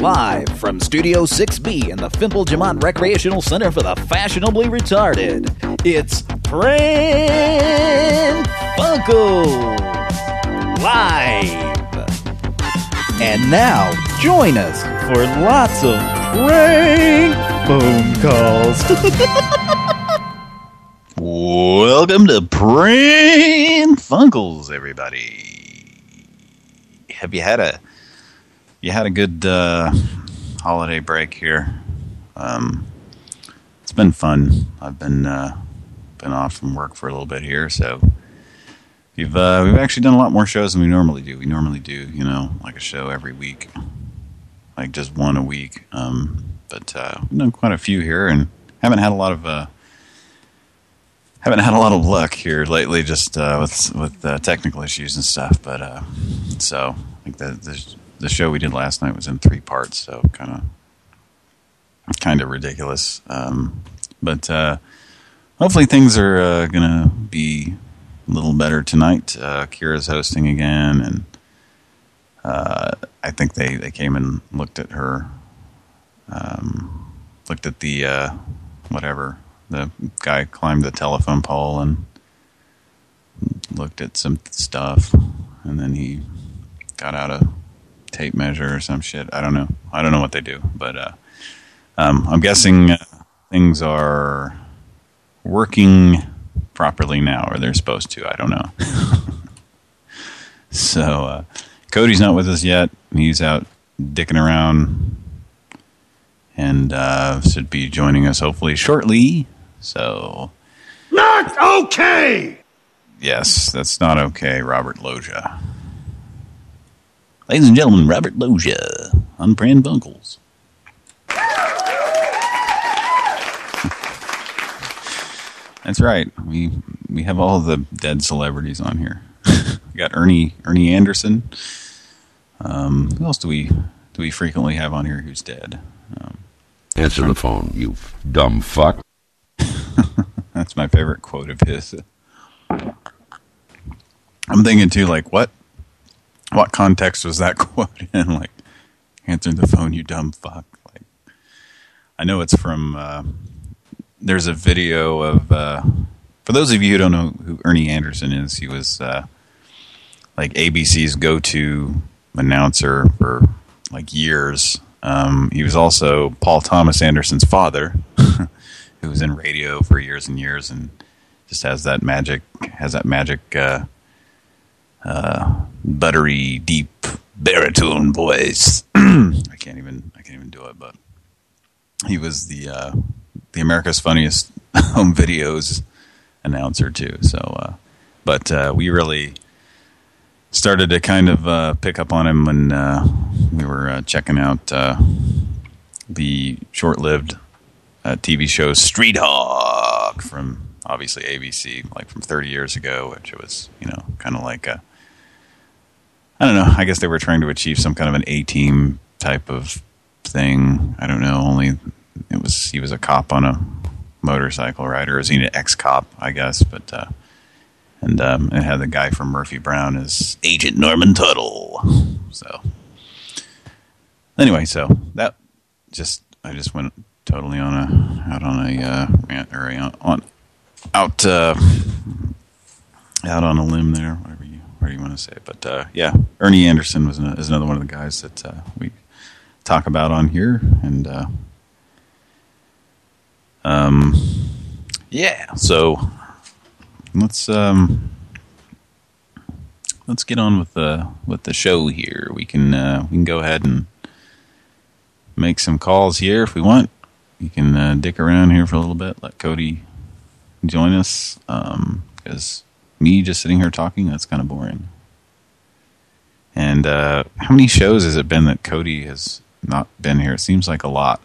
Live from Studio 6B in the Fimple Jamont Recreational Center for the Fashionably Retarded, it's Pran Funkels Live. And now, join us for lots of prank phone calls. Welcome to Pran Funkels, everybody. Have you had a you had a good uh, holiday break here? Um, it's been fun. I've been uh, been off from work for a little bit here, so we've uh, we've actually done a lot more shows than we normally do. We normally do, you know, like a show every week, like just one a week. Um, but uh, we've done quite a few here, and haven't had a lot of uh, haven't had a lot of luck here lately, just uh, with with uh, technical issues and stuff. But uh, so I think the, the the show we did last night was in three parts, so kind of kind of ridiculous. Um, but uh, hopefully things are uh, gonna be a little better tonight. Uh, Kira's hosting again, and uh, I think they they came and looked at her, um, looked at the uh, whatever the guy climbed the telephone pole and looked at some stuff, and then he got out a tape measure or some shit. I don't know. I don't know what they do, but uh, um, I'm guessing uh, things are working properly now, or they're supposed to. I don't know. so uh, Cody's not with us yet. He's out dicking around and uh, should be joining us hopefully shortly. So, not okay. Yes, that's not okay, Robert Loggia. Ladies and gentlemen, Robert Loggia on Pran Funkels. That's right. We we have all the dead celebrities on here. we got Ernie Ernie Anderson. Um, who else do we do we frequently have on here who's dead? Um, Answer the phone, you dumb fuck. That's my favorite quote of his. I'm thinking too, like what what context was that quote in? Like, answer the phone, you dumb fuck. Like, I know it's from. Uh, there's a video of. Uh, for those of you who don't know who Ernie Anderson is, he was uh, like ABC's go-to announcer for like years. Um, he was also Paul Thomas Anderson's father, who was in radio for years and years, and just has that magic, has that magic. Uh, buttery, deep baritone voice. I can't even I can't even do it, but he was the uh, the America's Funniest Home Videos announcer too. So, uh, but uh, we really started to kind of uh, pick up on him when uh, we were uh, checking out the short-lived TV show Street Hawk from obviously ABC, like from 30 years ago, which it was, you know, kind of like a, I don't know, I guess they were trying to achieve some kind of an A-team type of thing. I don't know, only it was, he was a cop on a motorcycle rider, or is he an ex-cop, I guess, but, uh, and um, it had the guy from Murphy Brown as Agent Norman Tuttle. So, anyway, so that just, I just went totally on a, out on a, uh, rant, or on, out uh, out on a limb there, whatever you whatever you want to say. But uh, yeah, Ernie Anderson was an, is another one of the guys that uh, we talk about on here, and uh, um, yeah. So let's um, let's get on with the with the show here. We can uh, we can go ahead and make some calls here if we want. You can uh, dick around here for a little bit. Let Cody join us because um, me just sitting here talking, that's kind of boring. And uh, how many shows has it been that Cody has not been here? It seems like a lot.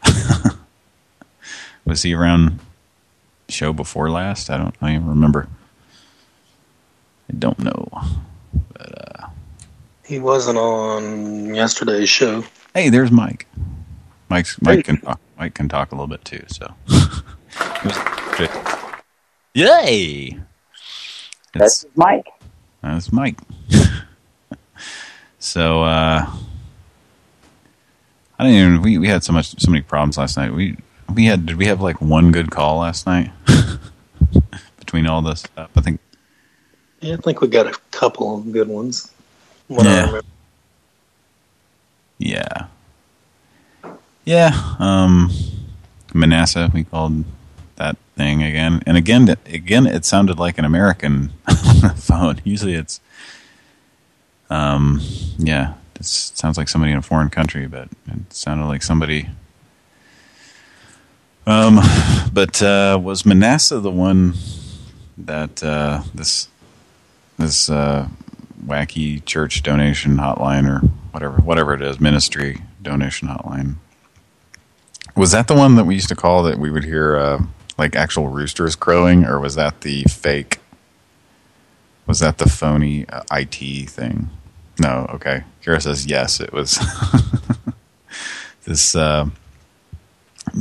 Was he around show before last? I don't, I remember. I don't know. But uh, He wasn't on yesterday's show. Hey, there's Mike. Mike's Mike can talk, Mike can talk a little bit too. So. Yay! That's Mike. That's Mike. so, uh, I don't even. We we had so much so many problems last night. We we had did we have like one good call last night between all this stuff? I think. Yeah, I think we got a couple of good ones. yeah. Yeah. Yeah. Um, Manasseh, we called that thing again, and again, again, it sounded like an American phone. Usually, it's, um, yeah, it sounds like somebody in a foreign country, but it sounded like somebody. Um, but uh, was Manasseh the one that uh, this this uh, wacky church donation hotline or whatever whatever it is ministry donation hotline? Was that the one that we used to call that we would hear uh, like actual roosters crowing, or was that the fake? Was that the phony uh, IT thing? No, okay. Kira says yes, it was this uh,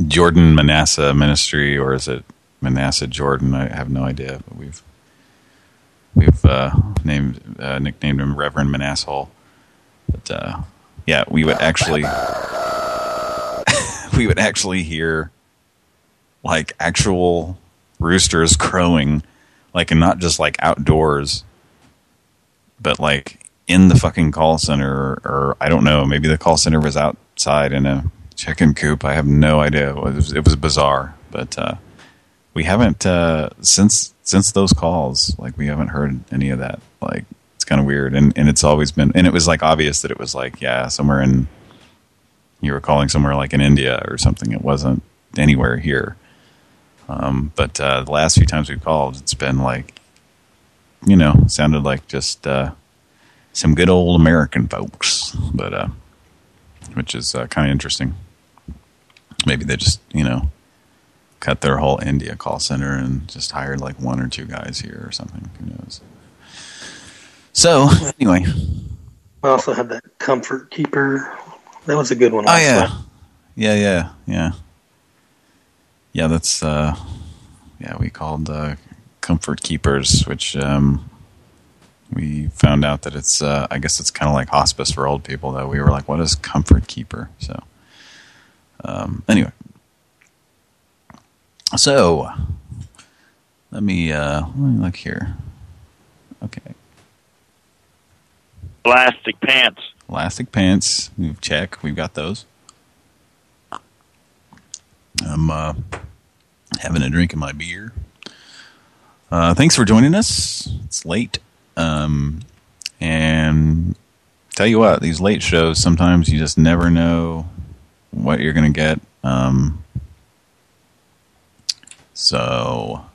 Jordan Manasseh ministry, or is it Manasseh Jordan? I have no idea, but we've we've uh, named uh, nicknamed him Reverend Manasseh. But uh, yeah, we would actually we would actually hear like actual roosters crowing, like and not just like outdoors, but like in the fucking call center, or, or I don't know, maybe the call center was outside in a chicken coop. I have no idea. It was, it was bizarre, but uh, we haven't uh, since since those calls. Like we haven't heard any of that. Like it's kind of weird, and and it's always been, and it was like obvious that it was like yeah, somewhere in you were calling somewhere like in India or something. It wasn't anywhere here. Um, but uh, the last few times we've called, it's been like, you know, sounded like just uh, some good old American folks, but uh, which is uh, kind of interesting. Maybe they just, you know, cut their whole India call center and just hired like one or two guys here or something. Who knows? So, anyway. I also have that Comfort Keeper. That was a good one. Oh, yeah. Night. Yeah, yeah, yeah. Yeah, that's, uh, yeah, we called uh, Comfort Keepers, which um, we found out that it's, uh, I guess it's kind of like hospice for old people, though. We were like, what is Comfort Keeper? So, um, anyway. So, let me, uh, let me look here. Okay. Elastic pants. Elastic pants. We've check. We've got those. I'm uh, having a drink of my beer. Uh, thanks for joining us. It's late. Um, and tell you what, these late shows, sometimes you just never know what you're going to get. Um, so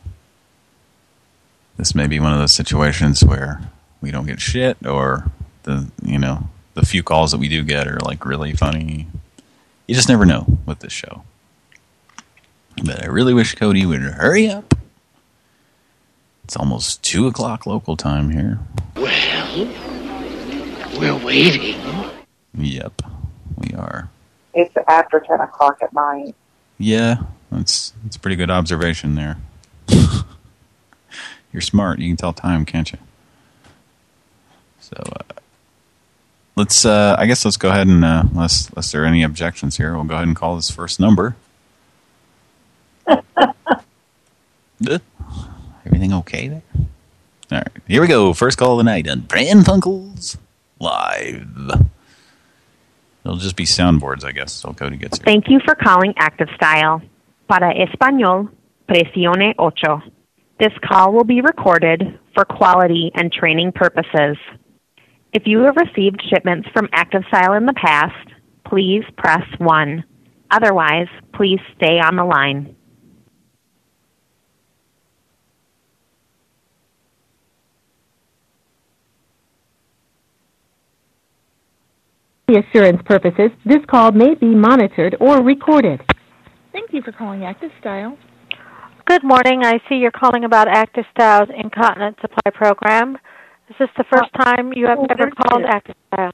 this may be one of those situations where we don't get shit or the, you know, the few calls that we do get are like really funny. You just never know with this show. But I really wish Cody would hurry up. It's almost 2 o'clock local time here. Well, we're waiting. Yep, we are. It's after 10 o'clock at night. Yeah, that's, that's a pretty good observation there. You're smart. You can tell time, can't you? So, uh, let's, uh, I guess let's go ahead and, uh, unless, unless there are any objections here, we'll go ahead and call this first number. Everything okay there? All right, here we go. First call of the night on Pran Funkels Live. It'll just be soundboards, I guess, until Cody gets here. Thank you for calling Active Style. Para Español, presione ocho. This call will be recorded for quality and training purposes. If you have received shipments from Active Style in the past, please press 1. Otherwise, please stay on the line. Assurance purposes, this call may be monitored or recorded. Thank you for calling Active Style. Good morning. I see you're calling about Active Style's incontinence supply program. Is this the first time you have oh, ever called Active Style?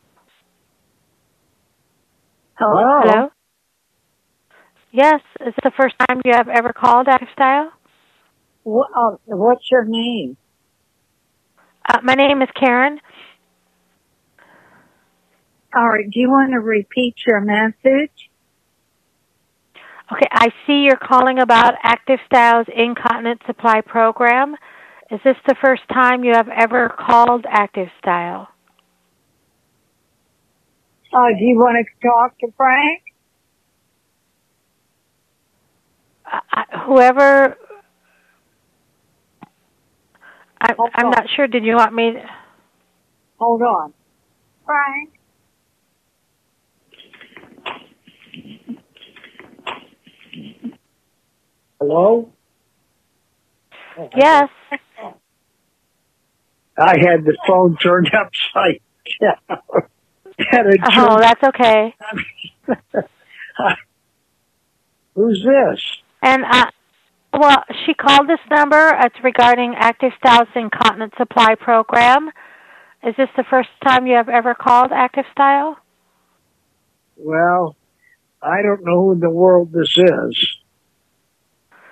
Hello? Hello? Yes. Is this the first time you have ever called Active Style? What, uh, what's your name? Uh, my name is Karen. All right. Do you want to repeat your message? Okay, I see you're calling about Active Styles Incontinence Supply Program. Is this the first time you have ever called Active Style? Uh, do you want to talk to Frank? I- whoever. I, I'm not sure. Did you want me? To... Hold on. Frank? Hello? Yes. I had the phone turned upside down. Oh, that's okay. Who's this? And uh, well, she called this number. It's regarding Active Styles Incontinent Supply Program. Is this the first time you have ever called Active Style? Well, I don't know who in the world this is.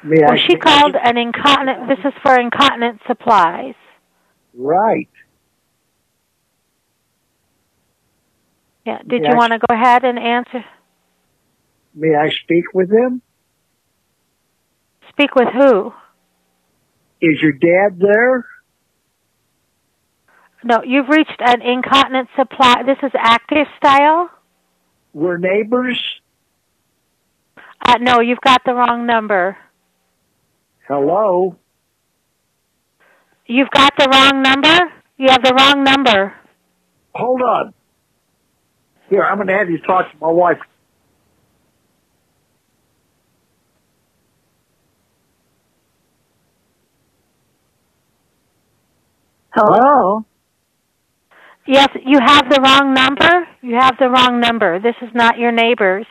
May Well, I she called an incontinent. This is for incontinent supplies. Right. Yeah. Did Yes. you want to go ahead and answer? May I speak with him? Speak with who? Is your dad there? No, you've reached an incontinent supply. This is Active Style. We're neighbors. Uh, no, you've got the wrong number. Hello? You've got the wrong number. You have the wrong number. Hold on. Here, I'm going to have you talk to my wife. Hello? Yes, you have the wrong number. You have the wrong number. This is not your neighbor's.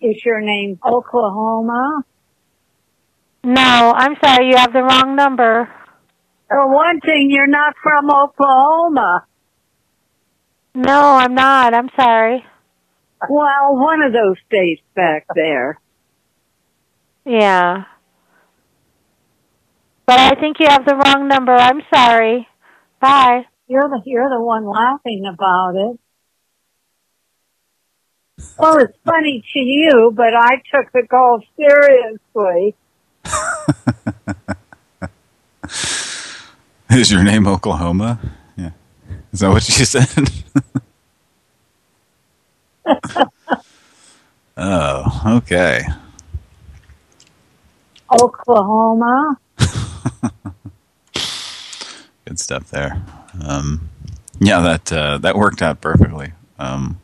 Is your name Oklahoma? No, I'm sorry. You have the wrong number. For one thing, you're not from Oklahoma. No, I'm not. I'm sorry. Well, one of those states back there. Yeah. But I think you have the wrong number. I'm sorry. Bye. You're the you're the one laughing about it. Well, it's funny to you, but I took the call seriously. Is your name Oklahoma? Yeah. Is that what she said? oh, okay. Oklahoma. Good stuff there. Um, yeah, that uh, that worked out perfectly. Um,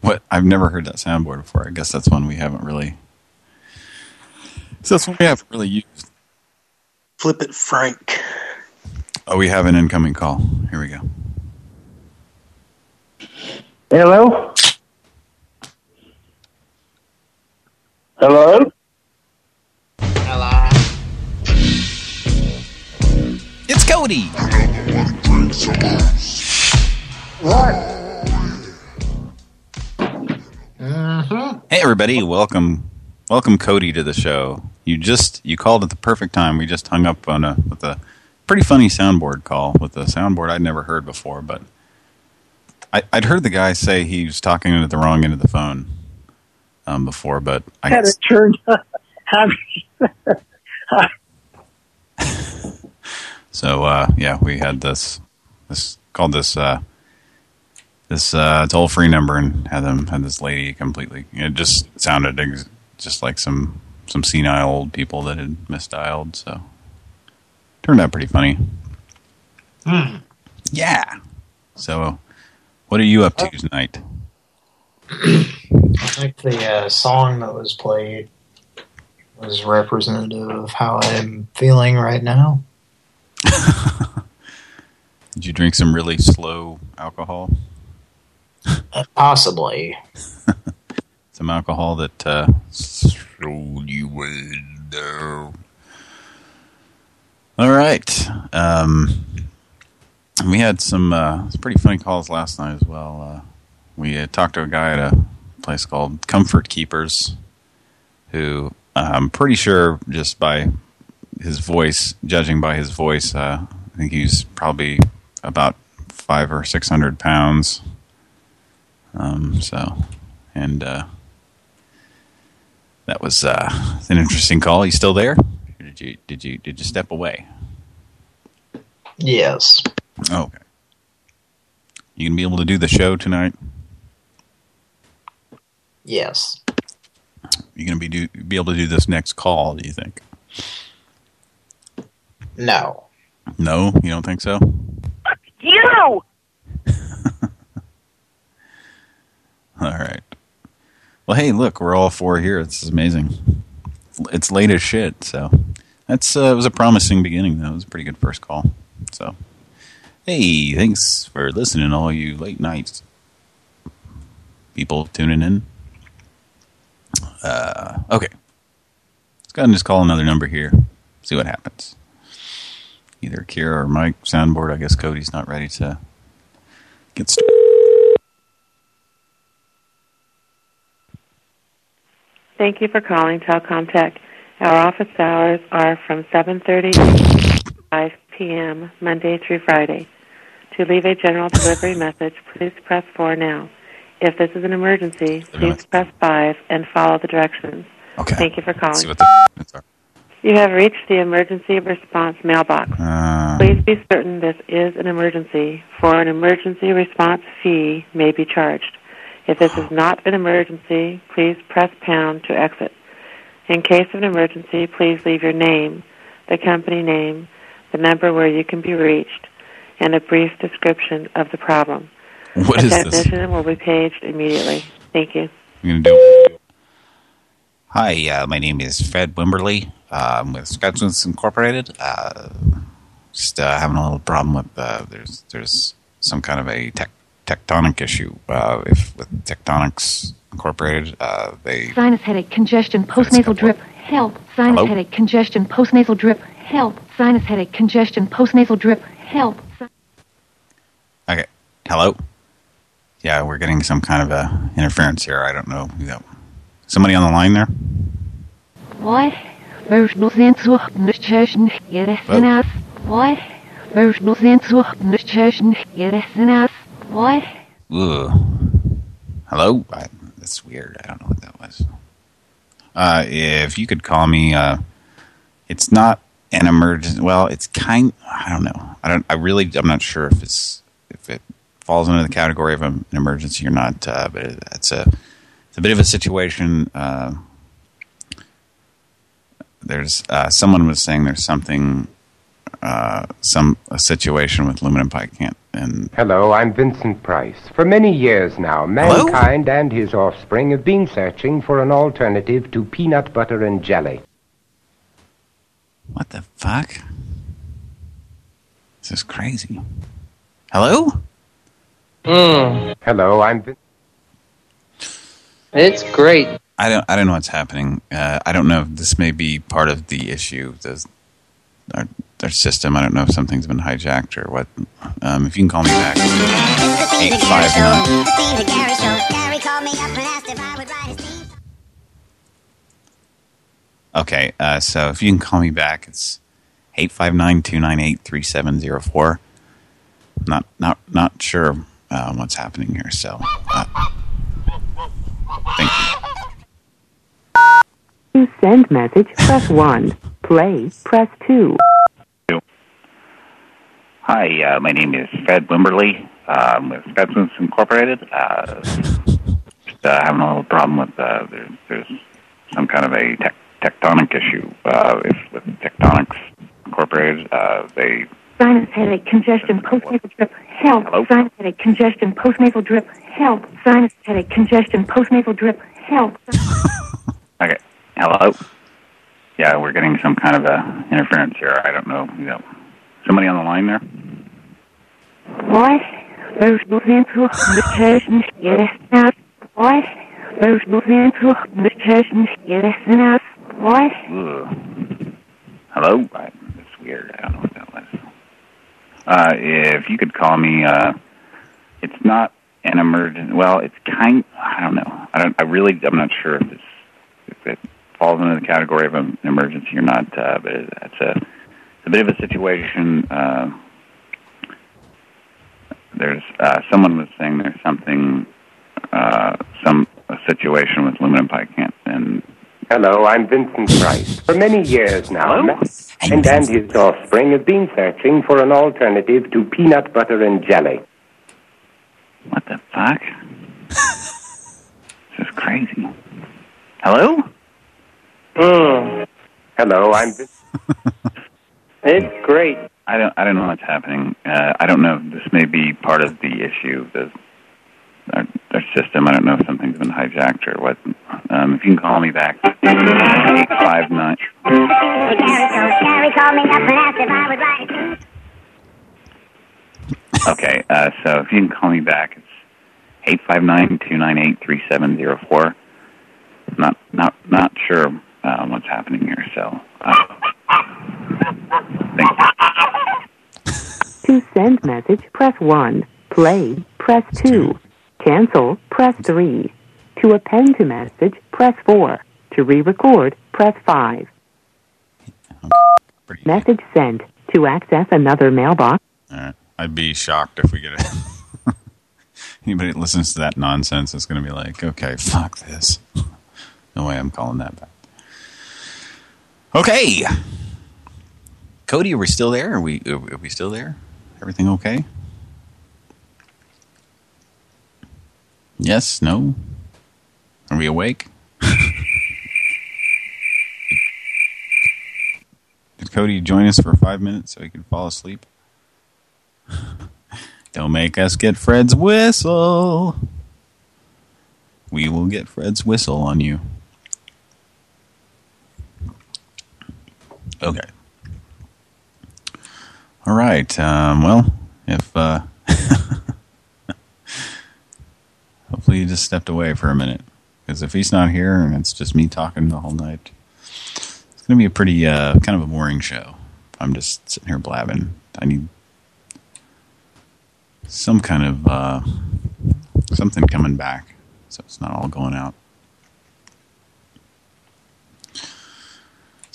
what I've never heard that soundboard before. I guess that's one we haven't really. So that's one we haven't really used. Flip it, Frank. Oh, we have an incoming call. Here we go. Hello? Hello? Hello? It's Cody. What? Mm -hmm. Hey everybody, welcome welcome Cody to the show. You just you called at the perfect time. We just hung up on a with a pretty funny soundboard call with a soundboard I'd never heard before, but I, I'd heard the guy say he was talking at the wrong end of the phone um, before, but I had guess it turned so. Uh, yeah, we had this this called this uh, this uh, toll free number and had them had this lady completely. It just sounded ex just like some some senile old people that had misdialed. So turned out pretty funny. Yeah. So, what are you up to tonight? I think the uh, song that was played was representative of how I'm feeling right now. Did you drink some really slow alcohol? Uh, possibly. Some alcohol that uh, you down. All right. Um, we had some uh, pretty funny calls last night as well. Uh, we uh, talked to a guy at a place called Comfort Keepers, who I'm pretty sure just by his voice, judging by his voice, uh, I think he's probably about five or six hundred pounds. Um, so, and uh, that was uh, an interesting call. You still there? Or did you did you did you step away? Yes. Oh, okay. You gonna be able to do the show tonight? Yes. You gonna be do be able to do this next call? Do you think? No. No, you don't think so? You! All right. Well, hey, look, we're all four here. This is amazing. It's late as shit, so that's uh, it was a promising beginning. Though it was a pretty good first call. So, hey, thanks for listening, all you late nights people tuning in. Uh, okay, let's go ahead and just call another number here. See what happens. Either Kira or Mike soundboard. I guess Cody's not ready to get started. Thank you for calling Telcom Tech. Our office hours are from 7.30 to 5 p.m. Monday through Friday. To leave a general delivery message, please press 4 now. If this is an emergency, please press 5 and follow the directions. Okay. Thank you for calling. See what the it's. You have reached the emergency response mailbox. Uh, Please be certain this is an emergency, for an emergency response fee may be charged. If this is not an emergency, please press pound to exit. In case of an emergency, please leave your name, the company name, the number where you can be reached, and a brief description of the problem. What a is this? technician will be paged immediately. Thank you. I'm do. Hi, uh, my name is Fred Wimberly. Uh, I'm with Scudsmiths Incorporated. Uh, just uh, having a little problem with uh, there's there's some kind of a tec tectonic issue. Uh, if with Tectonics Incorporated, uh, they Sinus headache, congestion, postnasal drip. Help. Sinus Hello? headache, congestion, postnasal drip. Help. Sinus headache, congestion, postnasal drip. Help. okay. Hello. Yeah, we're getting some kind of a interference here. I don't know. You somebody on the line there? What? Nutrition, geresenas. What? Nutrition, geresenas. What? Ugh. Hello? I, that's weird. I don't know what that was. Uh, if you could call me, uh, it's not an emergency. Well, it's kind. I don't know. I don't. I really. I'm not sure if it's if it falls under the category of an emergency or not. Uh, but it, it's a it's a bit of a situation. Uh, there's uh, someone was saying there's something, uh, some a situation with aluminum pipe can't and Hello, I'm Vincent Price. For many years now, mankind and his offspring have been searching for an alternative to peanut butter and jelly. What the fuck? This is crazy. Hello? Hello, I'm Vin- It's great. I don't. I don't know what's happening. Uh, I don't know if this may be part of the issue. The our, our system. I don't know if something's been hijacked or what. Um, if you can call me back, eight five nine. Okay, uh, so if you can call me back, it's eight five nine two nine eight three seven zero four. Not not not sure uh, what's happening here. So, uh, thank you. To send message, press 1. Play, press 2. Hi, uh, my name is Fred Wimberly. I'm with Scudsmiths Incorporated. Uh, just uh, having a little problem with uh, there's, there's some kind of a tec tectonic issue. Uh, if with Tectonics Incorporated, uh, they Sinus headache, congestion, postnasal drip. Help. Hello? Sinus headache, congestion, postnasal drip. Help. Sinus headache, congestion, postnasal drip. Help. okay. Hello. Yeah, we're getting some kind of a interference here. I don't know. You know, somebody on the line there? What? Versatile sensor, nutrition, geresenas. What? Versatile sensor, nutrition, geresenas. What? Ugh. Hello? I, it's weird. I don't know what that was. Uh, if you could call me, uh, it's not an emergency. Well, it's kind. I don't know. I don't. I really. I'm not sure if it's if it falls into the category of an emergency or not. Uh, but it's a a bit of a situation. Uh, there's uh, someone was saying there's something uh, some a situation with aluminum pipe can and Hello, I'm Vincent Price. For many years now, Matt and, and his offspring have been searching for an alternative to peanut butter and jelly. What the fuck? this is crazy. Hello? Hello, I'm Vincent. It's great. I don't. I don't know what's happening. Uh, I don't know. This may be part of the issue. The our, our system. I don't know if something's been hijacked or what. Um, if you can call me back, eight five nine. Okay. Uh, so if you can call me back, it's eight five nine two nine eight three seven zero four. Not not not sure um, what's happening here. So. Uh, To send message, press 1. Play, press 2. Cancel, press 3. To append to message, press 4. To re-record, press 5. Message sent. To access another mailbox. I'd be shocked if we get it. Anybody that listens to that nonsense is going to be like, okay, fuck this. no way I'm calling that back. Okay. Cody, are we still there? Are we are we still there? Everything okay? Yes? No? Are we awake? Did Cody join us for five minutes so he could fall asleep? Don't make us get Fred's whistle. We will get Fred's whistle on you. Okay. All right. Um, well, if uh, hopefully you just stepped away for a minute, because if he's not here and it's just me talking the whole night, it's going to be a pretty uh, kind of a boring show. I'm just sitting here blabbing. I need some kind of uh, something coming back, so it's not all going out.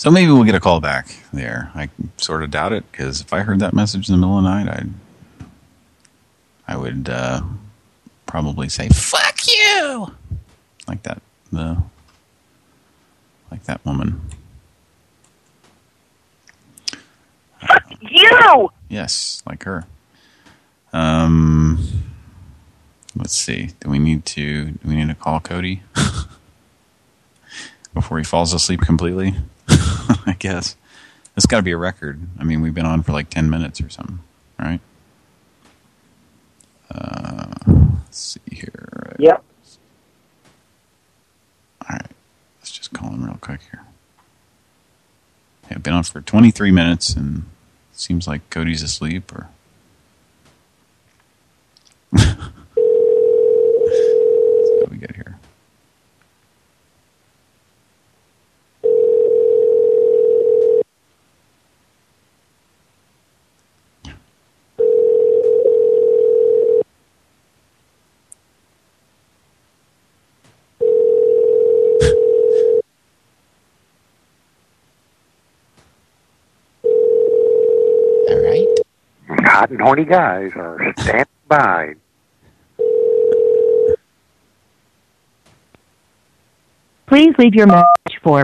So maybe we'll get a call back there. I sort of doubt it because if I heard that message in the middle of the night, I'd I would uh, probably say "fuck you" like that. The like that woman. Fuck You! Yes, like her. Um, let's see. Do we need to? Do we need to call Cody before he falls asleep completely? I guess it's got to be a record. I mean, we've been on for like ten minutes or something, right? Uh, let's see here. Yep. All right, let's just call him real quick here. I've yeah, been on for 23 minutes, and it seems like Cody's asleep, or. Let's see what we get here. Hot and horny guys are standing by. please leave your message for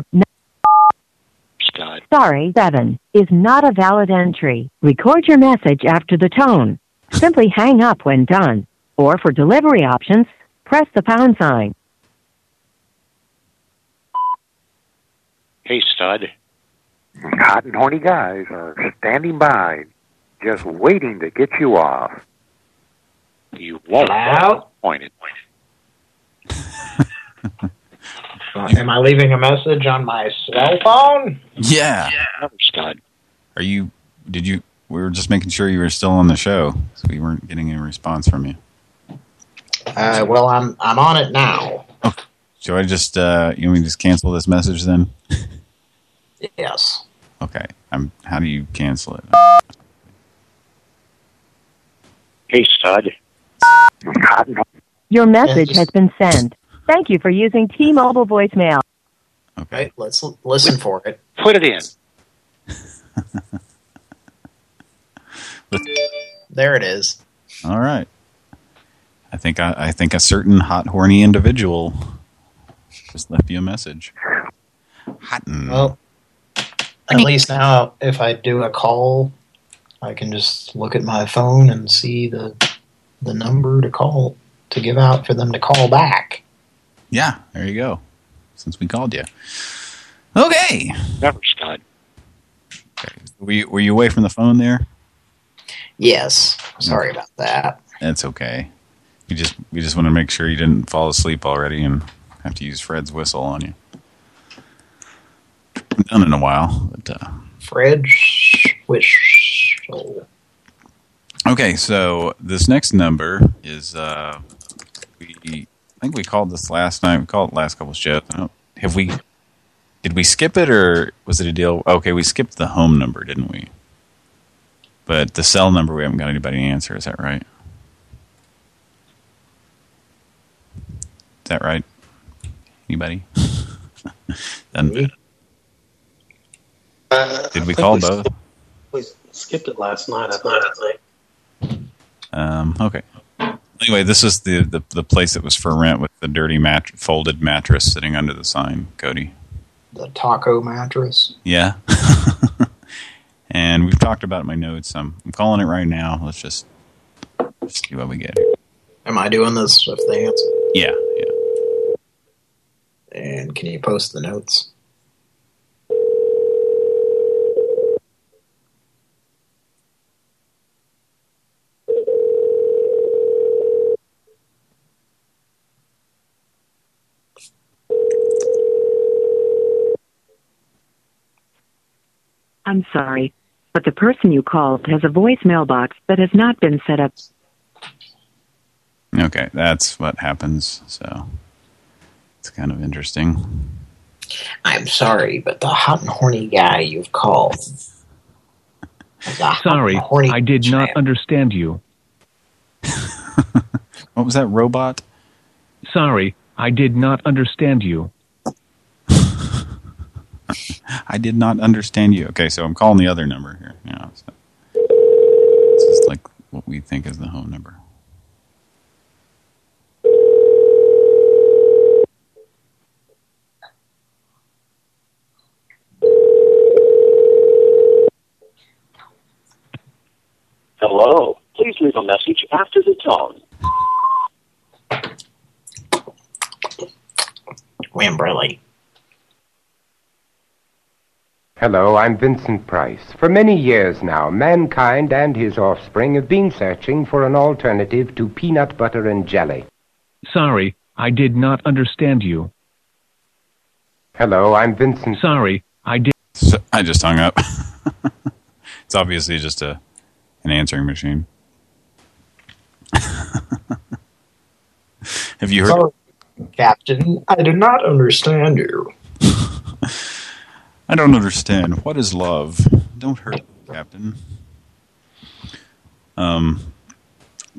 Scott. sorry 7 is not a valid entry. Record your message after the tone. Simply hang up when done. Or for delivery options, press the pound sign. Hey, stud. Hot and horny guys are standing by, just waiting to get you off. You won't. Hello? Pointed. Am I leaving a message on my cell phone? Yeah. Stud. Are you? Did you? We were just making sure you were still on the show, so we weren't getting any response from you. Uh, well, I'm I'm on it now. Should I just? Uh, you want me to just cancel this message then? Yes. Okay. I'm. How do you cancel it? Hey, stud. Hot and Your message has been sent. Thank you for using T-Mobile voicemail. Okay. let's l- listen for it. Put it in. There it is. All right. I think I, I think a certain hot, horny individual just left you a message. Hot. Well, at least now, if I do a call, I can just look at my phone and see the the number to call to give out for them to call back. Yeah, there you go. Since we called you. Okay. Never Scott. Were you, were you away from the phone there? Yes. Sorry about that. That's okay. We just we just want to make sure you didn't fall asleep already and have to use Fred's whistle on you. Done in a while, but uh, Fred Whistle. Okay. So this next number is uh, we I think we called this last night. We called it last couple of shows. Have we? Did we skip it or was it a deal? Okay, we skipped the home number, didn't we? But the cell number, we haven't got anybody to answer. Is that right? Is that right? Anybody? Uh, Did we call both? We skipped it last night. I thought. I think. Um, okay. Anyway, this is the, the the place that was for rent with the dirty mat folded mattress sitting under the sign, Cody. The taco mattress. Yeah. and we've talked about my notes. I'm, I'm calling it right now. Let's just, just see what we get here. Am I doing this if they answer? Yeah, Yeah, And can you post the notes? I'm sorry, but the person you called has a voicemail box that has not been set up. Okay, that's what happens. So it's kind of interesting. I'm sorry, but the hot and horny guy you've called. Sorry, I did not understand you. What was that robot? Sorry, I did not understand you. I did not understand you. Okay, so I'm calling the other number here. Yeah, so this is like what we think is the home number. Hello. Please leave a message after the tone. Wimberly. Hello, I'm Vincent Price. For many years now, mankind and his offspring have been searching for an alternative to peanut butter and jelly. Sorry, I did not understand you. Hello, I'm Vincent. Sorry, I did. So I just hung up. it's obviously just a an answering machine. Have you heard? Sorry, Captain, I do not understand you. I don't understand. What is love? Don't hurt, me, Captain. Um.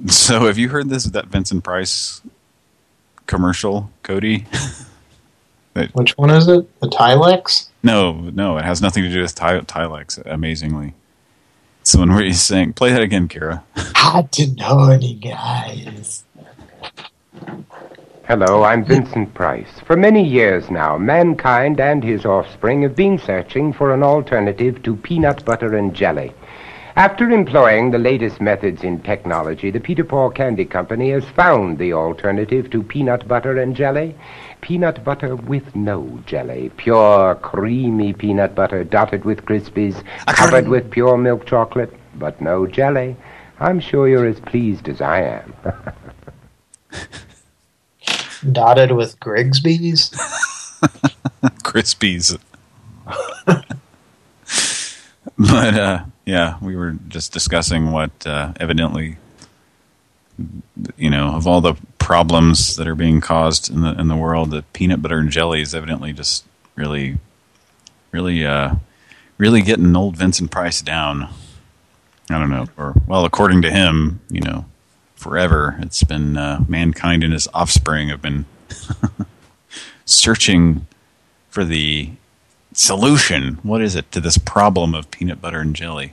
So, have you heard this that Vincent Price commercial, Cody? that, Which one is it? The Tilex? no, no, it has nothing to do with Ty Tilex. Amazingly, it's the one where he's saying, "Play that again, Kira." Hot and horny guys. Hello, I'm Vincent Price. For many years now, mankind and his offspring have been searching for an alternative to peanut butter and jelly. After employing the latest methods in technology, the Peter Paul Candy Company has found the alternative to peanut butter and jelly. Peanut butter with no jelly. Pure, creamy peanut butter dotted with Crispies, covered with pure milk chocolate, but no jelly. I'm sure you're as pleased as I am. Dotted with Grigsby's? Crispies. but uh, yeah, we were just discussing what uh, evidently, you know, of all the problems that are being caused in the in the world, the peanut butter and jelly is evidently just really, really, uh, really getting old Vincent Price down. I don't know, or well, according to him, you know, forever it's been uh, mankind and his offspring have been searching for the solution. What is it to this problem of peanut butter and jelly?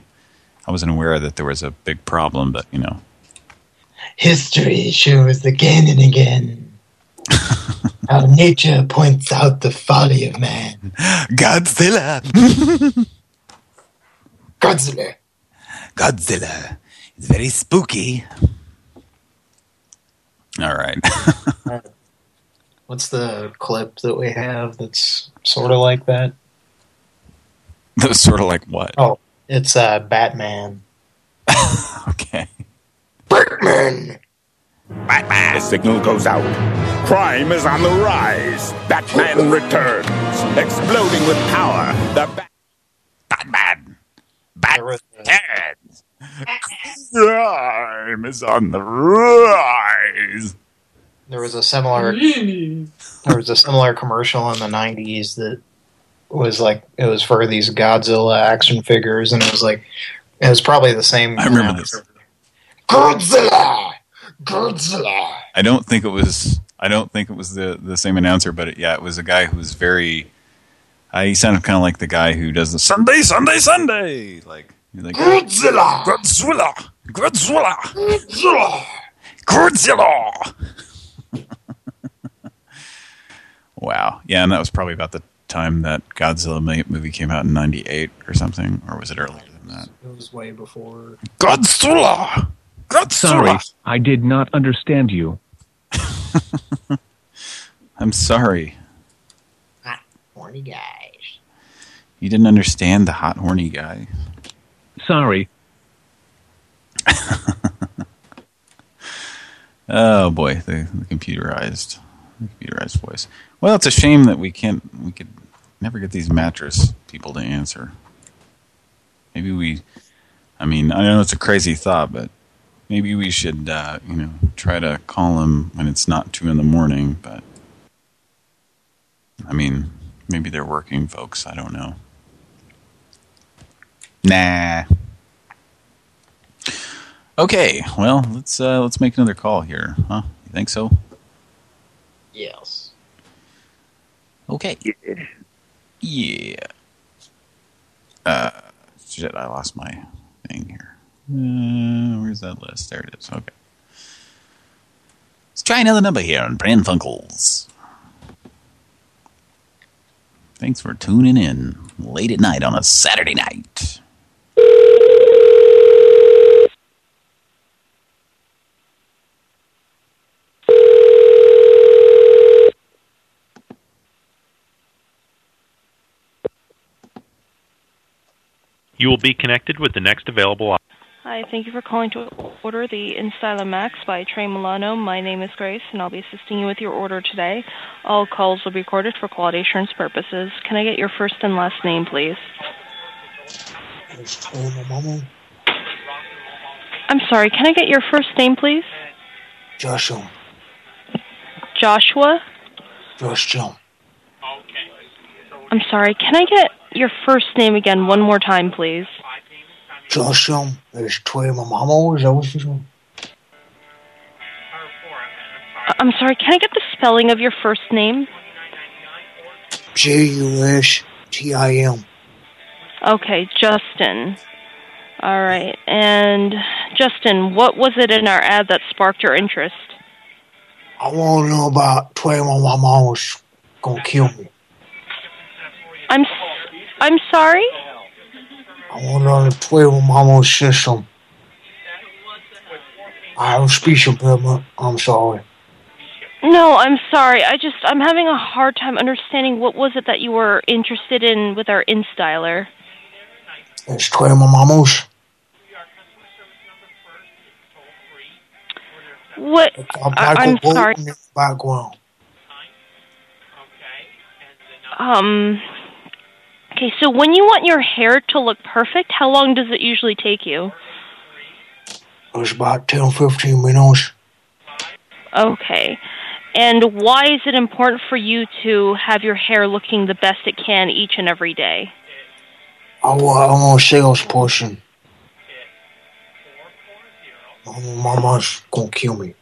I wasn't aware that there was a big problem, but you know, History shows again and again how nature points out the folly of man. Godzilla. Godzilla. Godzilla. It's very spooky. All right. What's the clip that we have that's sort of like that? That's sort of like what? Oh, it's uh, Batman. okay. Batman. Batman. The signal goes out. Crime is on the rise. Batman returns, exploding with power. The Bat Batman. Batman. Crime is on the rise. There was a similar there was a similar commercial in the '90s that was like it was for these Godzilla action figures, and it was like it was probably the same. I remember this. Godzilla, Godzilla. I don't think it was. I don't think it was the the same announcer, but it, yeah, it was a guy who was very. Uh, he sounded kind of like the guy who does the Sunday, Sunday, Sunday. Like, he's like Godzilla. Godzilla, Godzilla, Godzilla. Godzilla. wow, yeah, and that was probably about the time that Godzilla movie came out in '98 or something, or was it earlier than that? It was way before. Godzilla. Godzilla. Sorry, I did not understand you. I'm sorry. Hot, horny guys. You didn't understand the hot, horny guy. Sorry. Oh boy, the, the computerized, the computerized voice. Well, it's a shame that we can't, we could never get these mattress people to answer. Maybe we, I mean, I know it's a crazy thought, but maybe we should, uh, you know, try to call them when it's not two in the morning. But I mean, maybe they're working folks. I don't know. Nah. Okay, well, let's uh, let's make another call here, huh? You think so? Yes. Okay. Yeah. Uh, shit, I lost my thing here. Uh, where's that list? There it is. Okay. Let's try another number here on Pran Funkels. Thanks for tuning in late at night on a Saturday night. You will be connected with the next available Hi, thank you for calling to order the InStyler Max by Trey Milano. My name is Grace, and I'll be assisting you with your order today. All calls will be recorded for quality assurance purposes. Can I get your first and last name, please? I'm sorry, can I get your first name, please? Joshua. Joshua? Joshua. I'm sorry, can I get your first name again one more time, please? Joshua is Troy Mamamo. Is that what you said? I- I'm sorry, can I get the spelling of your first name? J-U-S-T-I-M. Okay, Justin. All right. And Justin, what was it in our ad that sparked your interest? I want to know about Troy Mamamos gonna kill me. I'm s- I'm sorry? I want to know the Troy Mamamos system. I have speech impediment. I'm sorry. No, I'm sorry. I just I'm having a hard time understanding what was it that you were interested in with our InStyler. It's Troy Mamamos. What? I'm sorry. background. Um. Okay, so when you want your hair to look perfect, how long does it usually take you? It's about 10, 15 minutes. Okay. And why is it important for you to have your hair looking the best it can each and every day? I want, I want a salesperson. My mama's gonna kill me.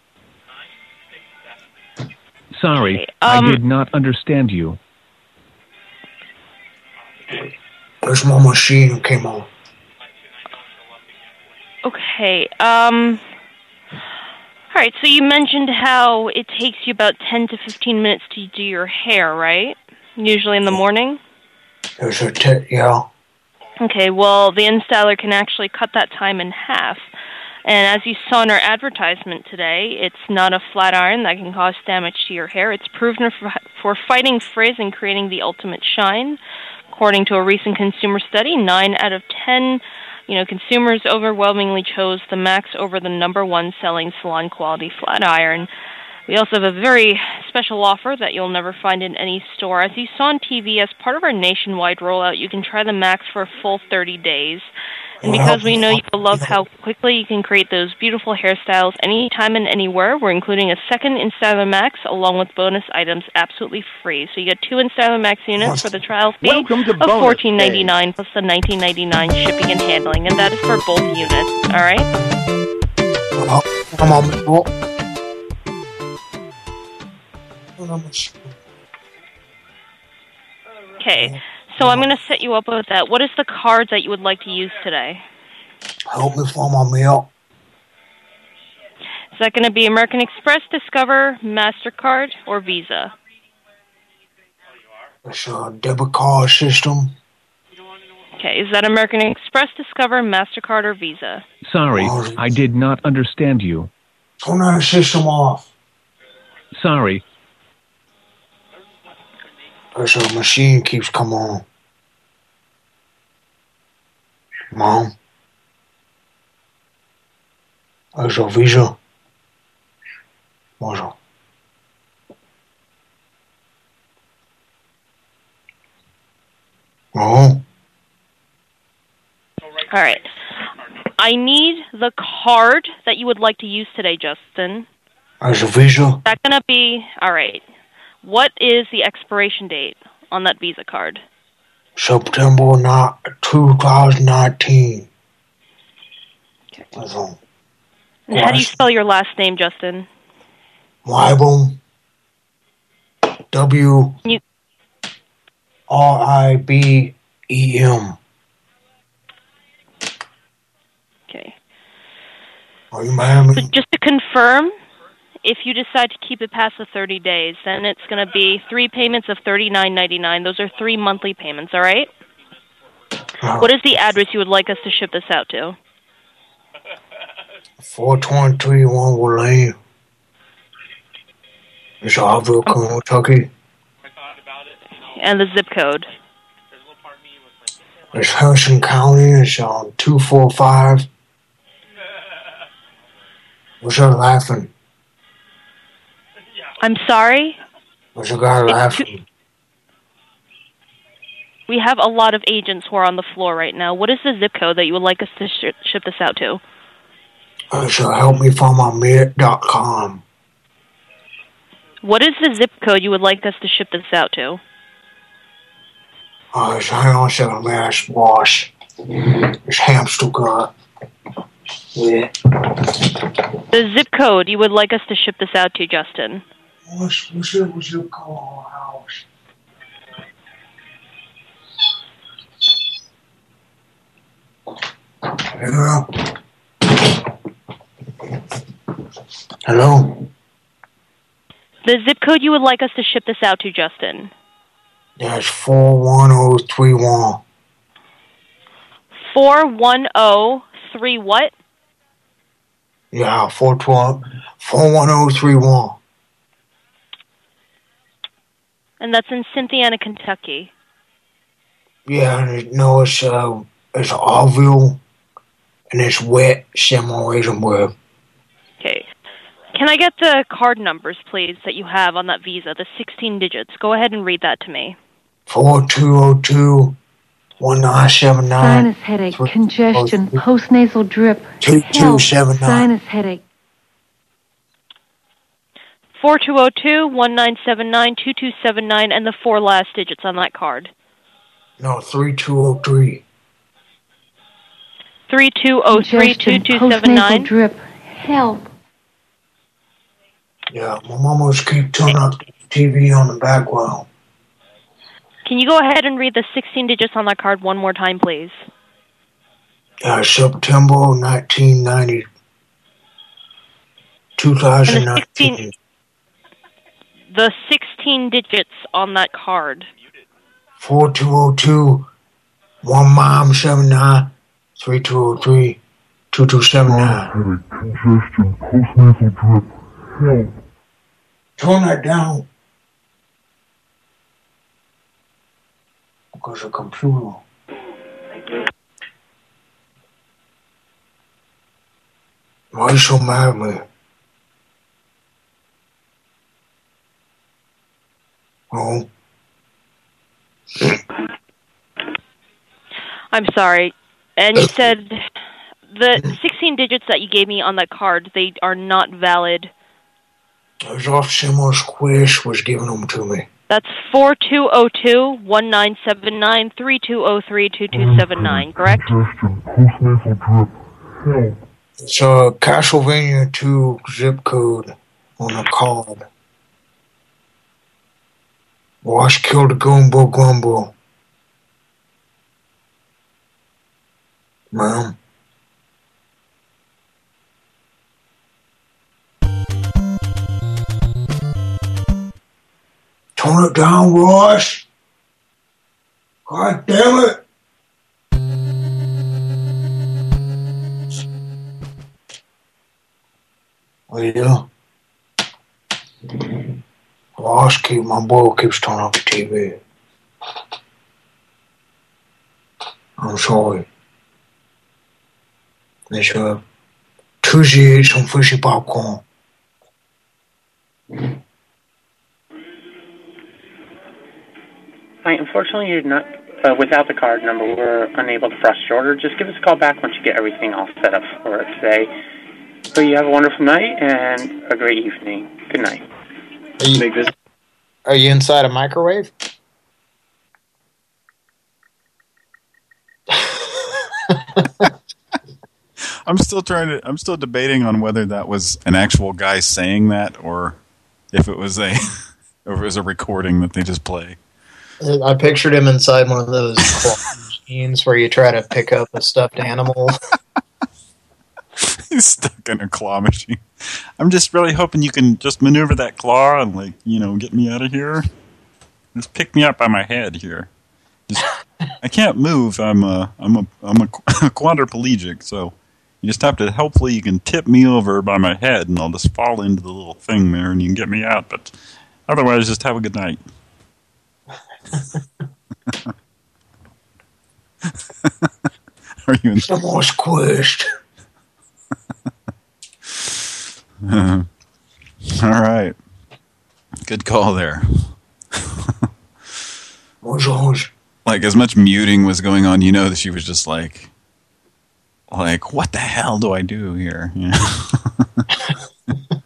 Sorry, um, I did not understand you. There's my machine came on. Okay. Um All right, so you mentioned how it takes you about 10 to 15 minutes to do your hair, right? Usually in the morning? There's a t- yeah. Okay, well, the InStyler can actually cut that time in half. And as you saw in our advertisement today, it's not a flat iron that can cause damage to your hair. It's proven for, for fighting frizz and creating the ultimate shine. According to a recent consumer study, 9 out of 10 you know, consumers overwhelmingly chose the Max over the number one selling salon quality flat iron. We also have a very special offer that you'll never find in any store. As you saw on TV, as part of our nationwide rollout, you can try the Max for a full 30 days. And because we know you'll love how quickly you can create those beautiful hairstyles anytime and anywhere, we're including a second InStyler Max along with bonus items absolutely free. So you get two InStyler Max units for the trial fee of fourteen ninety nine plus the nineteen ninety nine shipping and handling, and that is for both units. All right. Come on. Okay. So I'm going to set you up with that. What is the card that you would like to use today? Help me find my meal. Is that going to be American Express, Discover, Mastercard, or Visa? It's a debit card system. Okay. Is that American Express, Discover, Mastercard, or Visa? Sorry, I did not understand you. Turn that system off. Sorry, A machine keeps coming on. Mom. There's a visa. Bonjour. Oh, All right. I need the card that you would like to use today, Justin. there's a visa. Is that going to be all right? What is the expiration date on that Visa card? September not 2019. That's all. And how do you spell your last name, Justin? Wibum. W You, R I B E M. okay. Are you mad at So just to confirm, if you decide to keep it past the 30 days, then it's going to be three payments of $39.99. Those are three monthly payments, all right? What is the address you would like us to ship this out to? 423 Wormwood Lane. It's Harville, Kentucky. And the zip code. It's Harrison County. It's on 245. What's that laughing? I'm sorry. What's the guy laughing? We have a lot of agents who are on the floor right now. What is the zip code that you would like us to sh- ship this out to? It's uh, help me find my mit.com. What is the zip code you would like us to ship this out to? Uh, it's, hang on a second, let me ask wash. It's hamster gut. Yeah. The zip code you would like us to ship this out to, Justin. What's, what's it, what's it called? House? Hello? Hello? The zip code you would like us to ship this out to, Justin. That's 41031. 4103 what? Yeah, 412, 41031. And that's in Cynthiana, Kentucky. Yeah, and it, no, it's, uh, it's Allville, and it's wet semi-raisin bread. Okay. Can I get the card numbers, please, that you have on that Visa, the 16 digits? Go ahead and read that to me. 4202 1979 Sinus headache, congestion, postnasal drip, Two, health, two, seven, nine. sinus headache. 4202-1979-2279 and the four last digits on that card. No, 3203. 3203-2279. drip, help. Yeah, my mama was keep turning up the TV on the background. Can you go ahead and read the 16 digits on that card one more time, please? Uh, September 1992. 2019. The 16 digits on that card. 4202 1979 3203 2279. Congestion, postnasal drip, help. Turn that down. Because the computer. Why you so mad at me? Oh, I'm sorry. And you said the 16 digits that you gave me on that card, they are not valid. there's off Seymour Squish was giving them to me. That's 4202-1979-3203-2279, correct? Congestion, postnasal drip, help. It's a Castlevania 2 zip code on the card. Wash killed Gumbo Gumbo. Mom. Turn it down, Ross. God damn it. Well, Ross keep my boy keeps turning off the TV. I'm sorry. Hi, unfortunately, you're not uh, without the card number. We're unable to process your order. Just give us a call back once you get everything all set up for today. So you have a wonderful night and a great evening. Good night. Are you, are you inside a microwave? I'm still trying to. I'm still debating on whether that was an actual guy saying that or if it was a, or if it was a recording that they just play. I pictured him inside one of those claw machines where you try to pick up a stuffed animal. He's stuck in a claw machine. I'm just really hoping you can just maneuver that claw and like you know get me out of here. Just pick me up by my head here. Just, I can't move. I'm a I'm a I'm a quadriplegic, so you just have to. Hopefully, you can tip me over by my head, and I'll just fall into the little thing there, and you can get me out. But otherwise, just have a good night. Are you in? Uh, all right. Good call there. Bonjour. Like as much muting was going on, you know that she was just like, like, what the hell do I do here? You know?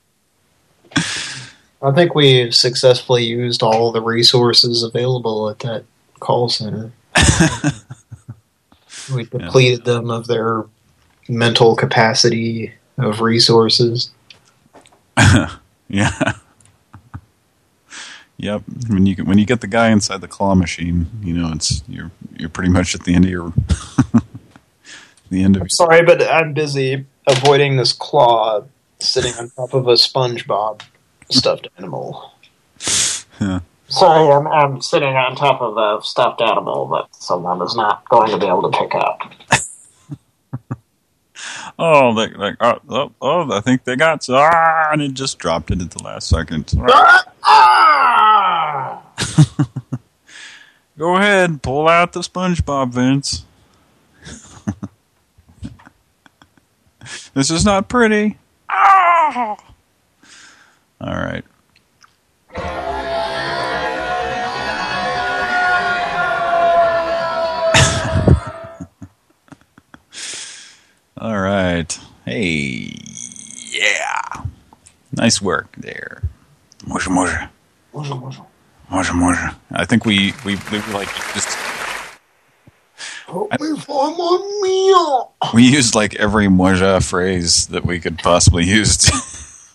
I think we've successfully used all the resources available at that call center. we depleted them of their mental capacity of resources. yeah. Yep. When you when you get the guy inside the claw machine, you know it's you're you're pretty much at the end of your the end of your Sorry, but I'm busy avoiding this claw sitting on top of a SpongeBob stuffed animal. Yeah. Sorry, I'm, I'm sitting on top of a stuffed animal that someone is not going to be able to pick up. Oh, they, like oh, oh, oh, I think they got so, ah, and it just dropped it at the last second. Go ahead, pull out the SpongeBob, Vince. this is not pretty. Ah! All right. All right. Hey, yeah. Nice work there. Moja moja. Bonjour, bonjour. Moja moja. I think we we, we like just Help me find my meal. we used like every moja phrase that we could possibly use.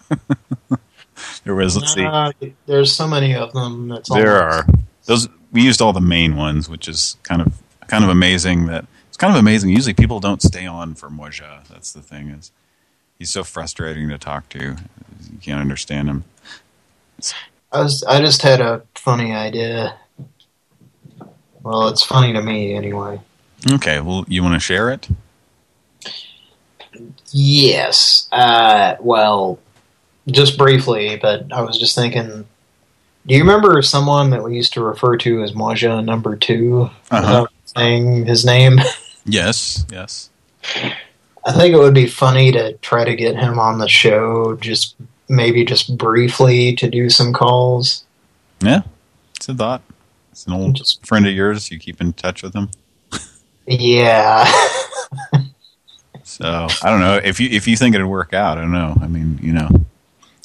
there was let's see. Nah, there's so many of them. That's There almost- are those. We used all the main ones, which is kind of kind of amazing. That kind of amazing. Usually, people don't stay on for moja. That's the thing is, He's so frustrating to talk to. You can't understand him. I was I just had a funny idea. Well, it's funny to me anyway. Okay, well, you want to share it? Yes. Uh, well, just briefly, but I was just thinking. Do you remember someone that we used to refer to as Moja Number Two? Uh-huh. Without saying his name. Yes, yes. I think it would be funny to try to get him on the show, just maybe just briefly to do some calls. Yeah, it's a thought. It's an old friend of yours. You keep in touch with him. Yeah. So I don't know if you if you think it'd work out. I don't know. I mean, you know,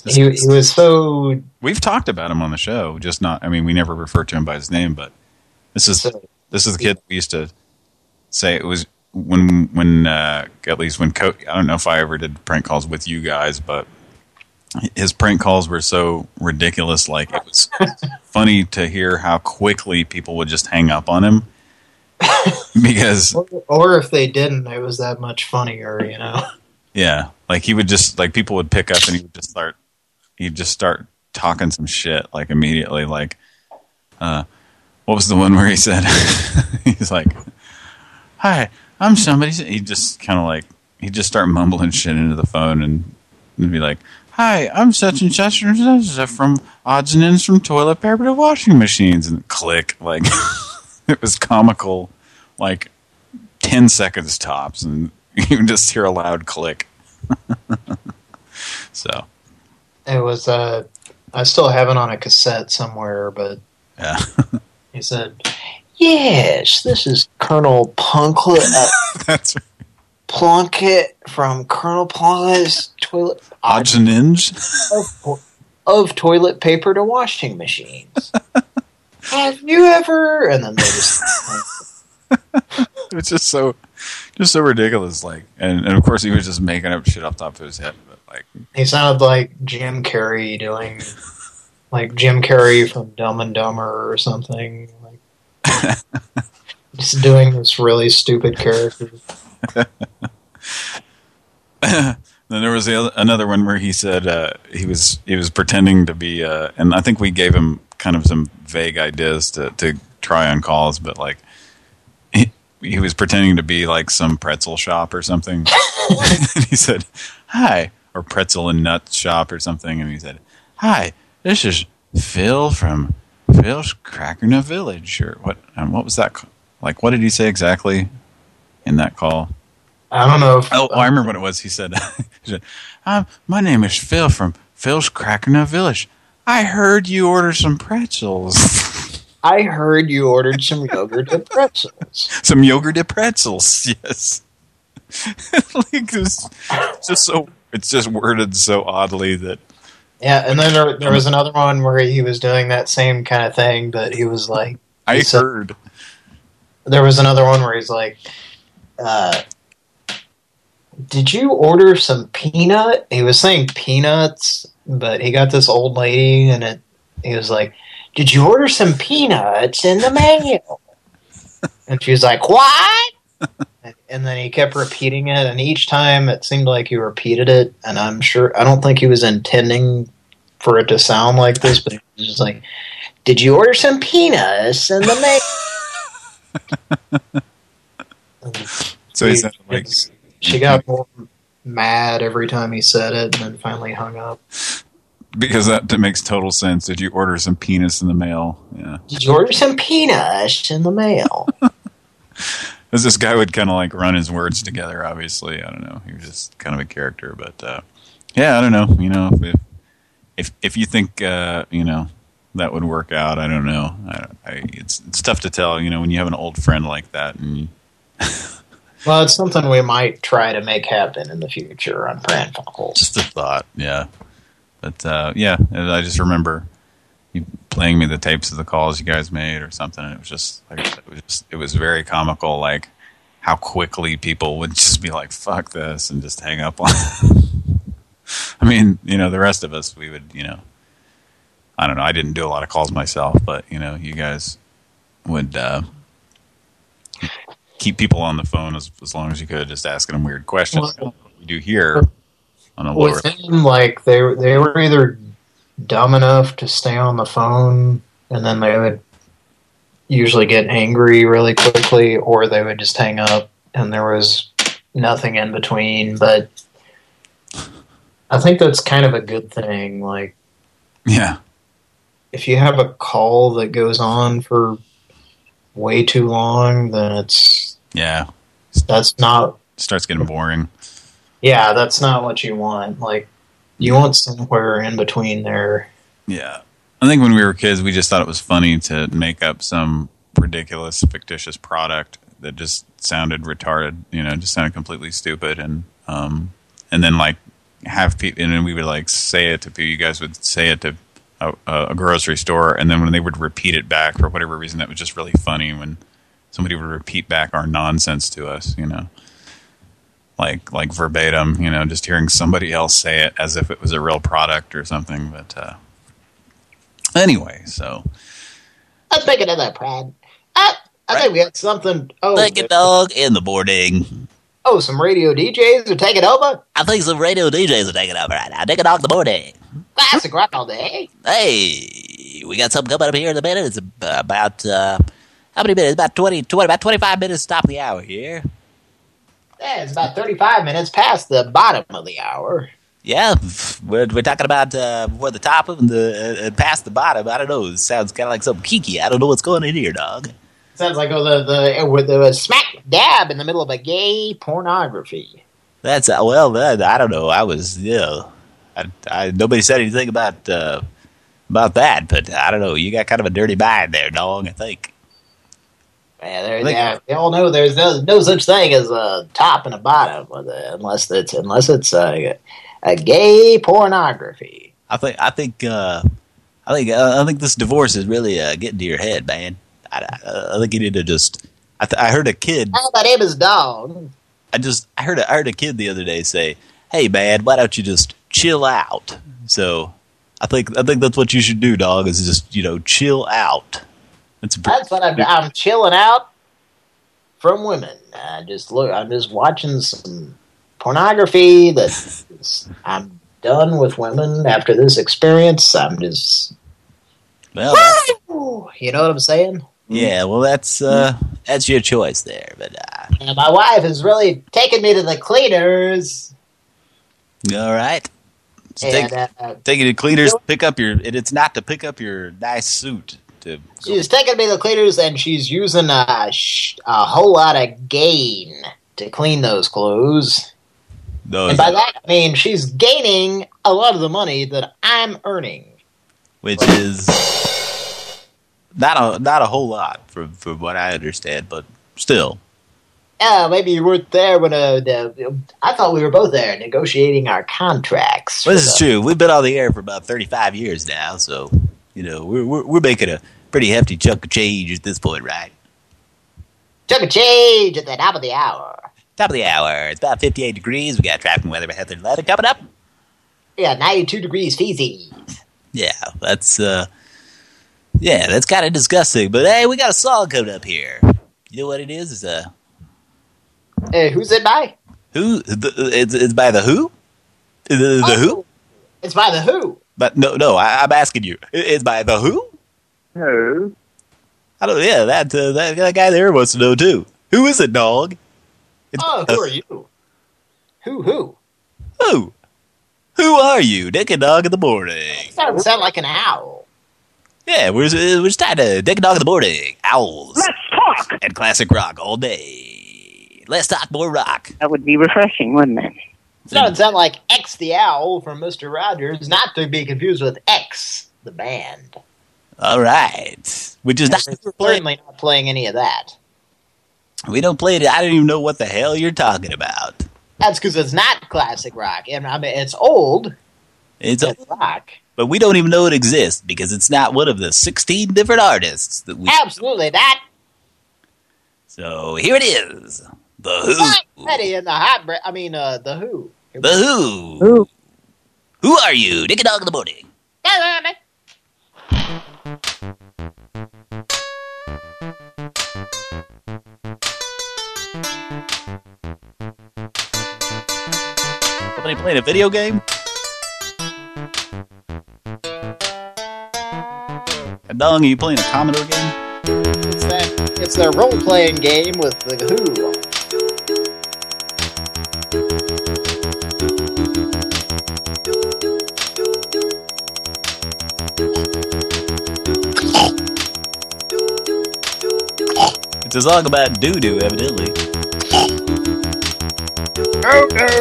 he, he was so. we've talked about him on the show. Just not. I mean, we never referred to him by his name, but this is this is the kid we used to say it was when when uh, at least when Co I don't know if I ever did prank calls with you guys, but his prank calls were so ridiculous. Like it was funny to hear how quickly people would just hang up on him because Or if they didn't, it was that much funnier, you know. Yeah, like he would just like people would pick up and he would just start he'd just start talking some shit like immediately like uh what was the one where he said he's like hi I'm somebody. He just kind of like he'd just start mumbling shit into the phone and, and be like hi I'm such and such and such from odds and ends from toilet paper to washing machines. And click like it was comical like 10 seconds tops and you can just hear a loud click. So. It was, uh, I still have it on a cassette somewhere, but yeah. he said, yes, this is Colonel Plunkett, uh, That's Plunkett from Colonel Plunkett's toilet odds and ends of, of toilet paper to washing machines. have you ever? And then they just, it's just so just so ridiculous like and, and of course he was just making up shit off the top of his head but like he sounded like Jim Carrey doing, like Jim Carrey from Dumb and Dumber or something. Just doing this really stupid character. then there was the other, another one where he said uh, he was he was pretending to be uh, and I think we gave him kind of some vague ideas to to try on calls but like he, he was pretending to be like some pretzel shop or something he said hi or pretzel and nut shop or something and he said hi this is Phil from Phil's Cracker Nut Village or what and what was that like what did he say exactly in that call I don't know. If, Oh, I remember what it was. He said, he said um, "My name is Phil from Phil's Cracker Nut Village. I heard you order some pretzels, I heard you ordered some yogurt and pretzels. some yogurt and pretzels. Yes, like it's just so it's just worded so oddly that Yeah, and then there, there was another one where he was doing that same kind of thing, but he was like, I he said- heard. there was another one where he's like, uh, did you order some peanut? He was saying peanuts, but he got this old lady and it, he was like, did you order some peanuts in the mail? and she was like, what? and then he kept repeating it, and each time it seemed like he repeated it, and I'm sure, I don't think he was intending for it to sound like this, but he was just like, did you order some peanuts in the mail? So he He- said like She got more mad every time he said it, and then finally hung up. because that, that makes total sense. Did you order some penis in the mail? Yeah, Did you order some peanuts in the mail? because this guy would kind of like run his words together. Obviously, I don't know. He was just kind of a character, but uh, yeah, I don't know. You know, if if if you think uh, you know that would work out, I don't know. I, I, it's it's tough to tell. You know, when you have an old friend like that, and you, well, it's something we might try to make happen in the future on Pran Funkels. just a thought, yeah. But uh, yeah, I just remember you playing me the tapes of the calls you guys made or something. And it was just like it was just it was very comical, like how quickly people would just be like, "Fuck this," and just hang up on. I mean, you know, the rest of us, we would, you know, I don't know. I didn't do a lot of calls myself, but you know, you guys would uh, keep people on the phone as as long as you could, just asking them weird questions. Well- we do here. on a lower. With him, like they they were either dumb enough to stay on the phone, and then they would usually get angry really quickly, or they would just hang up, and there was nothing in between. But I think that's kind of a good thing. Like, Yeah. if you have a call that goes on for way too long, then it's Yeah. that's not Starts getting boring. yeah, that's not what you want. Like, you want somewhere in between there. Yeah. I think when we were kids, we just thought it was funny to make up some ridiculous, fictitious product that just sounded retarded, you know, just sounded completely stupid. And um, and then, like, have people, and then we would, like, say it to people. You guys would say it to a, a grocery store, and then when they would repeat it back, for whatever reason, that was just really funny when somebody would repeat back our nonsense to us, you know. Like, like verbatim, you know, just hearing somebody else say it as if it was a real product or something. But uh, anyway, so Let's make another Brad. Ah, I think we got something. Oh, Take a dog in the morning. oh, some radio DJs are taking over. I think some radio DJs are taking over right now. Take a dog in the morning. Classic rock all day. Hey, we got something coming up here in a minute. It's about, uh, how many minutes? About 20, 20, about 25 minutes to top the hour here. Yeah, it's about 35 minutes past the bottom of the hour. Yeah, we're, we're talking about uh, we're the top of and the uh, past the bottom. I don't know. It sounds kind of like something kiki. I don't know what's going in here, dog. Sounds like oh, the the with the smack dab in the middle of a gay pornography. That's uh, well, that, I don't know. I was, you know, I, I, nobody said anything about uh, about that, but I don't know. You got kind of a dirty mind there, dog. I think. Yeah, there, yeah, we all know there's no, no such thing as a top and a bottom, unless it's unless it's a, a gay pornography. I think. I think. Uh, I think. Uh, I think this divorce is really uh, getting to your head, man. I, I, I think you need to just. I, th I heard a kid. My name is Dog. I just. I heard. A, I heard a kid the other day say, "Hey, man, why don't you just chill out?" So, I think. I think that's what you should do, dog. Is just you know chill out. That's That's what I'm. I'm chilling out from women. I just look. I'm just watching some pornography. That I'm done with women after this experience. I'm just. Well, you know what I'm saying? Yeah, well, that's uh, that's your choice there, but uh, my wife is really taking me to the cleaners. all right. So And, take, uh, take it to cleaners. Pick up your. It, it's not to pick up your nice suit. To She's taking me the cleaners, and she's using a, sh a whole lot of gain to clean those clothes. those, And by that, I mean she's gaining a lot of the money that I'm earning. which is not a not a whole lot from from what I understand, but still. Yeah, maybe you weren't there when uh, the, I thought we were both there negotiating our contracts. Well, this is true. We've been on the air for about 35 years now, so you know we're we're, we're making a pretty hefty chunk of change at this point, right? Chunk of change at the top of the hour. Top of the hour. It's about 58 degrees. We got traffic and weather with Heather and Leather coming up. Yeah, 92 degrees Fiji. Yeah, that's uh, yeah, that's kind of disgusting. But hey, we got a song coming up here. You know what it is? It's uh, Hey, who's it by? who? The, it's it's by the Who? The, the Who? It's by the Who. But no, no, I, I'm asking you. It- It's by the Who? Who? I don't. Yeah, that uh, that, that guy there wants to know too. Who is it, dog? Oh, who are you? Who, who? Who? Who are you? Dick and Dog in the morning. Sounds sound like an owl. Yeah, we're we're just trying to Dick and Dog in the morning. Owls. Let's talk. And classic rock all day. Let's talk more rock. That would be refreshing, wouldn't it? Sounds sound like X the Owl from Mr. Rogers, not to be confused with X, the band. All right. Which is not Certainly not playing any of that. we don't play it. I don't even know what the hell you're talking about. That's because it's not classic rock. I mean, it's old. It's It's rock. but we don't even know it exists because it's not one of the 16 different artists that we. Absolutely, that So here it is. The Who. Eddie and the Hot I mean, uh, the Who. The Who. Who? Who are you? Dick and Dog in the morning. Somebody playing a video game? And Dong, are you playing a Commodore game? It's that. It's their role-playing game with the Who. It's a song about doo-doo, evidently. Oh no!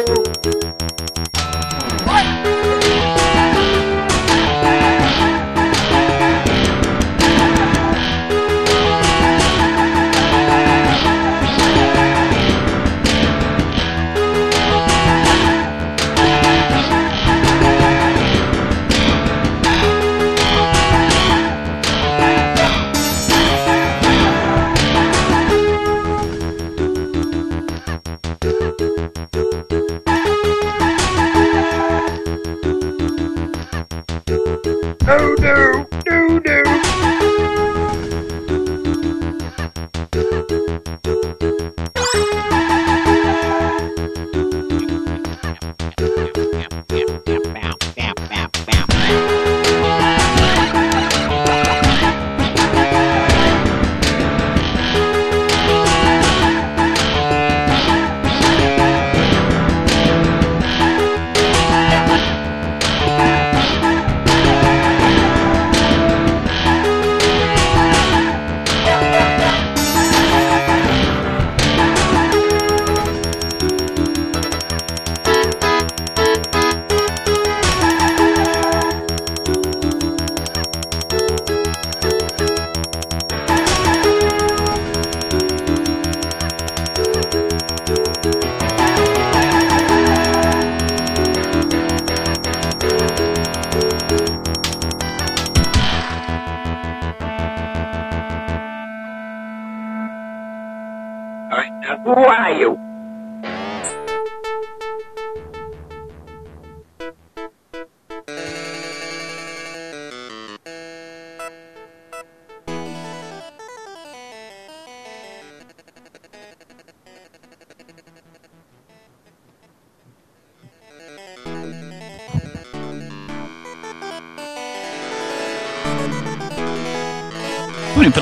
Oh no!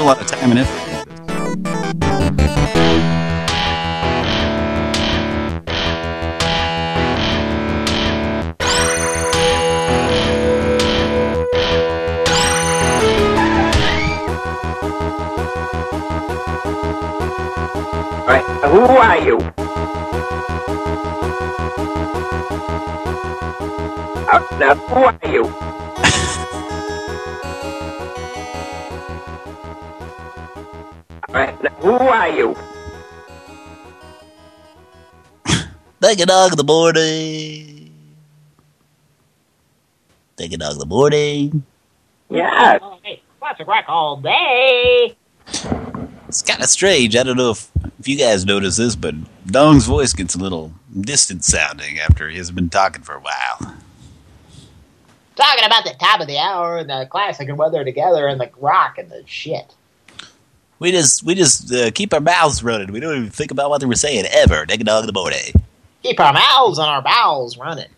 Lot of time and effort. A dog in the morning. Take a dog in the morning. Yes. Hey, classic rock all day. It's kind of strange. I don't know if, if you guys notice this, but Dong's voice gets a little distant sounding after he has been talking for a while. Talking about the top of the hour and the classic and weather together and the rock and the shit. We just we just uh, keep our mouths running. We don't even think about what they were saying ever. Take a dog in the morning. Keep our mouths and our bowels running.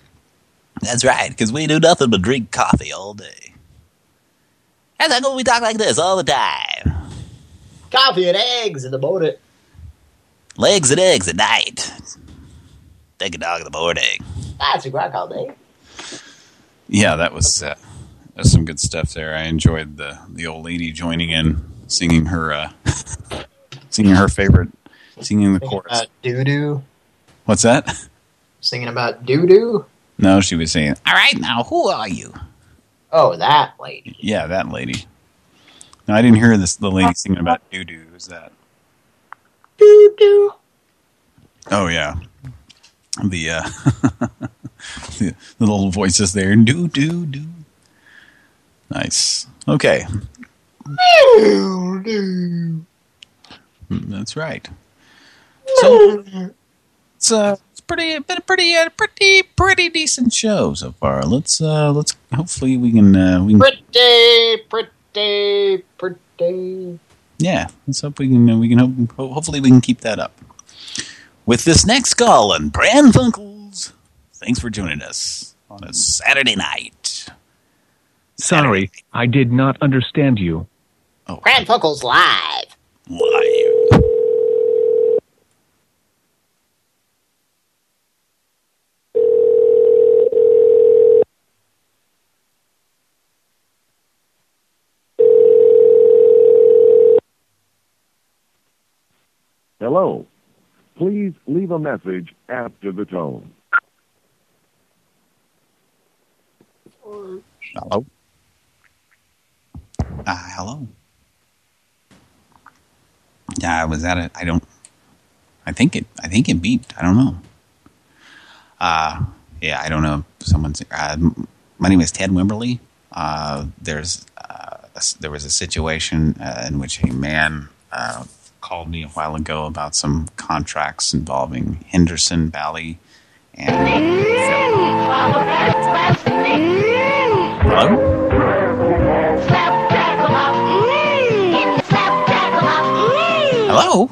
That's right, because we do nothing but drink coffee all day. And then we talk like this all the time. Coffee and eggs in the morning. Legs and eggs at night. Take a dog in the morning. Classic rock all day. Yeah, that was uh, that's some good stuff there. I enjoyed the the old lady joining in, singing her uh, singing her favorite, singing the chorus. Uh, doo doo. What's that? Singing about doo doo. No, she was saying, All right, now who are you? Oh, that lady. yeah, that lady. No, I didn't hear this. The lady singing about doo doo. Who's that? Doo doo. Oh yeah, the uh, the, the little voices there. Doo doo doo. Nice. Okay, Doo doo. Mm, that's right. So it's uh, it's pretty been a pretty uh, pretty pretty decent show so far. Let's uh, let's hopefully we can uh, we can Pretty, pretty, pretty. yeah. Let's hope we can uh, we can hope hopefully we can keep that up. With this next call on Pran Funkels Thanks for joining us on a Saturday night. Sorry, I did not understand you. Pran Funkels live. Live. Hello. Please leave a message after the tone. Hello. Uh, hello. Yeah, was that it? I don't. I think it. I think it beeped. I don't know. Uh, yeah, I don't know. Someone's. Uh, my name is Ted Wimberly. Uh, there's. Uh, a there was a situation uh, in which a man uh, called me a while ago about some contracts involving Henderson Valley and. Hello. Hello?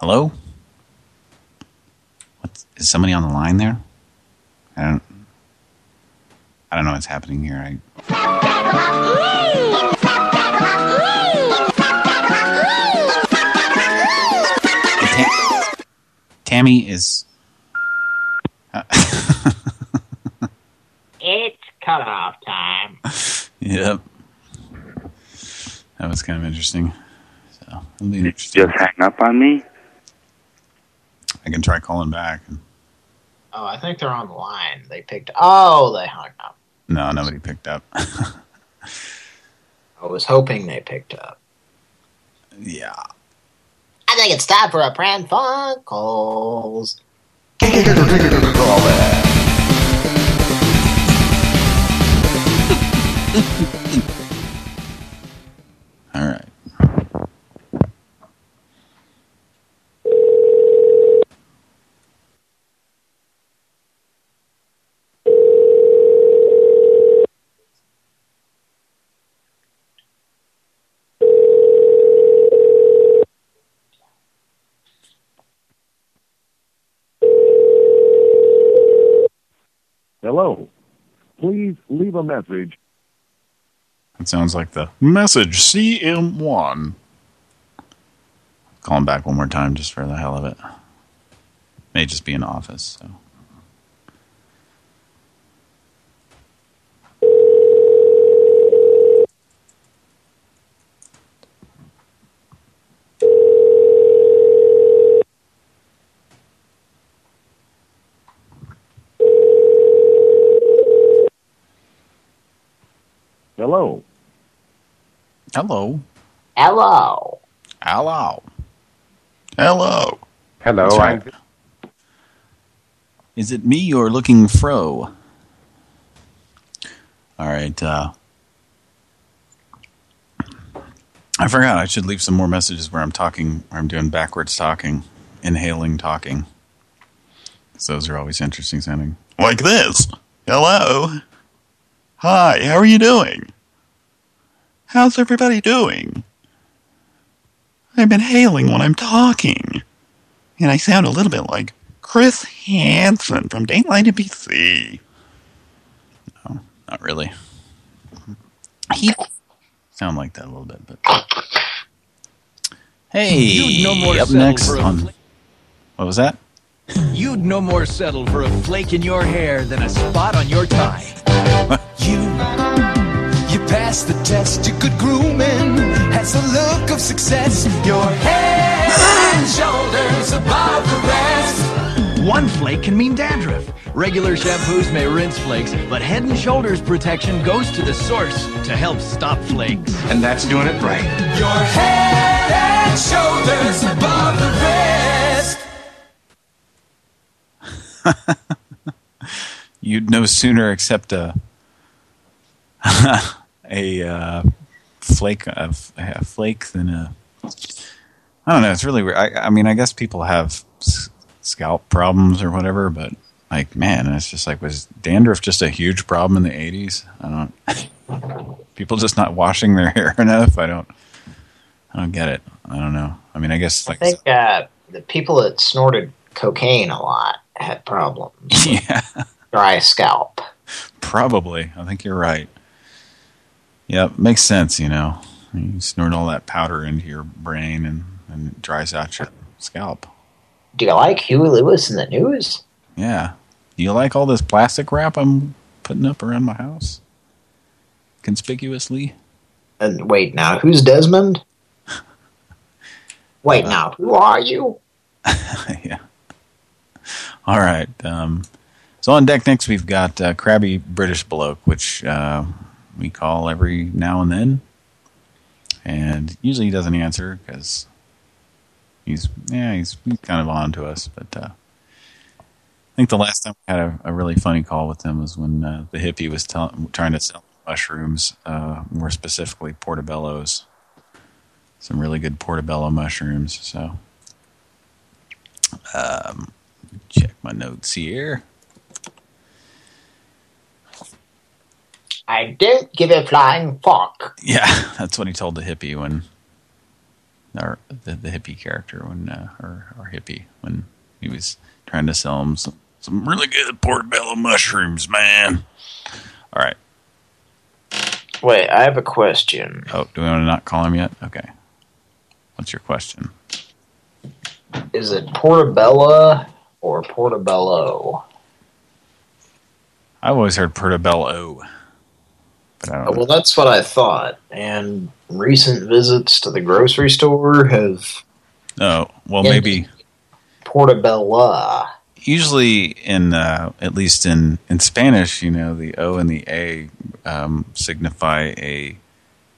Hello? What's, is somebody on the line there? I don't I don't know what's happening here. I Tammy is uh, It's cutoff time. Yep. That was kind of interesting. So, it'll be interesting. Just hang up on me? I can try calling back. Oh, I think they're on the line. They picked. Oh, they hung up. No, nobody picked up. I was hoping they picked up. yeah. I think it's time for a Pran Funkels. All right. Hello. Please leave a message. It sounds like the message CM1. Call him back one more time just for the hell of it. May just be in office, so. Hello. Hello. Hello. Hello. Hello. Hello, right. Is it me you're looking fro? All right. Uh, I forgot. I should leave some more messages where I'm talking, where I'm doing backwards talking, inhaling talking. So those are always interesting sounding. Like this. Hello. Hi, how are you doing? How's everybody doing? I'm inhaling when I'm talking. And I sound a little bit like Chris Hansen from Dateline NBC. No, not really. He sound like that a little bit, but hey, You'd no more up next on what was that? You'd no more settle for a flake in your hair than a spot on your tie. you, you the test, you're good grooming, has the look of success. Your head and shoulders above the rest. One flake can mean dandruff. Regular shampoos may rinse flakes, but head and shoulders protection goes to the source to help stop flakes. And that's doing it right. Your head and shoulders above the rest. You'd no sooner accept uh, a a uh, flake of a flake than a. I don't know. It's really weird. I, I mean, I guess people have s- scalp problems or whatever, but like, man, it's just like was dandruff just a huge problem in the '80s? I don't. people just not washing their hair enough. I don't. I don't get it. I don't know. I mean, I guess I like think uh, the people that snorted cocaine a lot had problems. Yeah. Dry scalp. Probably. I think you're right. Yep, makes sense, you know. You snort all that powder into your brain and, and it dries out your scalp. Do you like Huey Lewis in the news? Yeah. Do you like all this plastic wrap I'm putting up around my house? Conspicuously? And wait, now who's Desmond? Wait, now who are you? yeah. All right. Um, so on deck next we've got uh, Crabby British Bloke, which uh, we call every now and then. And usually he doesn't answer because he's, yeah, he's, he's kind of on to us. But uh, I think the last time we had a, a really funny call with him was when uh, the hippie was trying to sell mushrooms, uh, more specifically portobellos. Some really good portobello mushrooms. So, um, check my notes here. I don't give a flying fuck. Yeah, that's what he told the hippie when, or the, the hippie character when, uh, or, or hippie when he was trying to sell him some, some really good portobello mushrooms, man. All right. Wait, I have a question. Oh, do we want to not call him yet? Okay. What's your question? Is it Portobello or Portobello? I've always heard portobello. But I don't know. Well, that's what I thought. And recent visits to the grocery store have Oh, well, maybe Portobello. usually in uh, at least in in Spanish, you know, the O and the A um, signify a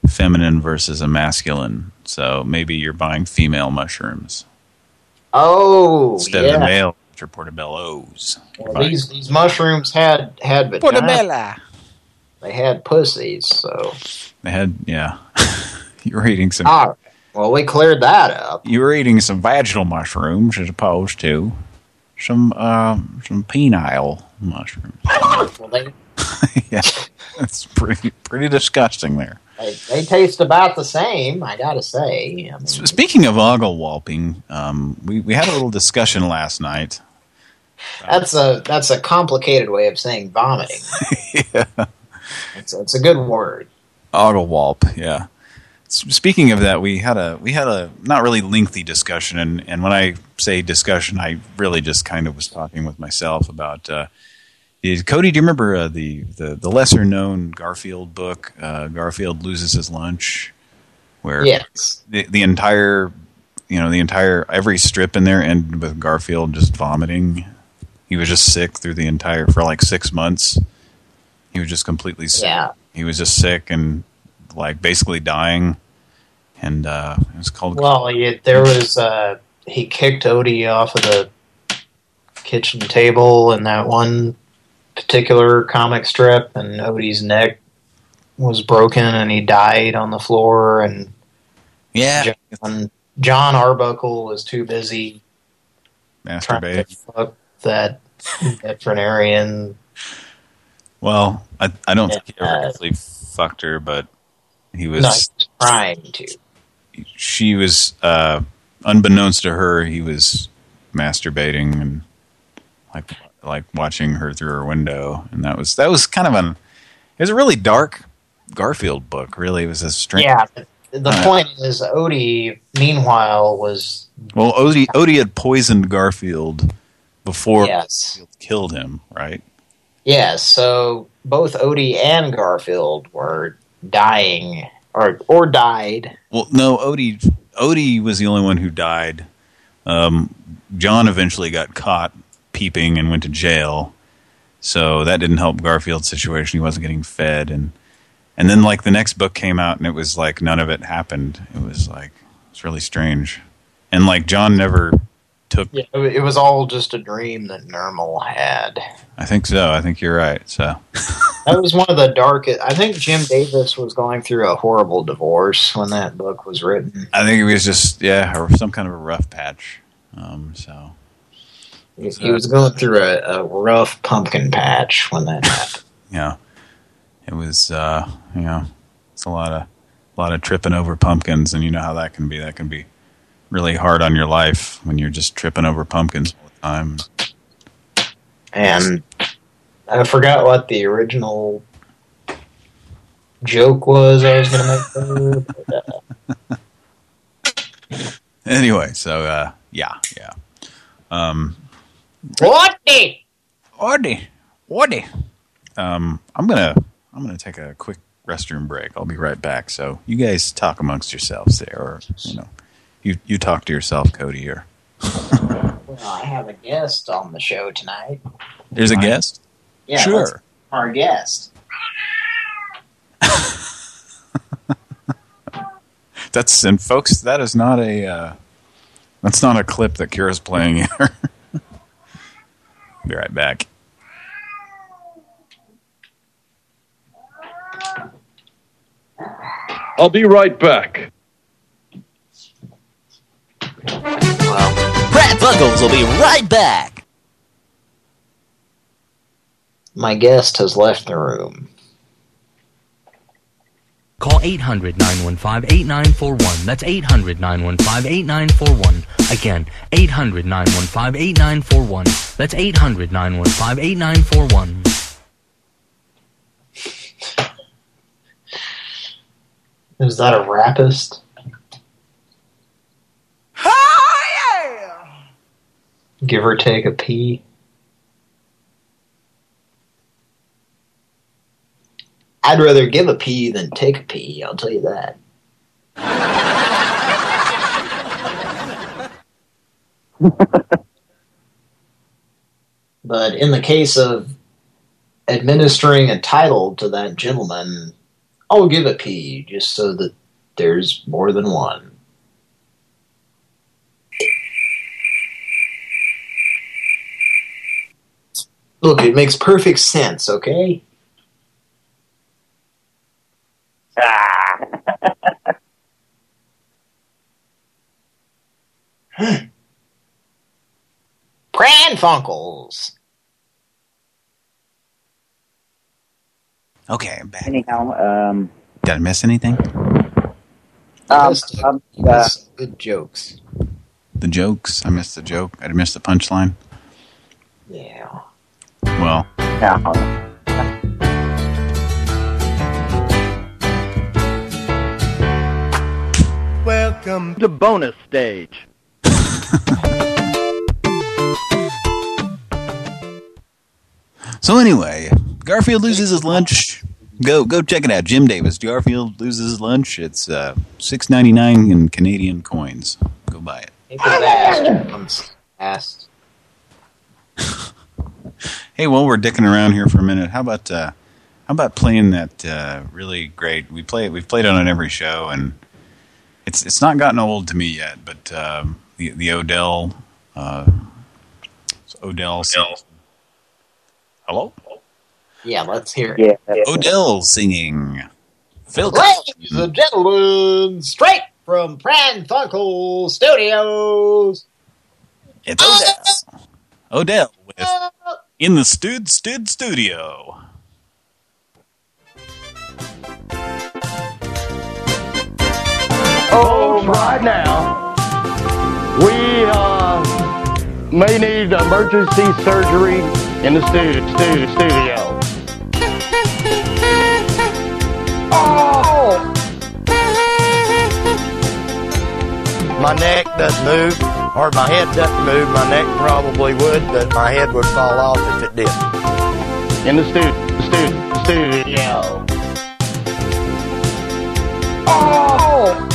feminine versus a masculine. So maybe you're buying female mushrooms Oh, instead yeah. of the male, which are portobellos. Well, these these mushrooms had had vagina. Portobella. They had pussies, so They had, yeah. you were eating some. all right. Well, we cleared that up. You were eating some vaginal mushrooms as opposed to some uh, some penile mushrooms. Well, they, yeah, that's pretty pretty disgusting there. they they taste about the same. I gotta say. I mean, Speaking of ogle wallping, um, we we had a little discussion last night. that's a that's a complicated way of saying vomiting. yeah. It's it's a good word. Ogle walp, yeah. Speaking of that, we had a we had a not really lengthy discussion, and and when I say discussion, I really just kind of was talking with myself about. Uh, is, Cody, do you remember uh, the the the lesser known Garfield book, uh, Garfield loses his lunch, where Yes. the the entire you know the entire every strip in there ended with Garfield just vomiting. He was just sick through the entire for like six months. He was just completely sick. Yeah. He was just sick and like basically dying. And uh, it was called. Well, there was uh, he kicked Odie off of the kitchen table in that one particular comic strip, and Odie's neck was broken, and he died on the floor. And yeah, Jon, Jon Arbuckle was too busy trying to fuck that veterinarian. Well, I I don't think he ever actually fucked her, but he was. No, he was trying to. She was, uh, unbeknownst to her, he was masturbating and like like watching her through her window, and that was that was kind of an. It was a really dark Garfield book. Really, it was a strange. Yeah, the Uh, point is, Odie, meanwhile, was Well, Odie Odie had poisoned Garfield before Yes. Garfield killed him, right? Yeah, so both Odie and Garfield were dying or or died. Well, no, Odie Odie was the only one who died. Um, Jon eventually got caught peeping and went to jail, so that didn't help Garfield's situation. He wasn't getting fed, and and then like the next book came out, and it was like none of it happened. It was like it's really strange, and like Jon never took. Yeah, it was all just a dream that Nermal had. I think so. I think you're right. So That was one of the darkest. I think Jim Davis was going through a horrible divorce when that book was written. I think it was just yeah, or some kind of a rough patch. Um, so He he was going through a, a rough pumpkin patch when that happened. yeah, it was uh, you know, it's a lot of a lot of tripping over pumpkins, and you know how that can be. That can be really hard on your life when you're just tripping over pumpkins all the time. And I forgot what the original joke was I was going to make. there, but, uh, Anyway, so uh, yeah, yeah. Um, Woody! Woody! Woody! Um, I'm gonna I'm gonna take a quick restroom break. I'll be right back. So you guys talk amongst yourselves there, or you know, you you talk to yourself, Cody. Or well, I have a guest on the show tonight. there's a guest. Yeah, sure. Our guest. That's and folks, that is not a uh, that's not a clip that Kira's playing either. be right back. I'll be right back. Brad Buckles will be right back. My guest has left the room. Call 800-915-8941. That's 800-915-8941. Again, 800-915-8941. That's 800-915-8941. Is that a rapist? Oh, give or take a P. I'd rather give a P than take a P, I'll tell you that. but in the case of administering a title to that gentleman, I'll give a P just so that there's more than one. Look, it makes perfect sense, okay? Pran Funkels. Okay, I'm back. Anyhow, um, Did I miss anything? um, missed, um, you uh, missed good jokes. The jokes. I missed the joke. I missed the punchline. Yeah. Well, Yeah. Welcome to bonus stage. so anyway, Garfield loses his lunch. Go go check it out. Jim Davis. Garfield loses his lunch. It's uh, six ninety nine in Canadian coins. Go buy it. People asked. Hey, while we're dicking around here for a minute, how about uh, how about playing that uh, really great? We play it. we've played it on every show, and it's it's not gotten old to me yet. But um, the the Odell uh, Odell Hello. Yeah, let's hear it. Odell singing. Phil. Ladies and gentlemen, straight from Pran Funkel Studios. It's Odell. Odell with in the Stud Stud Studio. Oh, right now, we uh, may need emergency surgery in the stu stu studio. Oh! My neck doesn't move, or my head doesn't move. My neck probably would, but my head would fall off if it did. In the stu stu studio. Oh!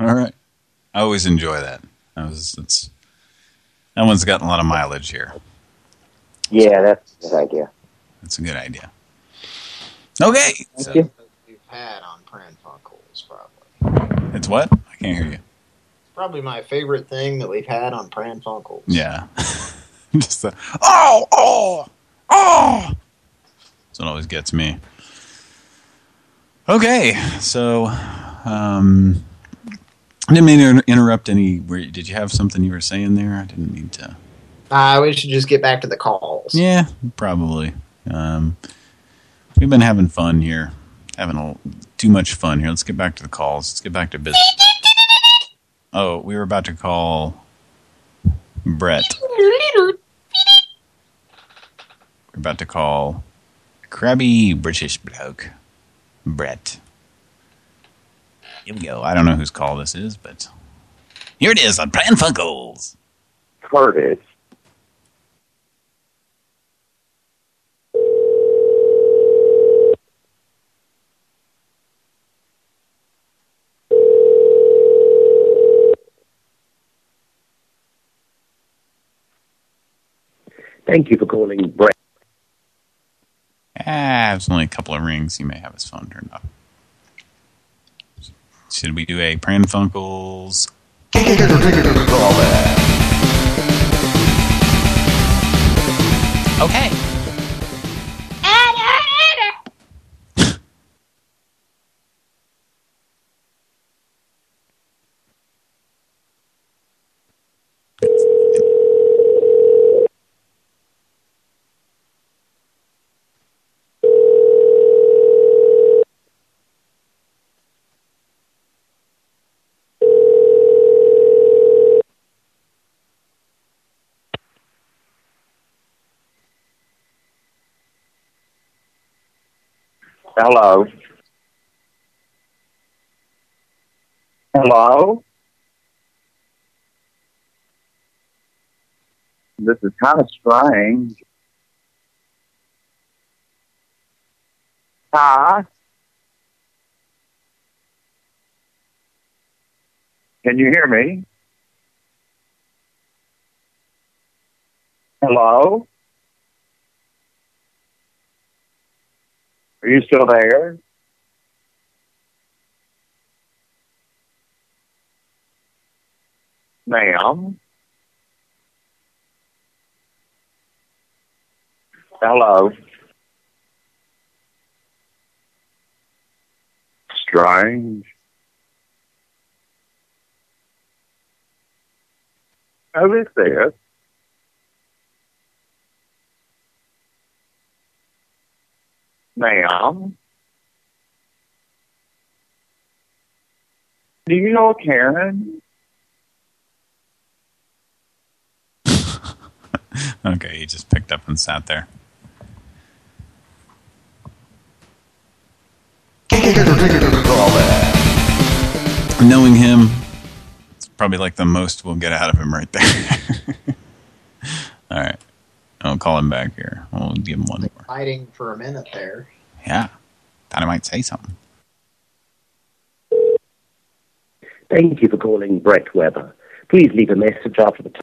All right. I always enjoy that. That was that's that one's gotten a lot of mileage here. Yeah, that's a good idea. That's a good idea. Okay. Thank so- you. We've had on Pran Funkels, probably. It's what? I can't hear you. It's probably my favorite thing that we've had on Pran Funkels. Yeah. Just the oh oh oh. That's what always gets me. Okay, so um, I didn't mean to inter- interrupt any. Were, did you have something you were saying there? I didn't mean to. Uh, we should just get back to the calls. Yeah, probably. Um, we've been having fun here having a, too much fun here. Let's get back to the calls. Let's get back to business. Oh, we were about to call Brett. We're about to call crabby British bloke, Brett. Here we go. I don't know whose call this is, but here it is on Pran Funkels. Curtis. Thank you for calling Brett. Ah, it's only a couple of rings. He may have his phone turned off. Should we do a Pran Funkels? Okay. Hello. Hello. This is kind of strange. Hi. Can you hear me? Hello? Are you still there? Ma'am? Hello? Strange. Who is this? Ma'am? Do you know Karen? Okay, he just picked up and sat there. Knowing him, it's probably like the most we'll get out of him right there. All right. I'll call him back here. I'll give him one more. Hiding for a minute there. Yeah. Thought I might say something. Thank you for calling Brett Weber. Please leave a message after the tone.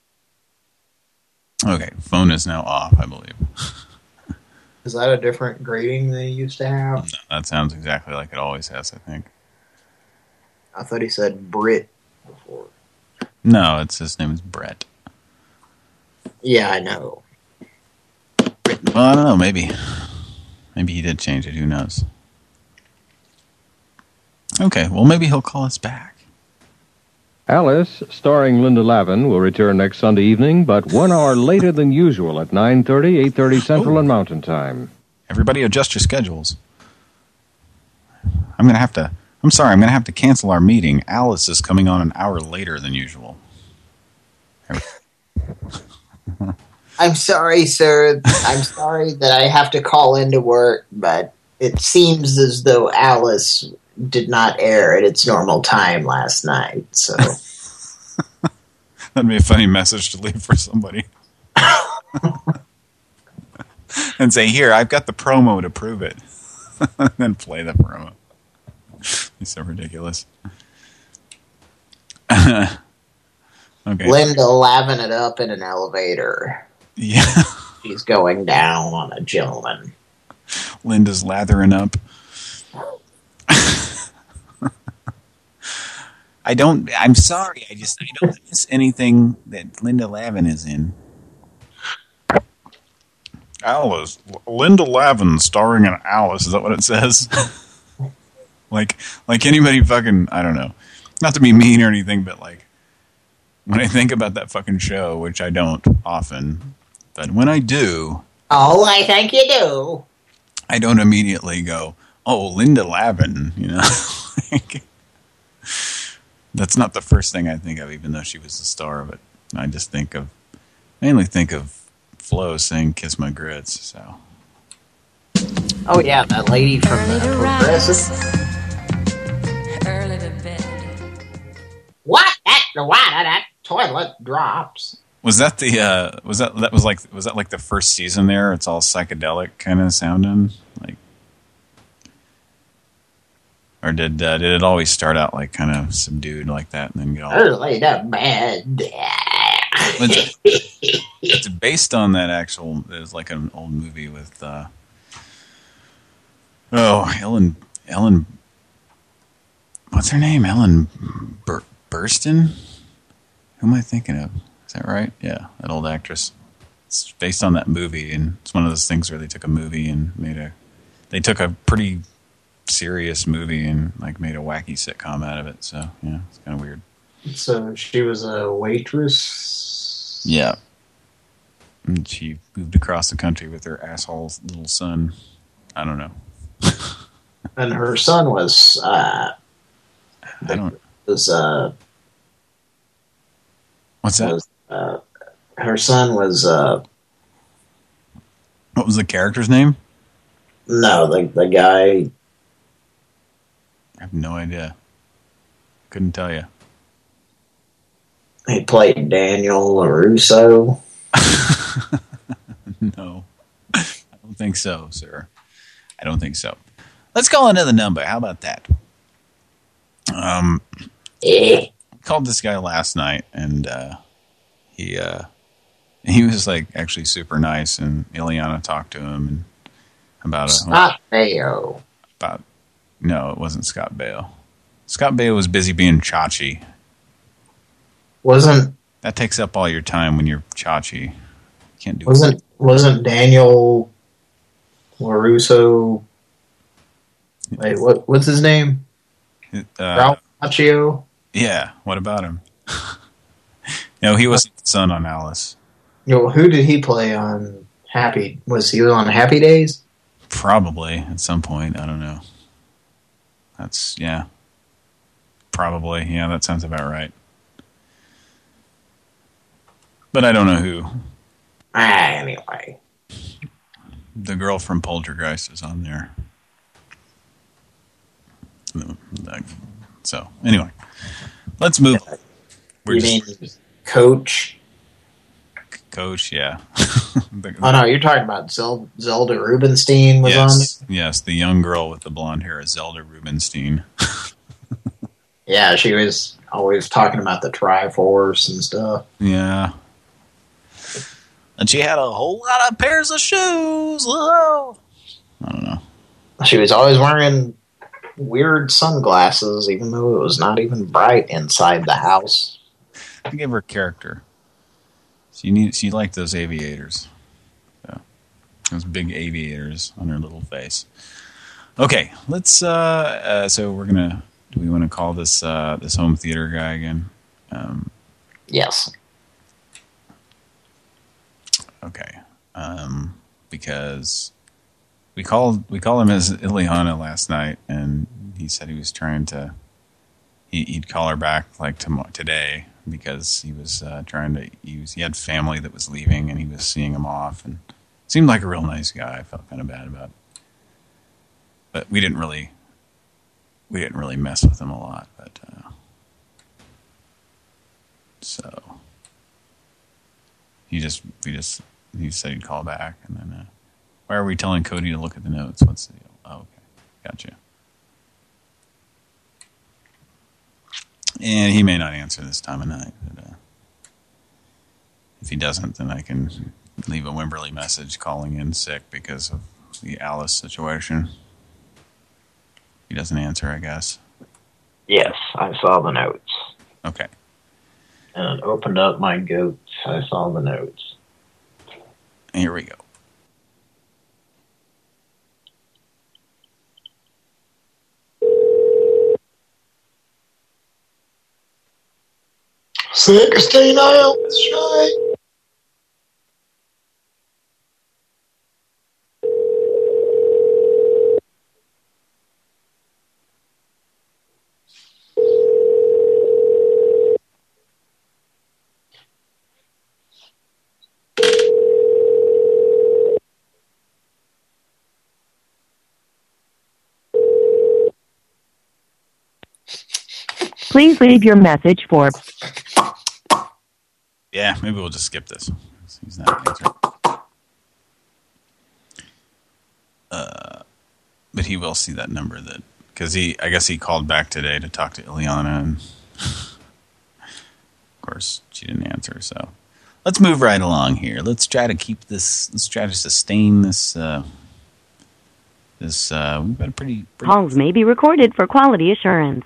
Okay, phone is now off, I believe. Is that a different grading they used to have? That sounds exactly like it always has, I think. I thought he said Brit before. No, it's his name is Brett. Yeah, I know. Well, I don't know, maybe. Maybe he did change it, who knows. Okay, well maybe he'll call us back. Alice, starring Linda Lavin, will return next Sunday evening, but one hour later than usual at 9.30, 8.30 Central and Mountain Time. Everybody adjust your schedules. I'm going to have to... I'm sorry, I'm going to have to cancel our meeting. Alice is coming on an hour later than usual. I'm sorry, sir. I'm sorry that I have to call into work, but it seems as though Alice did not air at its normal time last night, so... That'd be a funny message to leave for somebody. and say, here, I've got the promo to prove it. and then play the promo. He's so ridiculous. okay. Linda laving it up in an elevator. Yeah. She's going down on a gentleman. Linda's lathering up. I don't, I'm sorry, I just, I don't miss anything that Linda Lavin is in. Alice, Linda Lavin starring in Alice, is that what it says? like, like anybody fucking, I don't know. Not to be mean or anything, but like, when I think about that fucking show, which I don't often, but when I do, Oh, I think you do. I don't immediately go, oh, Linda Lavin, you know. Like, that's not the first thing I think of, even though she was the star of it. I just think of, mainly think of Flo saying "Kiss My Grits." So Oh yeah, that lady from the Progressive. Early to bed. What? That the water that toilet drops. Was that the uh, was that that was like was that like the first season there? It's all psychedelic kind of sounding, like, or did uh, did it always start out like kind of subdued like that and then get all? Early to bed. It's, it's based on that actual. There's like an old movie with. Uh, oh, Ellen. Ellen. What's her name? Ellen Bur Burstyn. Who am I thinking of? Is that right? Yeah, that old actress. It's based on that movie, and it's one of those things where they took a movie and made a. They took a pretty serious movie and like made a wacky sitcom out of it. So yeah, it's kind of weird. So she was a waitress. Yeah. And she moved across the country with her asshole little son. I don't know. And her son was uh I don't. was uh What's that? was, uh her son was uh What was the character's name? no, the the guy I have no idea. Couldn't tell you. he played Daniel LaRusso. no. I don't think so, sir. I don't think so. Let's call another number. How about that? Um, called this guy last night, and uh, he uh, he was like actually super nice, and Ileana talked to him and about a, Scott Baio. about no, it wasn't Scott Baio. Scott Baio was busy being Chachi. Wasn't That takes up all your time when you're Chachi. Can't do wasn't wasn't Daniel LaRusso Wait, what what's his name? Uh, Ralph Macchio? yeah, what about him? no, he wasn't the son on Alice. Know, who did he play on Happy? Was he on Happy Days? Probably at some point. I don't know. That's yeah. Probably yeah. That sounds about right. But I don't know who. Ah, anyway. The girl from Poltergeist is on there. So anyway, let's move. on. We're You just Coach? coach, yeah. The- Oh no, you're talking about Zel Zelda Rubinstein was on there. yes, yes, the young girl with the blonde hair is Zelda Rubinstein. Yeah, she was always talking about the Triforce and stuff. Yeah. And she had a whole lot of pairs of shoes. Whoa. I don't know. She was always wearing weird sunglasses, even though it was not even bright inside the house. I give her a character. She need she liked those aviators. Yeah. Those big aviators on her little face. Okay, let's uh, uh so we're gonna do we want to call this uh this home theater guy again? Um Yes. okay. Um because we called we called him as Ileana last night and he said he was trying to he, he'd call her back like tomorrow today because he was uh, trying to use he had family that was leaving and he was seeing them off and seemed like a real nice guy. I felt kind of bad about. But we didn't really we didn't really mess with him a lot, but uh, so he just we just he said he'd call back and then uh, why are we telling Cody to look at the notes? What's the deal? Oh, okay. Gotcha. And he may not answer this time of night. But, uh, if he doesn't, then I can leave a Wimberly message calling in sick because of the Alice situation. He doesn't answer, I guess. Yes, I saw the notes. Okay. And opened up my goats. I saw the notes. Here we go. Sixteen hours Right. Please leave your message for yeah, maybe we'll just skip this. He's not answering. Uh, but he will see that number that because he, I guess he called back today to talk to Ileana, and of course she didn't answer. So let's move right along here. Let's try to keep this. Let's try to sustain this. Uh, this uh, we've got a pretty, pretty calls may be recorded for quality assurance.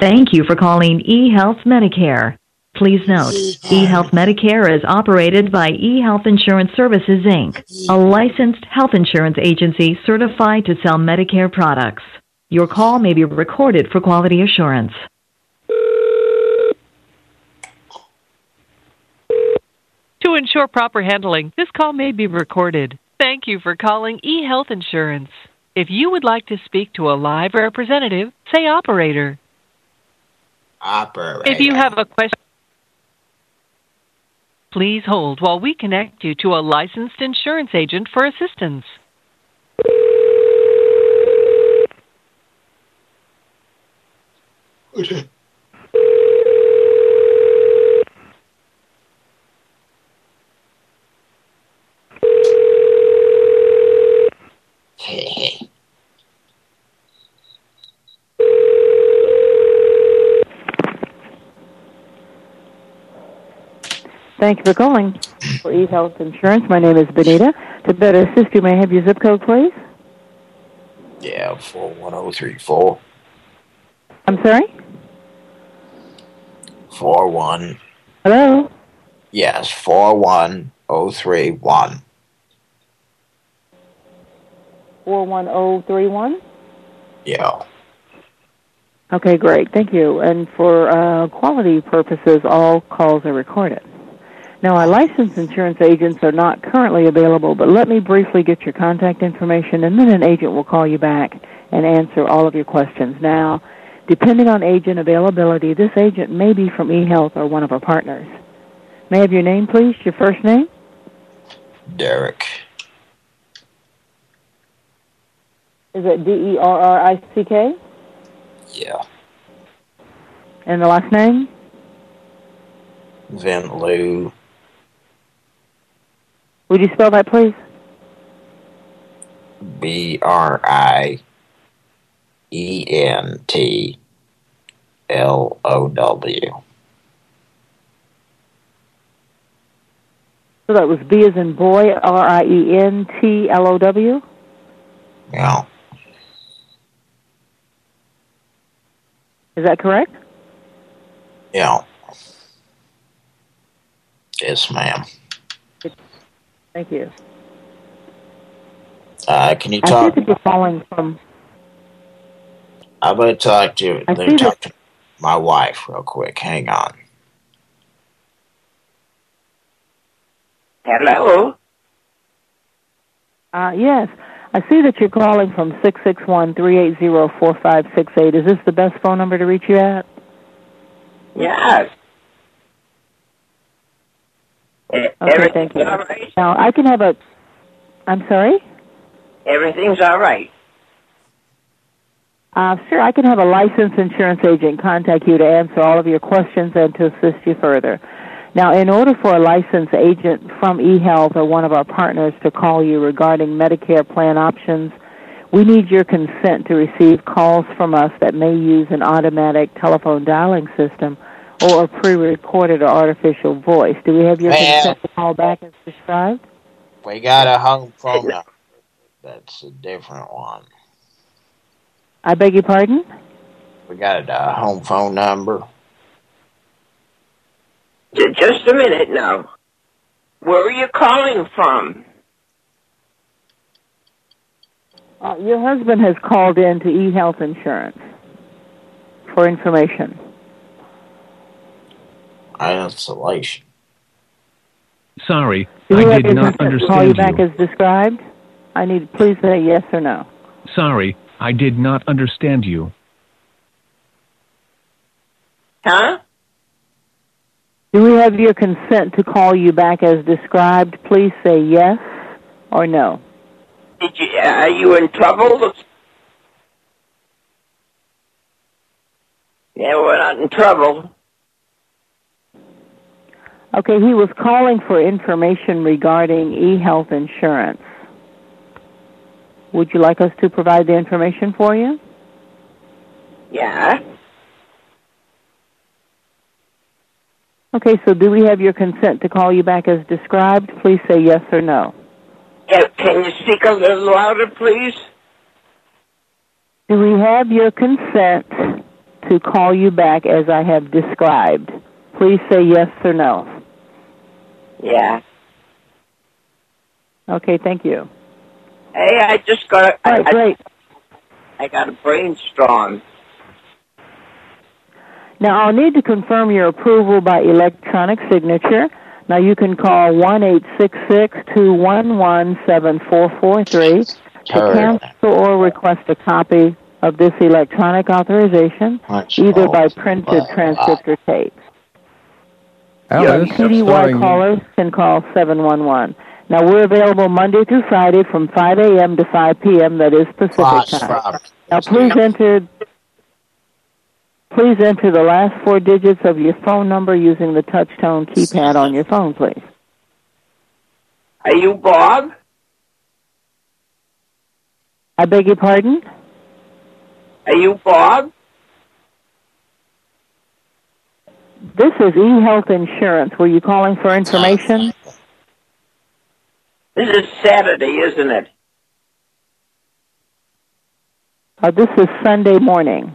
Thank you for calling eHealth Medicare. Please note, eHealth Medicare is operated by eHealth Insurance Services, Inc., a licensed health insurance agency certified to sell Medicare products. Your call may be recorded for quality assurance. To ensure proper handling, this call may be recorded. Thank you for calling eHealth Insurance. If you would like to speak to a live representative, say operator. Operator. If you have a question, please hold while we connect you to a licensed insurance agent for assistance. Thank you for calling for eHealth Insurance. My name is Benita. To better assist you, may I have your zip code, please? Yeah, 41034. I'm sorry? 41. Hello? Yes, 41031. 41031? Yeah. Okay, great. Thank you. And for uh, quality purposes, all calls are recorded. Now, our licensed insurance agents are not currently available, but let me briefly get your contact information, and then an agent will call you back and answer all of your questions. Now, depending on agent availability, this agent may be from eHealth or one of our partners. May I have your name, please? Your first name? Derrick. Is it D-E-R-R-I-C-K? Yeah. And the last name? Vin Lou. Would you spell that, please? B R I E N T L O W. So that was B as in boy, R-I-E-N-T-L-O-W? Yeah. Is that correct? Yeah. Yes, ma'am. Thank you. Uh, can you talk? I talk? think you're calling from... I'm going to talk to, I let see me talk to my wife real quick. Hang on. Hello? Uh, yes. I see that you're calling from 661-380-4568. Is this the best phone number to reach you at? Yes. Okay, thank you. all right. Now, I can have a... I'm sorry? Everything's all right. Uh, sure, I can have a licensed insurance agent contact you to answer all of your questions and to assist you further. Now, in order for a licensed agent from eHealth or one of our partners to call you regarding Medicare plan options, we need your consent to receive calls from us that may use an automatic telephone dialing system or a pre-recorded or artificial voice. Do we have your Well- consent to call back as described? We got a home phone number. That's a different one. I beg your pardon? We got a home phone number. Just a minute now. Where are you calling from? Uh, your husband has called in to eHealth Insurance for information. Isolation. Sorry, Do I you have did your not consent to call you back as described? I need please say yes or no. Sorry, I did not understand you. Huh? Do we have your consent to call you back as described? Please say yes or no. Did you, uh, are you in trouble? Yeah, we're not in trouble. Okay, he was calling for information regarding e-health insurance. Would you like us to provide the information for you? Yeah. Okay, so do we have your consent to call you back as described? Please say yes or no. Yeah, can you speak a little louder, please? Do we have your consent to call you back as I have described? Please say yes or no. Yeah. Okay, thank you. Hey, I just got. A, All right, I, great. I got a brainstorm. Now I'll need to confirm your approval by electronic signature. Now you can call one eight six six two one one seven four four three to cancel or request a copy of this electronic authorization, either by printed transcript or tape. Alice, TDY starring- callers can call 711. Now we're available Monday through Friday from 5 a.m. to 5 p.m. That is Pacific Fox time. Robert. Now please enter please enter the last four digits of your phone number using the touch tone keypad on your phone, please. Are you Bob? I beg your pardon? Are you Bob? This is eHealth Insurance. Were you calling for information? This is Saturday, isn't it? Uh, this is Sunday morning.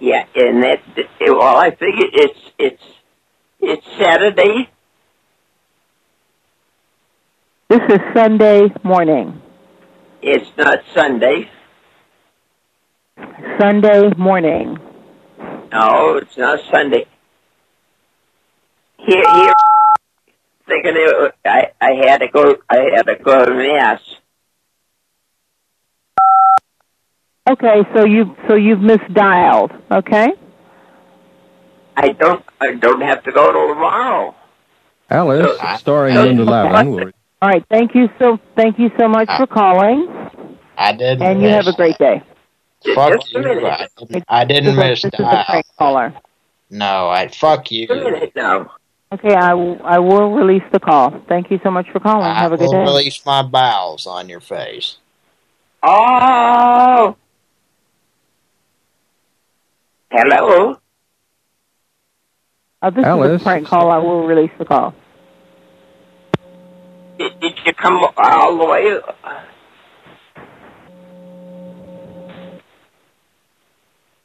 Yeah, and that. Well, I figured it's it's it's Saturday. This is Sunday morning. It's not Sunday. Sunday morning. No, it's not Sunday. Here, here. Thinking it, I I had to go. I had to go to mass. Okay, so you so you've misdialed. Okay. I don't. I don't have to go till tomorrow. Alice, starring Linda Lavin, will All right. Thank you so thank you so much for calling, I did. and you have a great day. Fuck Just a you. minute. I didn't, I didn't This is a- miss this is a caller. No, I fuck you. Just a minute now. Okay, I, w- I will release the call. Thank you so much for calling. I have a good will day. release my bowels on your face. Oh. Hello. Uh, this is Alice? a prank call. I will release the call. Did, did you come all the way?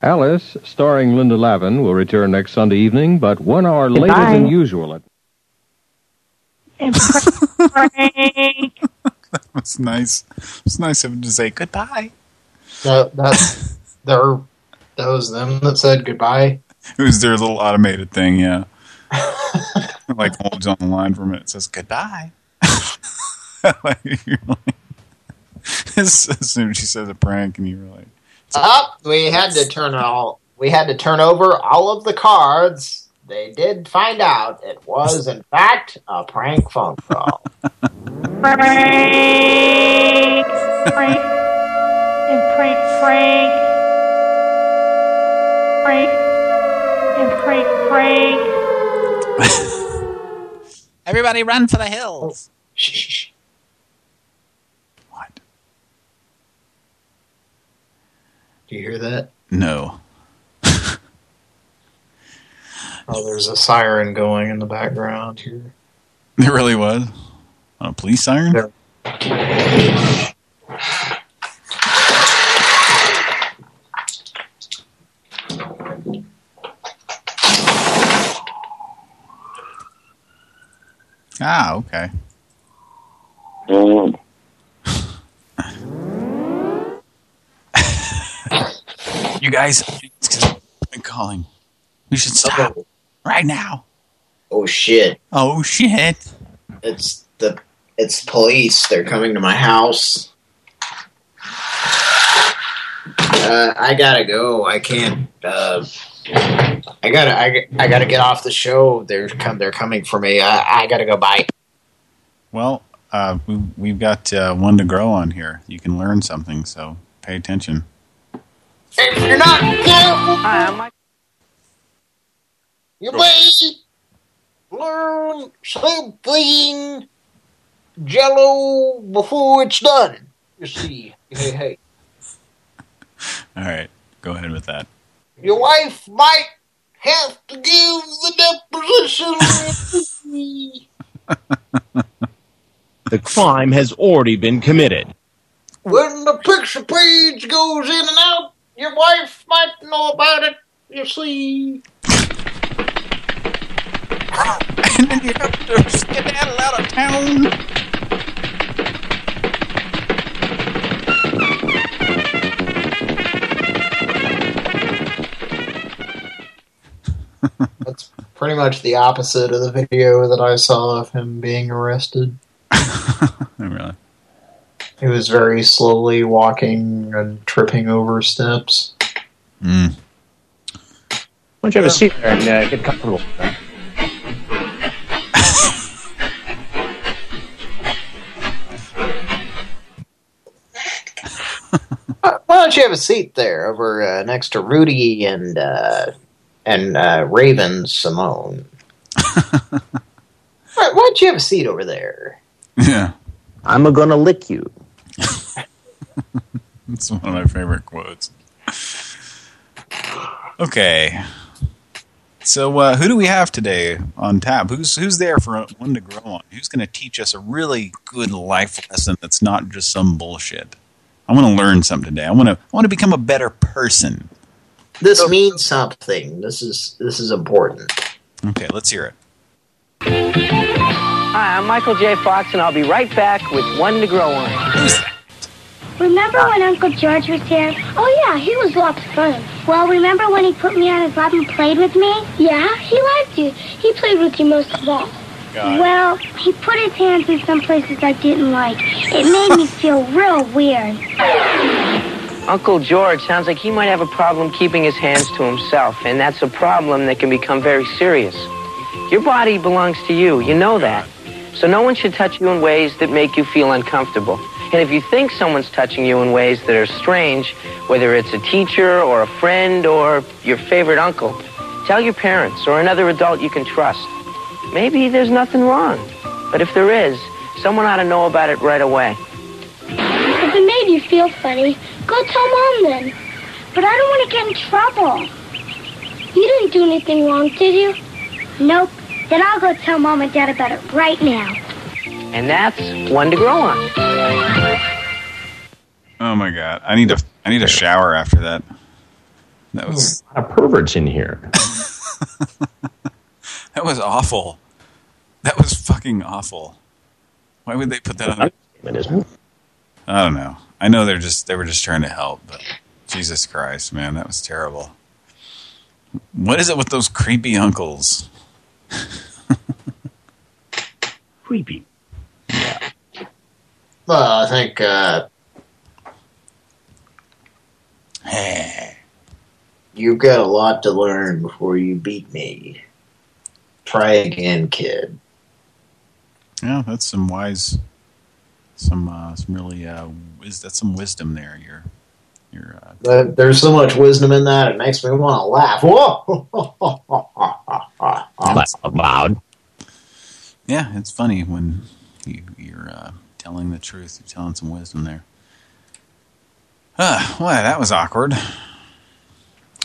Alice, starring Linda Lavin, will return next Sunday evening, but one hour later than usual. At That's nice. It's nice of him to say goodbye. That, that's there. That was them that said goodbye. It was their little automated thing, yeah. like holds on the line for a minute, says goodbye. like, like, as soon as she says a prank, and you're like, Up, uh, we had to turn all. We had to turn over all of the cards. They did find out it was, in fact, a prank phone call. Prank! Prank! And prank, prank! Prank! And prank, prank! Everybody run for the hills. Oh, shh. What? You hear that? no. Oh, there's a siren going in the background here. There really was? On a police siren? There. Ah, okay. You guys, it's 'cause I've been calling. We should stop right now. Oh shit! Oh shit! It's the it's police. They're coming to my house. Uh, I gotta go. I can't. Uh, I gotta. I, I gotta get off the show. They're come. They're coming for me. I, I gotta go. Bye. Well, uh, we, we've got uh, one to grow on here. You can learn something, so pay attention. If you're not careful, you may learn something jello before it's done. You see, hey, hey. All right, go ahead with that. Your wife might have to give the deposition. The crime has already been committed. when the picture page goes in and out, your wife might know about it. You see. and then you have to skedaddle out of town. That's pretty much the opposite of the video that I saw of him being arrested. really? He was very slowly walking and tripping over steps. Mm. Why don't you have a seat there and uh, get comfortable? Why don't you have a seat there over uh, next to Rudy and uh, and uh, Raven-Symoné? why, why don't you have a seat over there? Yeah. I'm gonna lick you. It's one of my favorite quotes. Okay. So uh, who do we have today on tap? Who's who's there for one to grow on? Who's going to teach us a really good life lesson that's not just some bullshit? I want to learn something today. I want to I want to become a better person. This means something. This is this is important. Okay, let's hear it. Hi, I'm Michael J. Fox, and I'll be right back with one to grow on. Remember when Uncle George was here? Oh, yeah, he was lots of fun. Well, remember when he put me on his lap and played with me? Yeah, he liked you. He played with you most of all. God. Well, he put his hands in some places I didn't like. It made me feel real weird. Uncle George sounds like he might have a problem keeping his hands to himself, and that's a problem that can become very serious. Your body belongs to you, you know that. So no one should touch you in ways that make you feel uncomfortable. And if you think someone's touching you in ways that are strange, whether it's a teacher or a friend or your favorite uncle, tell your parents or another adult you can trust. Maybe there's nothing wrong. But if there is, someone ought to know about it right away. If it made you feel funny, go tell Mom then. But I don't want to get in trouble. You didn't do anything wrong, did you? Nope. Then I'll go tell Mom and Dad about it right now. And that's one to grow on. Oh my god, I need to I need a shower after that. That was a lot of perverts in here. that was awful. That was fucking awful. Why would they put that on? I don't know. I know they're just they were just trying to help, but Jesus Christ, man, that was terrible. What is it with those creepy uncles? Creepy. Well, I think uh, Hey. you've got a lot to learn before you beat me. Try again, kid. Yeah, that's some wise, some uh, some really uh, is that some wisdom there? You're you're uh, Uh, there's so much wisdom in that, it makes me want to laugh. Whoa! Laugh out loud. yeah, it's funny when you, you're uh, telling the truth. You're telling some wisdom there. Ah, well, that was awkward.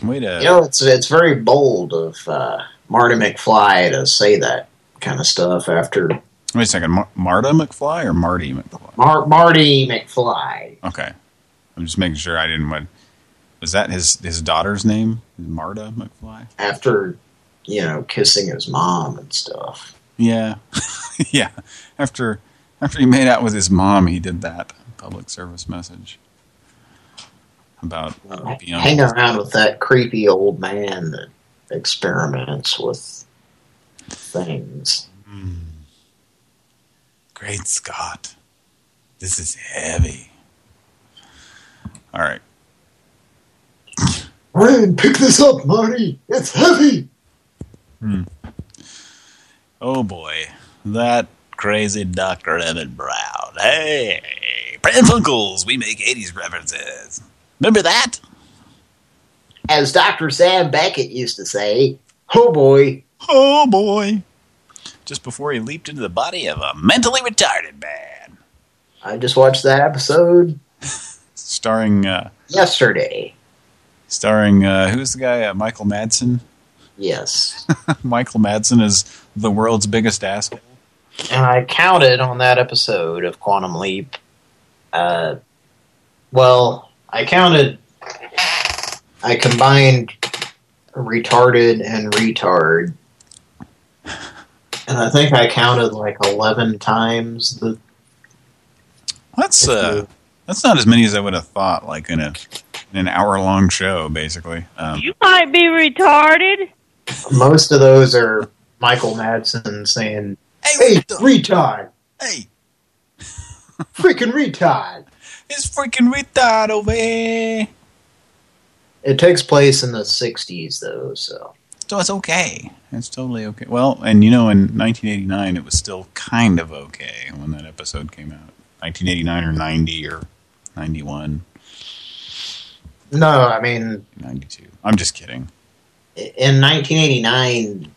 Way to You know, it's it's very bold of uh, Marty McFly to say that kind of stuff after wait a second. Mar Marta McFly or Marty McFly? Mar Marty McFly. Okay, I'm just making sure I didn't. What was that? His his daughter's name? Marta McFly. After, you know, kissing his mom and stuff. Yeah, yeah. After after he made out with his mom, he did that public service message about creepy Hang around with that creepy old man that experiments with things. Mm. Great Scott, this is heavy. All right. Ryan, pick this up, Marty. It's heavy. Hmm. Oh boy, that crazy Dr. Emmett Brown. Hey, Pran Funkels, we make 80s references. Remember that? as Dr. Sam Beckett used to say, oh boy. Oh boy. Just before he leaped into the body of a mentally retarded man. I just watched that episode Starring, uh, yesterday. starring, uh, who's the guy? Uh, Michael Madsen? Yes. Michael Madsen is the world's biggest asshole. And I counted on that episode of Quantum Leap. Uh, well, I counted. I combined retarded and retard. And I think I counted like 11 times the. That's, uh, that's not as many as I would have thought, like in a, in an hour-long show, basically. Um, You might be retarded. Most of those are Michael Madsen saying, Hey, retard! Hey! Freaking retard! It's freaking retard over here! It takes place in the 60s, though, so. So it's okay. It's totally okay. Well, and you know, in 1989, it was still kind of okay when that episode came out. 1989 or 90 or 91. No, I mean... 92. I'm just kidding. In 1989,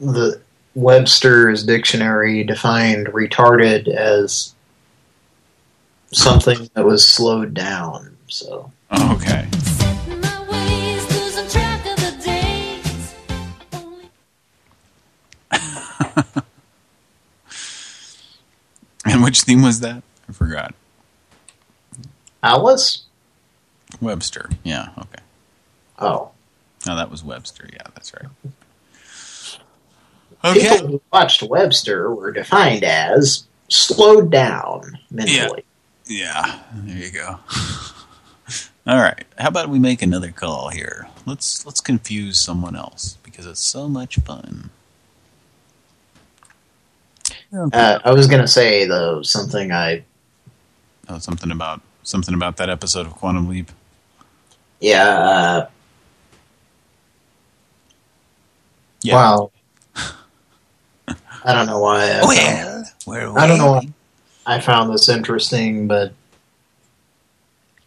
the Webster's dictionary defined retarded as something that was slowed down, so... Oh, okay. And which theme was that? I forgot. Alice? Webster. Yeah, okay. Oh. No, that was Webster. Yeah, that's right. People who watched Webster were defined as slowed down mentally. Yeah, there you go. All right. How about we make another call here? Let's let's confuse someone else because it's so much fun. Uh, I was going to say, though, something I... Oh, something about something about that episode of Quantum Leap. Yeah, uh... Yeah. Wow. I don't know why. I Well, found, we're I don't know why I found this interesting, but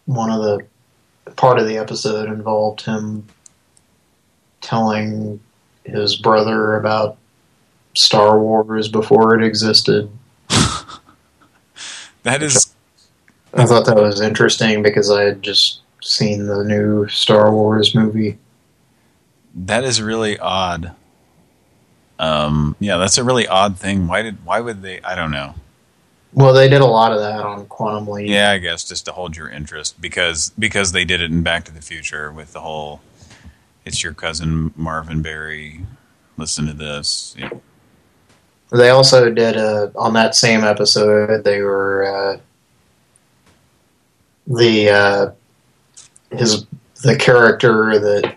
one of the part of the episode involved him telling his brother about Star Wars before it existed. That is I thought that was interesting because I had just seen the new Star Wars movie. that is really odd. Um, yeah, that's a really odd thing. Why did why would they? I don't know. Well, they did a lot of that on Quantum Leap. Yeah, I guess just to hold your interest because because they did it in Back to the Future with the whole it's your cousin Marvin Berry. Listen to this. Yeah. They also did a on that same episode. They were uh, the uh, his the character that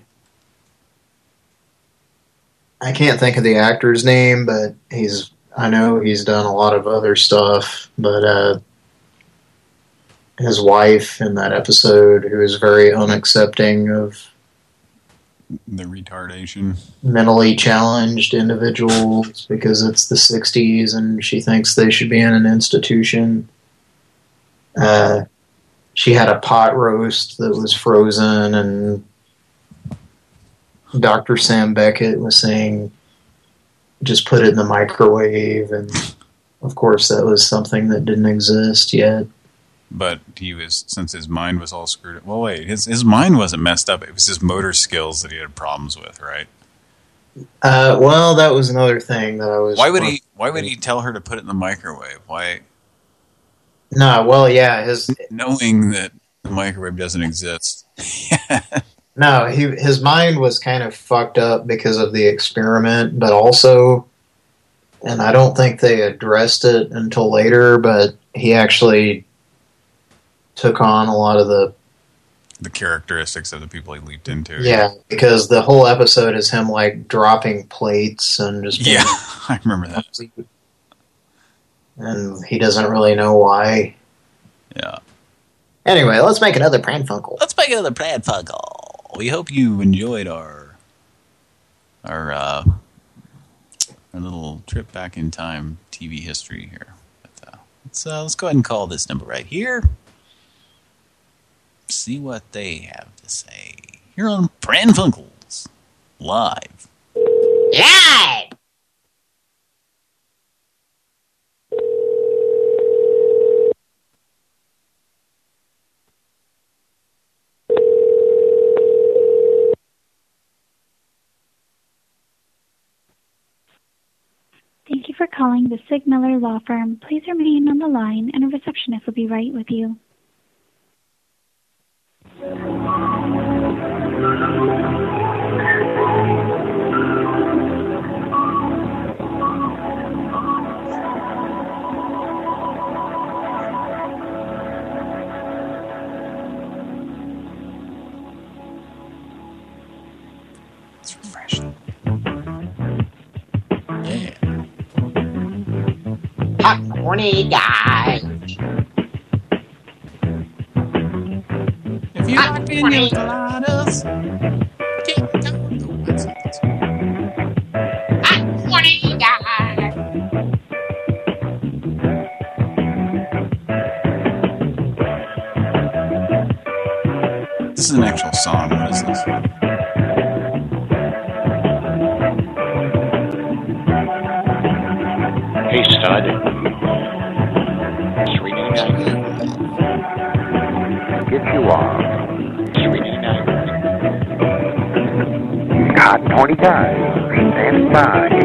I can't think of the actor's name, but he's I know he's done a lot of other stuff. But uh, his wife in that episode, who is very unaccepting of The retardation. mentally challenged individuals because it's the 60s and she thinks they should be in an institution. Uh, she had a pot roast that was frozen and Dr. Sam Beckett was saying just put it in the microwave and of course that was something that didn't exist yet. But he was since his mind was all screwed up. Well, wait, his his mind wasn't messed up. It was his motor skills that he had problems with, right? Uh, well, that was another thing that I was... Why would he? Why would he tell her to put it in the microwave? Why? No, well, yeah, his Knowing that the microwave doesn't exist. No, he his mind was kind of fucked up because of the experiment, but also, and I don't think they addressed it until later, but he actually took on a lot of the the characteristics of the people he leaped into. yeah because the whole episode is him like dropping plates and just being- Yeah, I remember that. And he doesn't really know why. Yeah. Anyway, let's make another Pran Funkel. Let's make another Pran Funkel. We hope you enjoyed our our uh, our little trip back in time TV history here. But, uh, let's uh, let's go ahead and call this number right here. See what they have to say. here on Pran Funkels live. Live. For calling the Sig Miller Law Firm. Please remain on the line, and a receptionist will be right with you. It's refreshing. Horny guy. If you Hot like in your coladas, get down the woods. Hot horny guy. This is an actual song. What is this? Hot 20 guys. Stand by.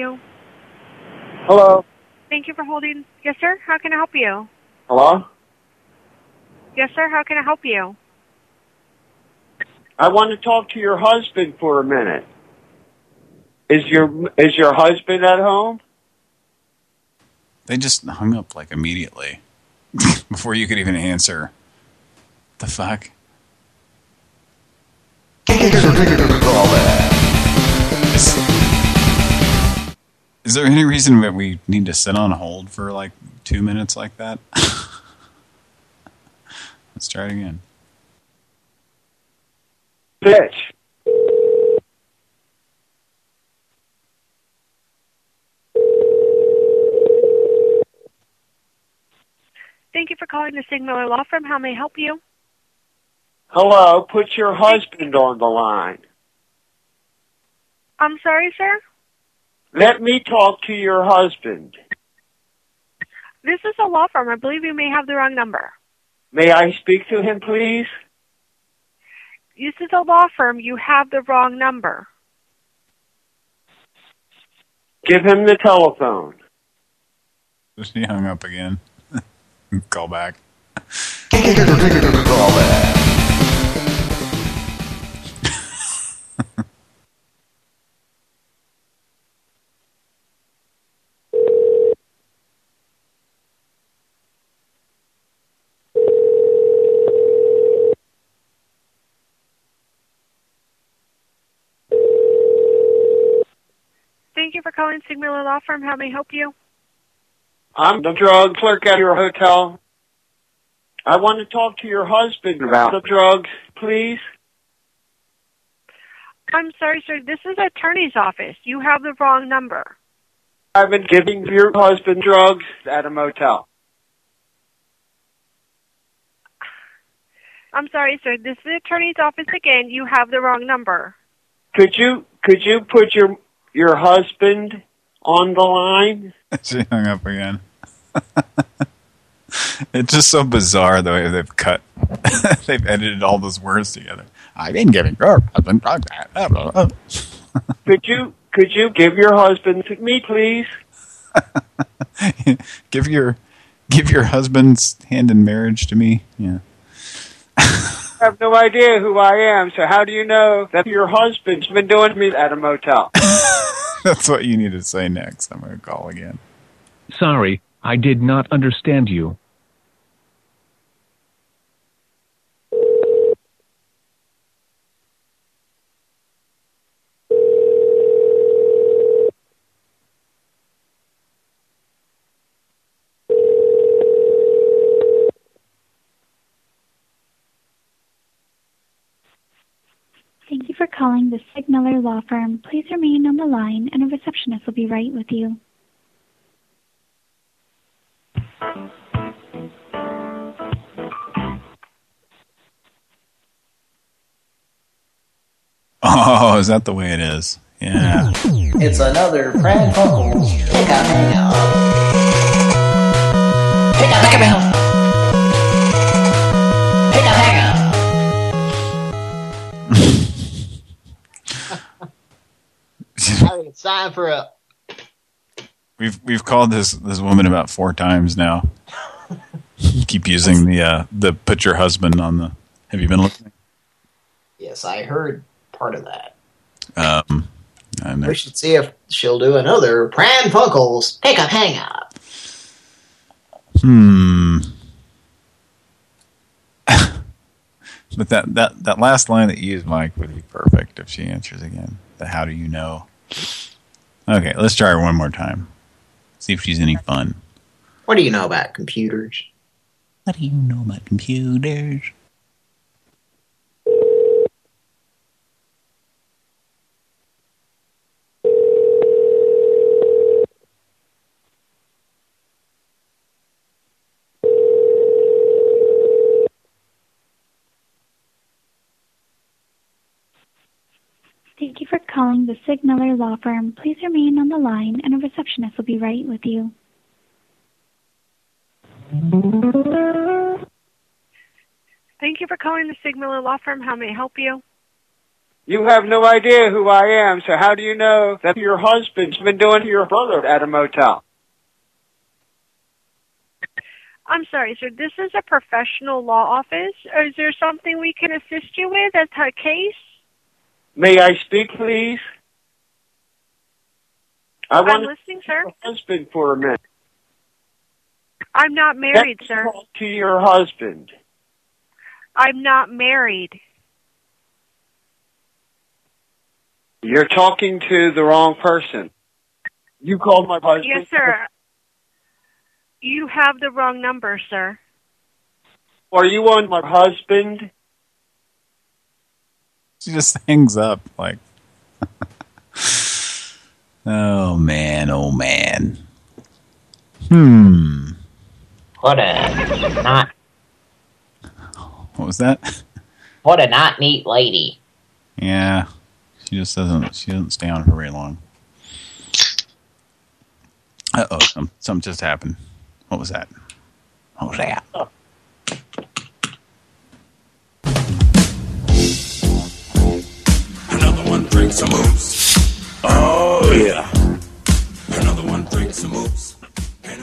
You? Hello. Thank you for holding. Yes, sir. How can I help you? Hello? Yes, sir. How can I help you? I want to talk to your husband for a minute. Is your is your husband at home? They just hung up like immediately before you could even answer. The fuck? Is there any reason that we need to sit on hold for like two minutes like that? Let's try it again. Bitch. Thank you for calling the Sigma Law Firm. How may I help you? Hello, put your husband on the line. I'm sorry, sir. Let me talk to your husband. This is a law firm. I believe you may have the wrong number. May I speak to him, please? This is a law firm. You have the wrong number. Give him the telephone. She hung up again. Call back. Thank you calling Sigma Law Firm. How may I help you? I'm the drug clerk at your hotel. I want to talk to your husband about the drugs, please. I'm sorry, sir. This is attorney's office. You have the wrong number. I've been giving your husband drugs at a motel. I'm sorry, sir. This is the attorney's office again. You have the wrong number. Could you could you put your your husband on the line? she hung up again. it's just so bizarre the way they've cut. they've edited all those words together. I've been giving your husband drugs. Could you could you give your husband to me, please? give your give your husband's hand in marriage to me. Yeah. I have no idea who I am, so how do you know that your husband's been doing me at a motel? That's what you need to say next. I'm going to call again. Sorry, I did not understand you. Thank you for calling the Sig Miller Law Firm. Please remain on the line, and a receptionist will be right with you. Oh, is that the way it is? Yeah. It's another Brad Buckles pickup hangout. Pickup hangout. Hangout. I think it's time for a. We've we've called this this woman about four times now. Keep using the uh the put your husband on the. Have you been listening? Yes, I heard part of that. Um, We should see if she'll do another Pran up, hang up. Hmm. but that that that last line that you used, Mike, would be perfect if she answers again. The how do you know? Okay, let's try her one more time. See if she's any fun. What do you know about computers? What do you know about computers? Thank you for calling the Sig Miller Law Firm. Please remain on the line, and a receptionist will be right with you. Thank you for calling the Sig Miller Law Firm. How may I help you? You have no idea who I am, so how do you know that your husband's been doing to your brother at a motel? I'm sorry, sir. This is a professional law office. Is there something we can assist you with? That's a case? May I speak, please? I I'm want listening, sir. your husband for a minute. I'm not married, Let me sir. talk To your husband. I'm not married. You're talking to the wrong person. You called my husband. Yes, sir. You have the wrong number, sir. Are you on my husband? She just hangs up like. oh man! Oh man! Hmm. What a not What was that? what a not neat lady. Yeah, she just doesn't. She doesn't stay on for very long. Uh oh, some, something just happened. What was that? What was that? Another some moves. Oh yeah. Another one brings some moves. They're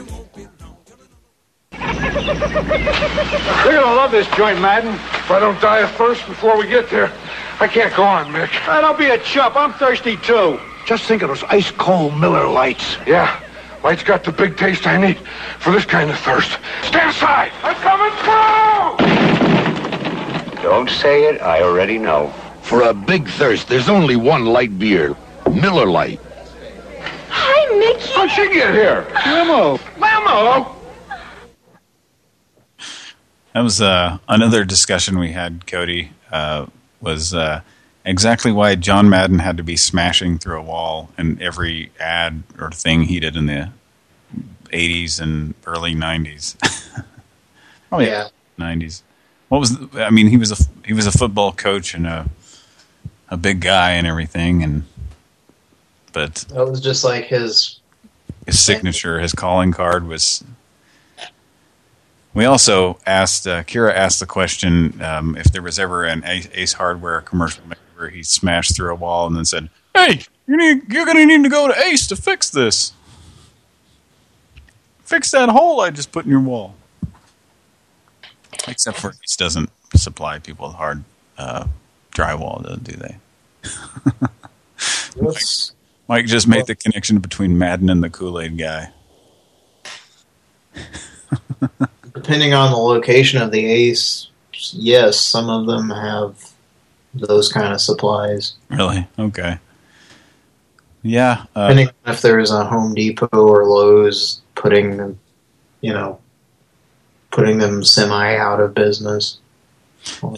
gonna love this joint, Madden. If I don't die of thirst before we get there, I can't go on, Mick. Uh, don't be a chump. I'm thirsty too. Just think of those ice cold Miller Lites. Yeah, Lights got the big taste I need for this kind of thirst. Stand aside. I'm coming through. Don't say it, I already know. For a big thirst, there's only one light beer. Miller Lite. Hi, Mickey. How'd she get here? Limo. Limo. That was uh, another discussion we had, Cody, uh, was uh, exactly why John Madden had to be smashing through a wall in every ad or thing he did in the 80s and early 90s. oh, Yeah. 90s. What was, the, I mean, he was a, he was a football coach and a, a big guy and everything, and but That was just like his. his signature, his calling card was. We also asked, uh, Kira asked the question um, if there was ever an Ace, Hardware commercial where he smashed through a wall and then said, "Hey, you need, you're going to need to go to Ace to fix this. Fix that hole I just put in your wall." Except for Ace doesn't supply people with hard uh, drywall, do they? Let's Mike just made the connection between Madden and the Kool-Aid guy. Depending on the location of the ace, yes, some of them have those kind of supplies. Really? Okay. Yeah. Uh, Depending on if there's a Home Depot or Lowe's putting them, you know, putting them semi out of business. Or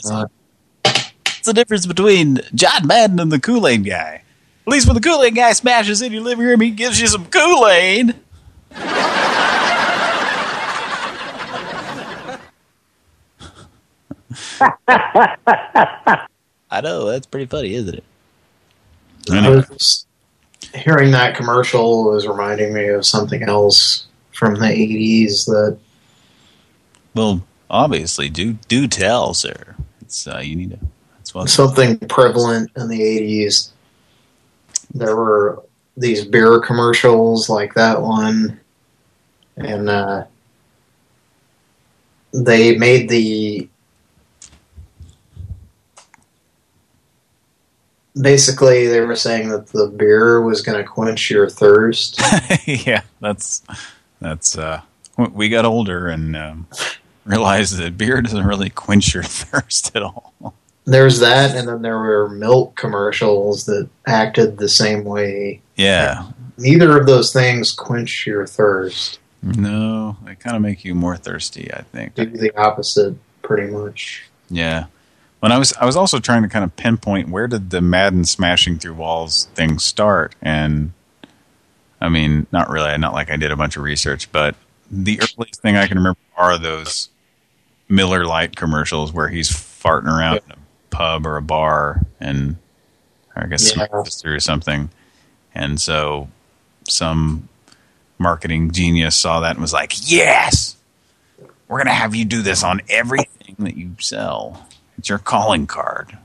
not. What's the difference between John Madden and the Kool-Aid guy? At least when the Kool-Aid guy smashes in your living room, he gives you some Kool-Aid. I know, that's pretty funny, isn't it? I was hearing that commercial was reminding me of something else from the 80s that Well, obviously, do do tell, sir. It's uh, you need to. Something prevalent in the 80s. There were these beer commercials like that one. And uh, they made the... Basically, they were saying that the beer was going to quench your thirst. yeah, that's that's. uh We got older and um, realized that beer doesn't really quench your thirst at all. There's that, and then there were milk commercials that acted the same way. Yeah. Neither of those things quench your thirst. No, they kind of make you more thirsty. I think. Do the opposite, pretty much. Yeah. When I was I was also trying to kind of pinpoint where did the Madden smashing through walls thing start, and I mean, not really, not like I did a bunch of research, but the earliest thing I can remember are those Miller Lite commercials where he's farting around in a pub or a bar, and I guess Yeah. through something, and so some marketing genius saw that and was like, "Yes, we're gonna have you do this on everything that you sell." It's your calling card.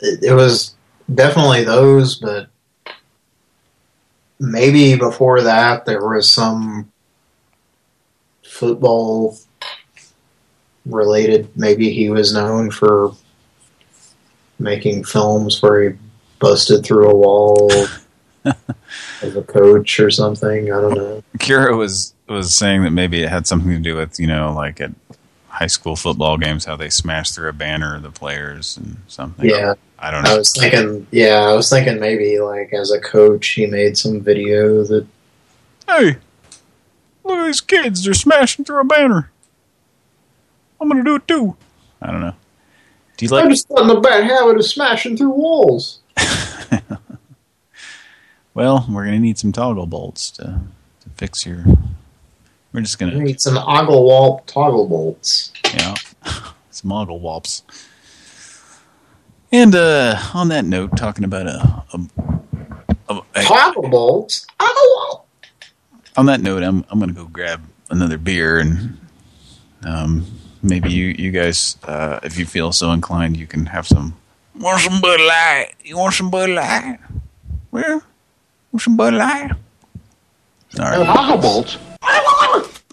It, it was definitely those, but maybe before that there was some football related. Maybe he was known for making films where he busted through a wall as a coach or something. I don't know. Kira was was saying that maybe it had something to do with you know like at high school football games how they smash through a banner of the players and something. Yeah. I don't know. I was thinking, yeah, I was thinking maybe like as a coach he made some video that Hey, look at these kids! They're smashing through a banner. I'm gonna do it too. I don't know. Do you like? I'm just got in the bad habit of smashing through walls. Well, we're gonna need some toggle bolts to to fix your. We're just gonna need some ogle wall toggle bolts. yeah, some ogle walps. And uh, on that note, talking about a, a, a, a Toggle bolts? Ogle on that note, I'm I'm gonna go grab another beer and um, maybe you you guys, uh, if you feel so inclined, you can have some. Want some Bud Light? You want some Bud Light? Well, want some Bud Light? All right. Toggle bolts.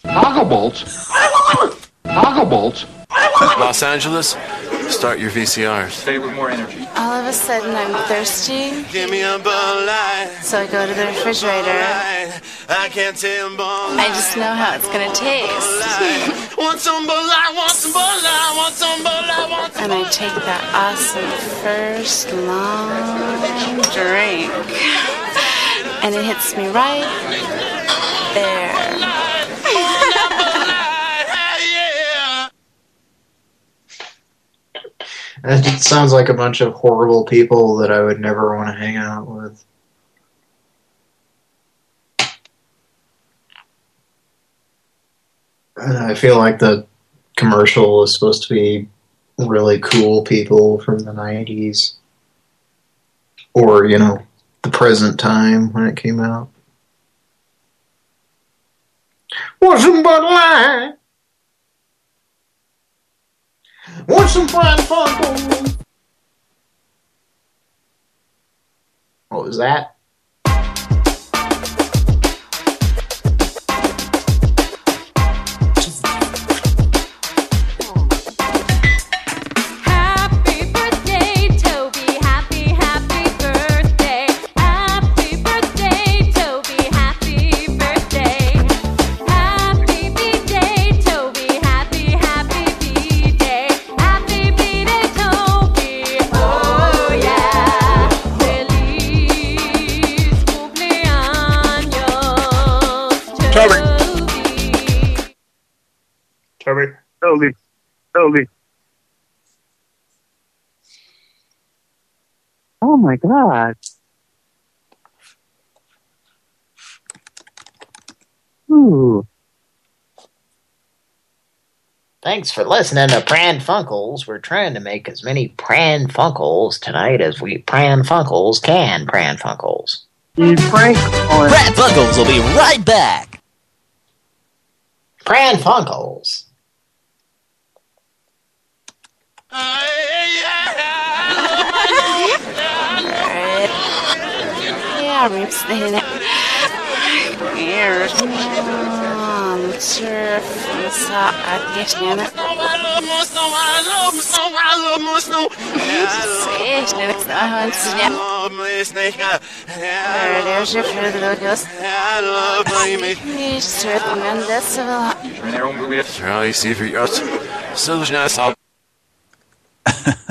Toggle bolts. Toggle bolts. Los Angeles, start your VCRs. Stay with more energy. All of a sudden, I'm thirsty. Give me a Bud Light. So I go to the refrigerator. I can't tell Bud I just know how it's gonna taste. Want some Bud Light? Want some Bud Light? Want some Bud Light? Want some And I take that awesome first long drink. And it hits me right there. That sounds like a bunch of horrible people that I would never want to hang out with. And I feel like the commercial is supposed to be really cool people from the 90s. Or, you know, the present time when it came out. Want some Bud Light? Want some fried Funkle? What was that? Toby. Oh my god. Ooh. Thanks for listening to Pran Funkels. We're trying to make as many Pran Funkels tonight as we Pran Funkels can Pran Funkles. Frank Pran Funkels will be right back. Pran Funkels. Yeah, rips the Ears. Surf. Saat gesnene. Charlie, see if you're so nice. I'll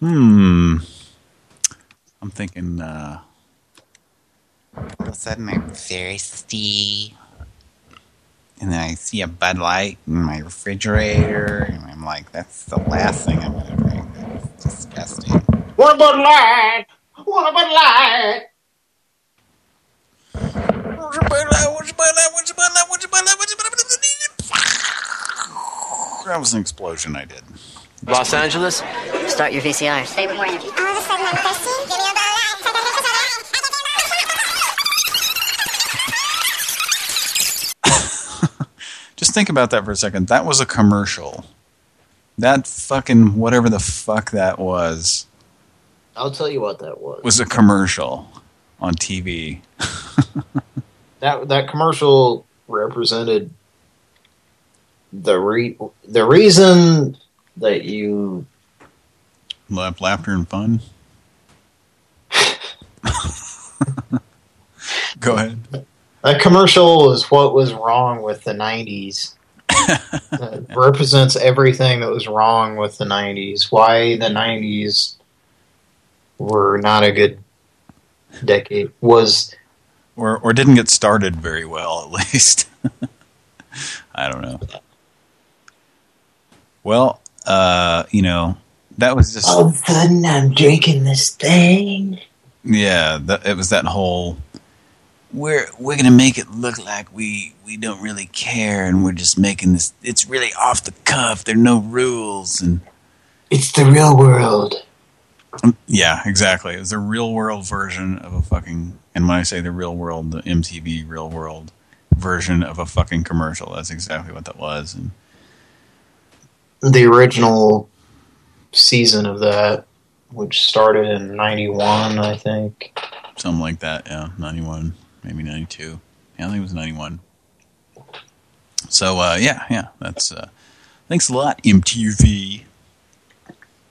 Hmm. I'm thinking, uh... All of a sudden I'm thirsty. And then I see a Bud Light in my refrigerator, and I'm like, that's the last thing I'm gonna drink. That's disgusting. What about light? What about light? That was an explosion I did. Los Angeles? Start your VCR. Just think about that for a second. That was a commercial. That fucking whatever the fuck that was I'll tell you what that was. was a commercial on TV. That that commercial represented the re the reason that you Laugh, laughter and fun. Go ahead. that commercial is what was wrong with the 90s. it represents everything that was wrong with the 90s. Why the 90s were not a good decade was Or or didn't get started very well, at least. I don't know. Well, uh, you know, that was just all of a sudden I'm drinking this thing. yeah, that, it was that whole we're we're gonna make it look like we we don't really care and we're just making this it's really off the cuff there are no rules and It's the real world. Um, yeah exactly it was a real world version of a fucking and when I say the real world the MTV real world version of a fucking commercial that's exactly what that was and The original season of that, which started in 91, I think. something like that yeah 91 maybe 92 yeah I think it was 91 so uh yeah yeah that's uh thanks a lot MTV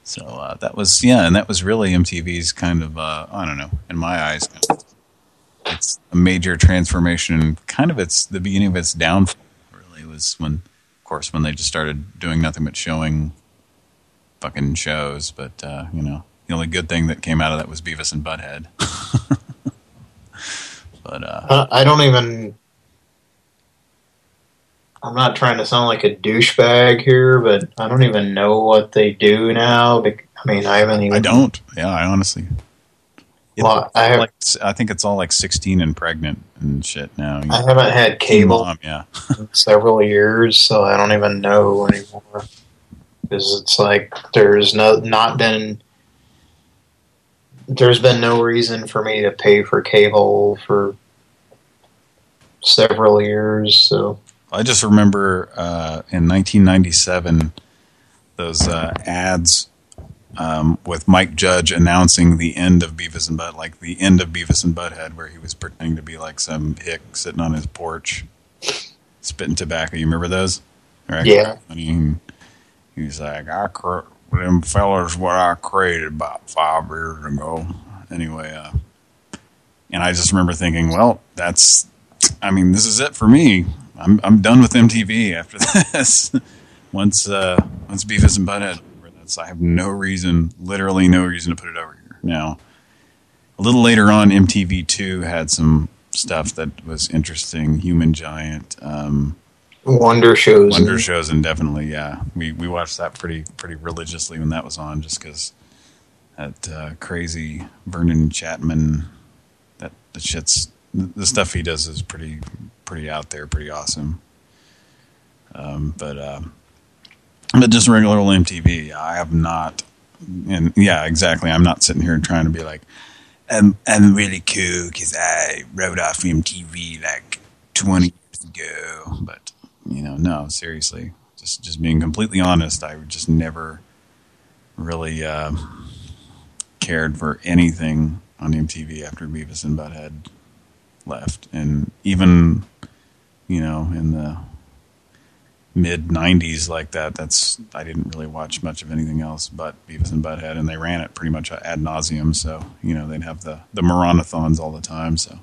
so uh that was yeah and that was really MTV's kind of uh I don't know in my eyes it's a major transformation kind of it's the beginning of its downfall really was when course when they just started doing nothing but showing fucking shows but uh you know the only good thing that came out of that was Beavis and Butthead but uh Uh, I don't even. I'm not trying to sound like a douchebag here, but I don't even know what they do now. I mean, I haven't even. I don't. Yeah, I honestly. Well, I have- like, I think it's all like 16 and pregnant and shit now. I haven't had cable Mom, yeah. in several years, so I don't even know anymore. Because it's like there's no not been there's been no reason for me to pay for cable for several years. So I just remember uh, in 1997 those uh, ads um, with Mike Judge announcing the end of Beavis and Butt, like the end of Beavis and Butthead, where he was pretending to be like some hick sitting on his porch, spitting tobacco. You remember those? Right? Yeah. And he, he was like, "I cr them fellas what I created about five years ago." Anyway, uh, and I just remember thinking, well, that's, I mean, this is it for me. I'm I'm done with MTV after this. once uh, once Beavis and Butthead, I have no reason, literally no reason to put it over here. Now, a little later on, MTV2 had some stuff that was interesting. Human Giant. Um, Wonder Showzen. Wonder and- shows, and definitely, yeah, we we watched that pretty pretty religiously when that was on, just because that uh, crazy Vernon Chatman, that the shit's the stuff he does is pretty pretty out there, pretty awesome. Um, but um, but just regular old MTV, I have not, and yeah, exactly. I'm not sitting here trying to be like, I'm I'm really cool because I wrote off MTV like 20 years ago, but you know, no, seriously, just just being completely honest, I just never really uh, cared for anything on MTV after Beavis and Butthead left, and even you know in the mid 90s like that that's I didn't really watch much of anything else but Beavis and Butthead and they ran it pretty much ad nauseum so you know they'd have the the marathons all the time so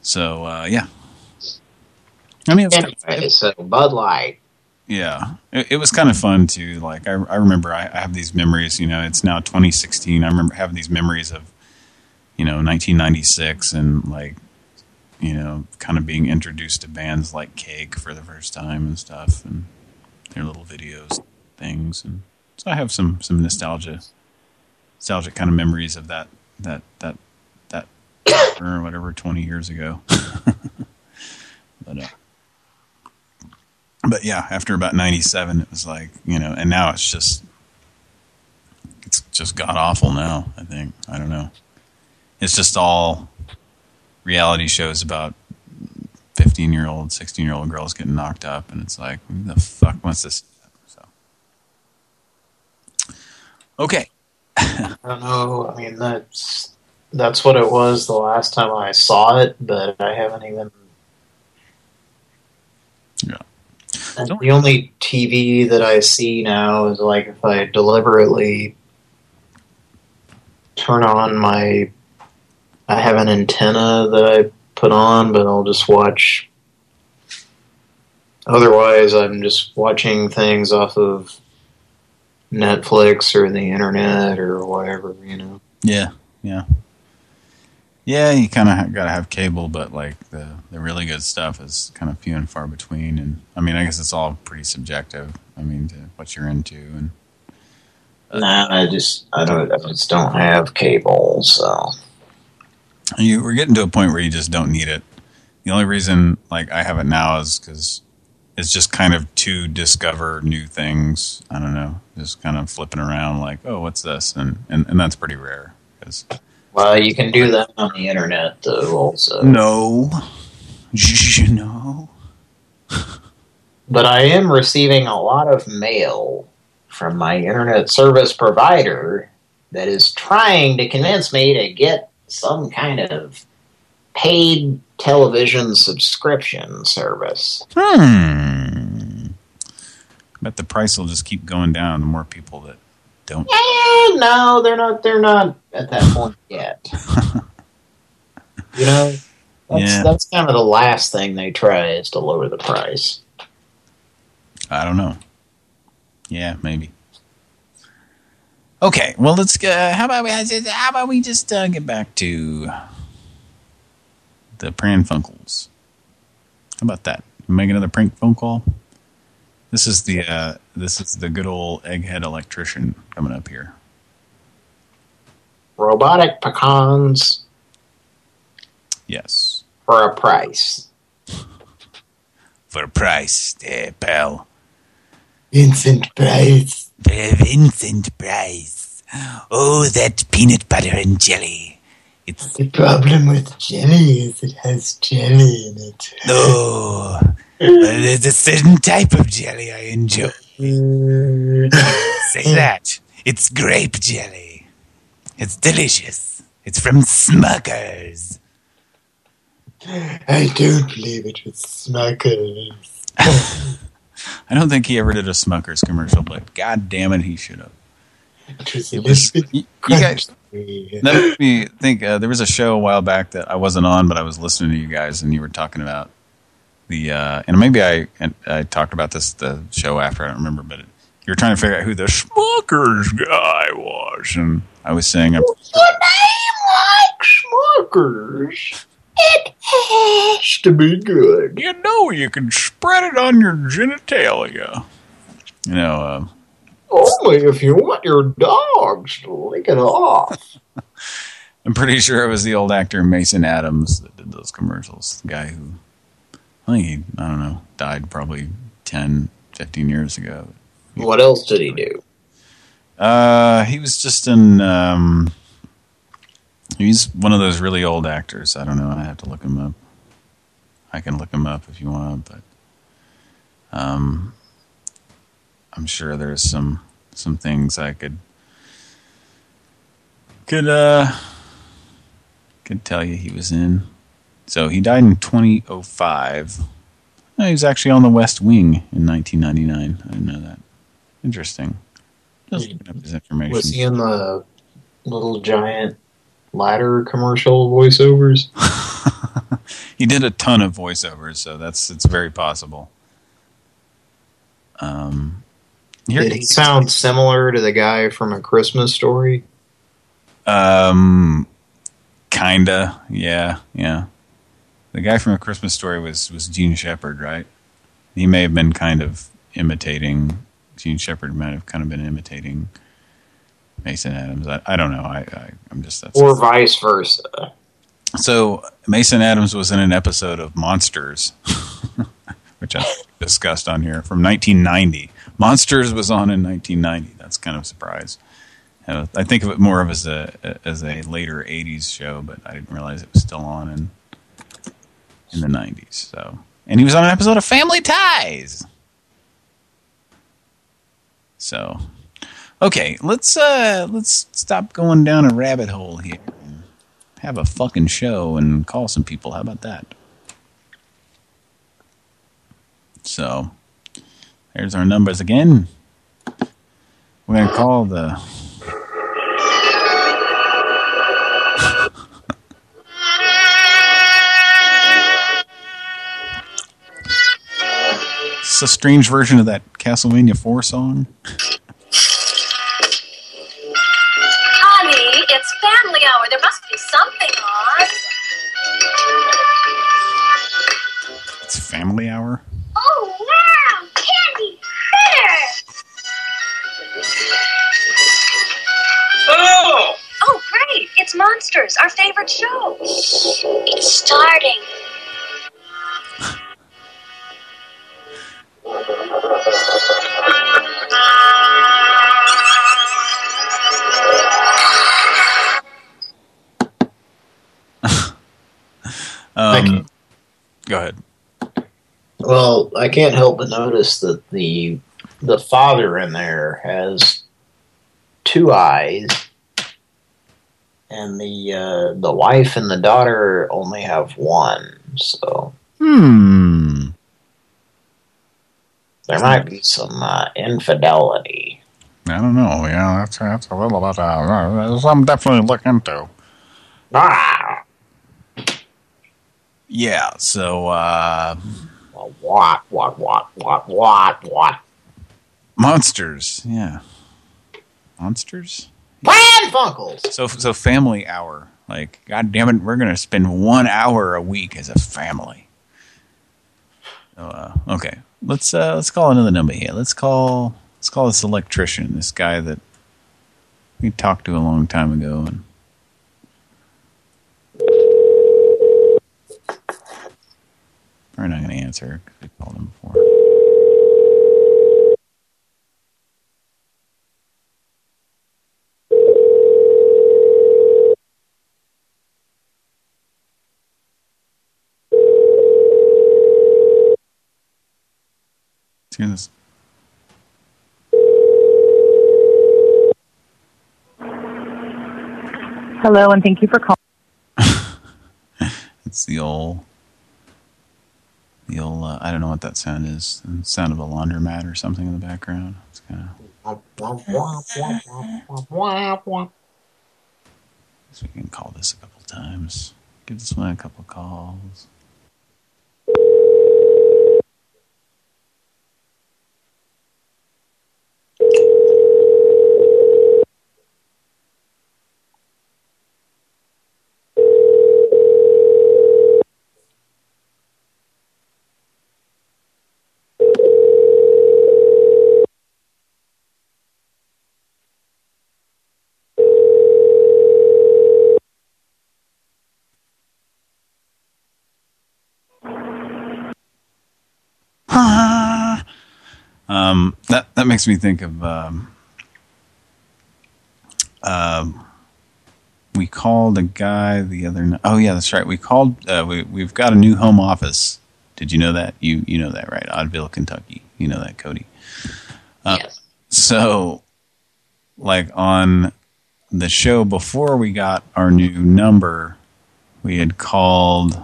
so uh, yeah I mean, it's Anyway, so Bud Light. yeah, it, it was kind of fun too. Like I, I remember, I, I have these memories. You know, it's now 2016. I remember having these memories of, you know, 1996 and like, you know, kind of being introduced to bands like Cake for the first time and stuff, and their little videos, things, and so I have some some nostalgia, nostalgic kind of memories of that that that that or whatever 20 years ago. but. Uh, but yeah, after about 97, it was like, you know, and now it's just, it's just god awful now, I think. I don't know. It's just all reality shows about 15 year old, 16 year old girls getting knocked up. And it's like, who the fuck wants this? So, okay. I don't know. I mean, that's that's what it was the last time I saw it, but I haven't even. Yeah. The only TV that I see now is like if I deliberately turn on my. I have an antenna that I put on, but I'll just watch. Otherwise, I'm just watching things off of Netflix or the internet or whatever, you know. Yeah, yeah. Yeah, you kind of got to have cable, but like the the really good stuff is kind of few and far between. And I mean, I guess it's all pretty subjective. I mean, to what you're into and uh, Nah, I just I don't I just don't have cable, so you we're getting to a point where you just don't need it. The only reason like I have it now is because it's just kind of to discover new things. I don't know, just kind of flipping around like, oh, what's this? And and, and that's pretty rare. Cause well, you can do that on the internet though, also. no, no. But I am receiving a lot of mail from my internet service provider that is trying to convince me to get some kind of paid television subscription service. Hmm. Bet the price will just keep going down the more people that don't. Eh, no, they're not. They're not at that point yet. you know, that's Yeah. that's kind of the last thing they try is to lower the price. I don't know. Yeah, maybe. Okay, well let's. Uh, how about we? How about we just uh, get back to the Pran Funkels? How about that? Make another prank phone call. This is the uh, this is the good old egghead electrician coming up here. Robotic pecans Yes, for a price. for a price, there, pal. Vincent Price. The Vincent Price. Oh, that peanut butter and jelly. It's The problem with jelly is it has jelly in it. no. There's a certain type of jelly I enjoy. Say that. It's grape jelly. It's delicious. It's from Smuckers. I don't believe it was Smuckers. I don't think he ever did a Smuckers commercial, but god damn it, he should have. Was It was- Elizabeth you, you guys, that made me think uh, there was a show a while back that I wasn't on, but I was listening to you guys, and you were talking about the uh, and maybe I and I talked about this the show after I don't remember, but it, you were trying to figure out who the Smuckers guy was, and I was saying, I'm, Your name like Smuckers. It has to be good. You know you can spread it on your genitalia. You know, uh, Only if you want your dogs to lick it off. I'm pretty sure it was the old actor Mason Adams that did those commercials. The guy who, I think he, I don't know, died probably 10, 15 years ago. What else did he do? Uh, he was just in, um, he's one of those really old actors. I don't know. I have to look him up. I can look him up if you want, but, um, I'm sure there's some, some things I could, could, uh, could tell you he was in. So he died in 2005. No, he was actually on the West Wing in 1999. I didn't know that. Interesting. Just looking up his information. Was he in the little giant ladder commercial voiceovers? he did a ton of voiceovers, so that's it's very possible. Um, here- Did he sound similar to the guy from A Christmas Story? Um, kinda, yeah, yeah. The guy from A Christmas Story was was Jean Shepherd, right? He may have been kind of imitating. Jean Shepherd might have kind of been imitating Mason Adams. I, I don't know. I, I I'm just that's Or vice versa? so Mason Adams was in an episode of Monsters, which I discussed on here from 1990. Monsters was on in 1990. That's kind of a surprise. Uh, I think of it more of as a as a later 80s show, but I didn't realize it was still on in in the 90s. So, and he was on an episode of Family Ties. So, okay, let's uh let's stop going down a rabbit hole here have a fucking show and call some people. How about that? So, there's our numbers again. We're gonna call the It's a strange version of that Castlevania 4 song. Family hour. There must be something on. It's Family Hour. Oh, wow! Candy critter! Oh! Oh, great. It's Monsters, our favorite show. It's starting. Um, Go ahead. Well, I can't help but notice that the the father in there has two eyes, and the uh, the wife and the daughter only have one. So Hmm. there might be some uh, infidelity. I don't know. Yeah, that's that's a little bit. Uh, something definitely look into. Ah. Yeah. So. uh What? What? What? What? What? What? Monsters. Yeah. Monsters. Pran Funkels. So so family hour. Like, God damn it, we're gonna spend one hour a week as a family. So, uh, okay, let's uh, let's call another number here. Let's call let's call this electrician, this guy that we talked to a long time ago, and probably not gonna answer because we called him before. Let's hear this. Hello, and thank you for calling. It's the old, the old. Uh, I don't know what that sound is. The sound of a laundromat or something in the background. It's kind of. So we can call this a couple times. Give this one a couple calls. Um, that that makes me think of. Um, um, we called a guy the other night. Oh yeah, that's right. We called. Uh, we we've got a new home office. Did you know that? You you know that right? Oddville, Kentucky. You know that, Cody. Uh, yes. So, like on the show before we got our new number, we had called.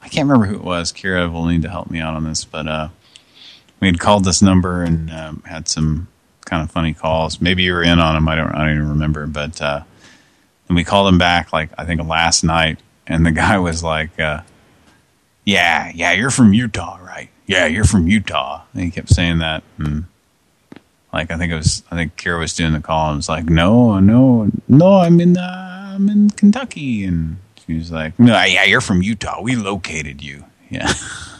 I can't remember who it was. Kira will need to help me out on this, but uh, we had called this number and um, had some kind of funny calls. Maybe you were in on them. I don't. I don't even remember. But uh, and we called him back like I think last night, and the guy was like, uh, "Yeah, yeah, you're from Utah, right? Yeah, you're from Utah." And he kept saying that, and like I think it was. I think Kira was doing the call and was like, "No, no, no, I'm in. Uh, I'm in Kentucky," and she was like, "No, yeah, you're from Utah. We located you." Yeah.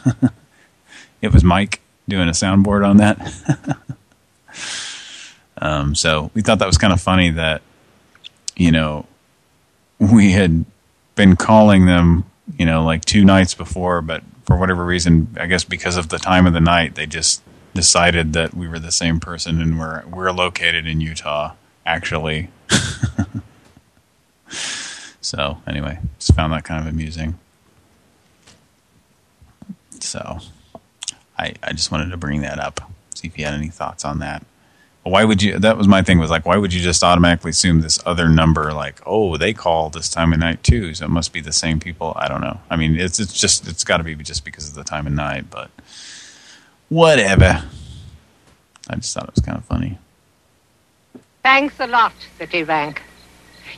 it was Mike doing a soundboard on that. um, so we thought that was kind of funny that, you know, we had been calling them, you know, like two nights before, but for whatever reason, I guess because of the time of the night, they just decided that we were the same person and we're we're located in Utah, actually. so anyway, just found that kind of amusing. So I, I just wanted to bring that up, see if you had any thoughts on that. But why would you, that was my thing, was like, why would you just automatically assume this other number, like, oh, they call this time of night too, so it must be the same people. I don't know. I mean, it's it's just, it's got to be just because of the time of night, but whatever. I just thought it was kind of funny. Thanks a lot, City Citibank.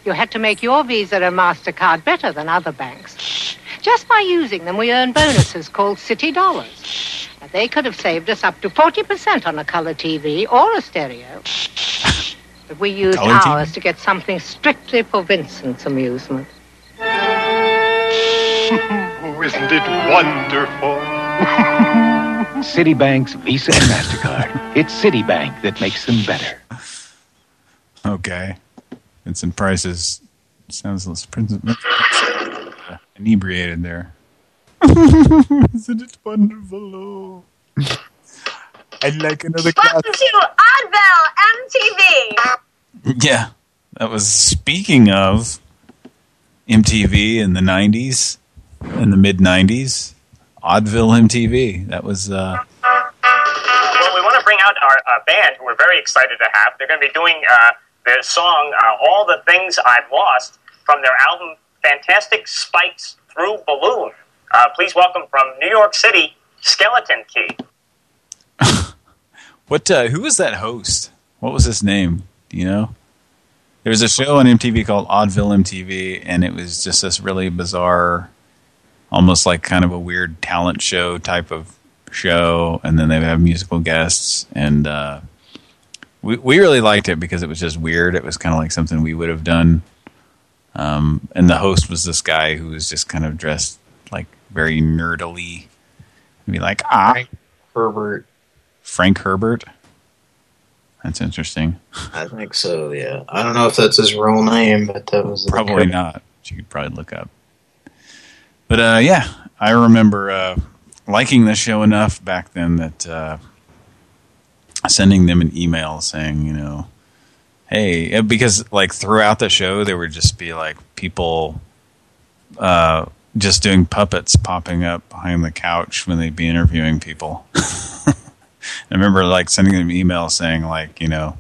You had to make your Visa and MasterCard better than other banks. Just by using them, we earn bonuses called Citi Dollars. Now, they could have saved us up to 40% on a color TV or a stereo. But we used Color ours TV? to get something strictly for Vincent's amusement. Oh, isn't it wonderful? Citibank's Visa and MasterCard. It's Citibank that makes them better. Okay. Vincent Price is, sounds less inebriated there. Isn't it wonderful? I'd like another glass. Welcome to Oddville MTV. Yeah, that was speaking of MTV in the 90s, in the mid-90s. Oddville MTV. That was, uh, Well, we want to bring out our uh, band, who we're very excited to have. They're going to be doing uh, the song uh, "All the Things I've Lost" from their album "Fantastic Spikes Through Balloon." Uh, please welcome from New York City, Skeleton Key. what, uh, who was that host? What was his name? Do you know? There was a show on MTV called Oddville MTV, and it was just this really bizarre, almost like kind of a weird talent show type of show, and then they would have musical guests, and uh, we we really liked it because it was just weird. It was kind of like something we would have done. Um, and the host was this guy who was just kind of dressed like very nerdily. And be like, ah, Herbert. Frank Herbert. That's interesting. I think so, yeah. I don't know if that's his real name, but that was... Probably not. You could probably look up. But uh, yeah, I remember uh, liking the show enough back then that uh, sending them an email saying, you know, hey, because like throughout the show there would just be like people uh, just doing puppets popping up behind the couch when they'd be interviewing people. I remember like sending them an email saying like, you know,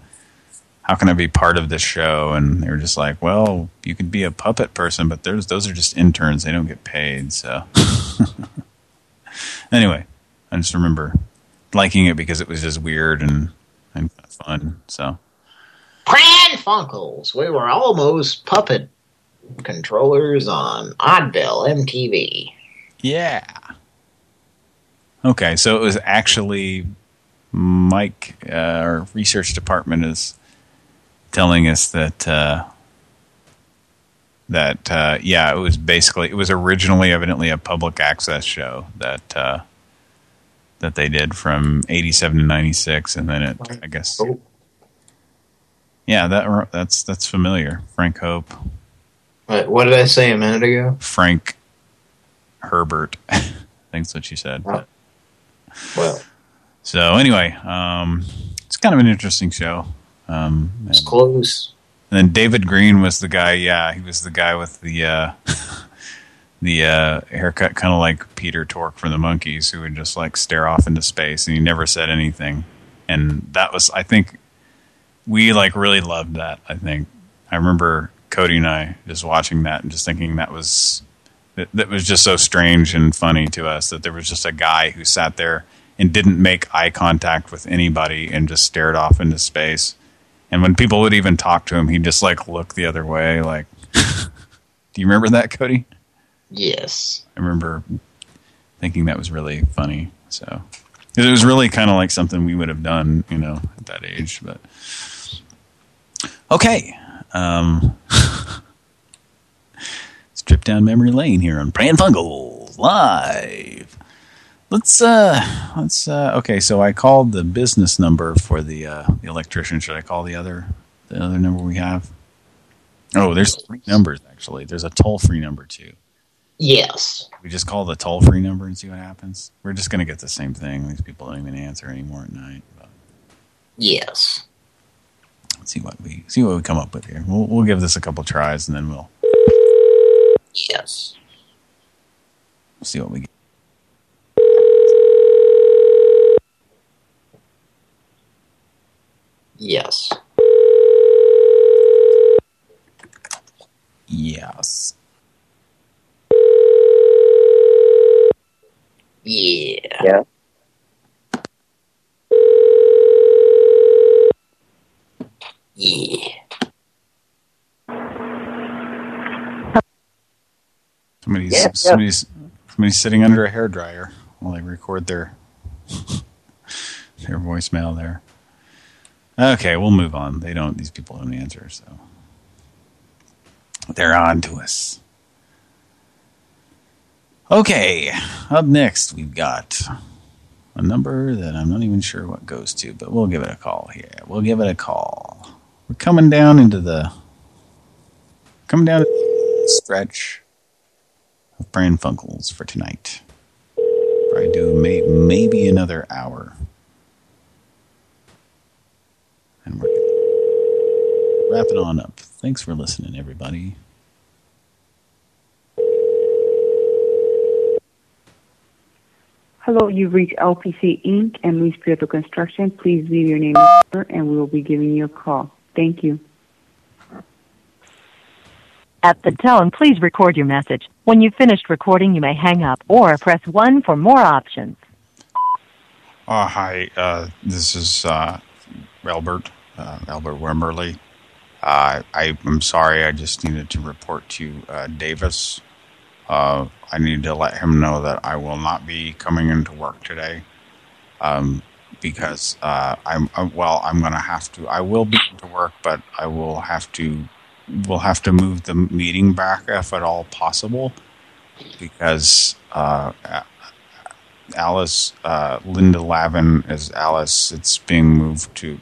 how can I be part of this show? And they were just like, well, you could be a puppet person, but there's those are just interns. They don't get paid. So anyway, I just remember liking it because it was just weird and, and fun. So Pran Funkels. We were almost puppet controllers on Oddville MTV. yeah. Okay, so it was actually Mike, uh, our research department is telling us that uh, that uh, yeah, it was basically it was originally evidently a public access show that uh, that they did from '87 to '96, and then it I guess yeah that that's that's familiar. Frank Hope, What, what did I say a minute ago? Frank Herbert, I think that's what you said. Well, So anyway, um, it's kind of an interesting show. Um, it's close. And then David Green was the guy. Yeah, he was the guy with the uh, the uh, haircut, kind of like Peter Tork from the Monkees, who would just like stare off into space, and he never said anything. And that was, I think, we like really loved that. I think I remember Cody and I just watching that and just thinking that was that, that was just so strange and funny to us that there was just a guy who sat there and didn't make eye contact with anybody and just stared off into space. And when people would even talk to him, he'd just like look the other way. Like, do you remember that, Cody? Yes. I remember thinking that was really funny. So it was really kind of like something we would have done, you know, at that age. But okay, um, let's trip down memory lane here on Pran Funkels live. Let's uh, let's uh, okay. So I called the business number for the uh, the electrician. Should I call the other the other number we have? Oh, there's three numbers actually. There's a toll free number too. Yes. We just call the toll-free number and see what happens. We're just going to get the same thing. These people don't even answer anymore at night. But yes. Let's see what we see what we come up with here. We'll we'll give this a couple tries and then we'll. Yes. We'll see what we get. Yes. Yes. Yeah. Yeah. Yeah. Somebody's Yeah, yeah. somebody's somebody's sitting under a hair dryer while they record their their voicemail there. Okay, we'll move on. They don't; these people don't answer, so they're on to us. Okay, up next we've got a number that I'm not even sure what goes to, but we'll give it a call here. We'll give it a call. We're coming down into the coming down stretch of Pran Funkels for tonight. Probably do may, maybe another hour. And we're wrap it on up. Thanks for listening, everybody. Hello, you've reached LPC Inc. and Lee Spiritual Construction. Please leave your name and number, and we will be giving you a call. Thank you. At the tone, please record your message. When you've finished recording, you may hang up or press 1 for more options. Uh, hi, uh, this is uh, Albert, uh, Albert Wimberly. Uh, I, I'm sorry, I just needed to report to uh, Davis. Uh, I need to let him know that I will not be coming into work today um, because uh, I'm uh, well. I'm going to have to. I will be into work, but I will have to. We'll have to move the meeting back if at all possible because uh, Alice, uh, Linda Lavin is Alice. It's being moved to,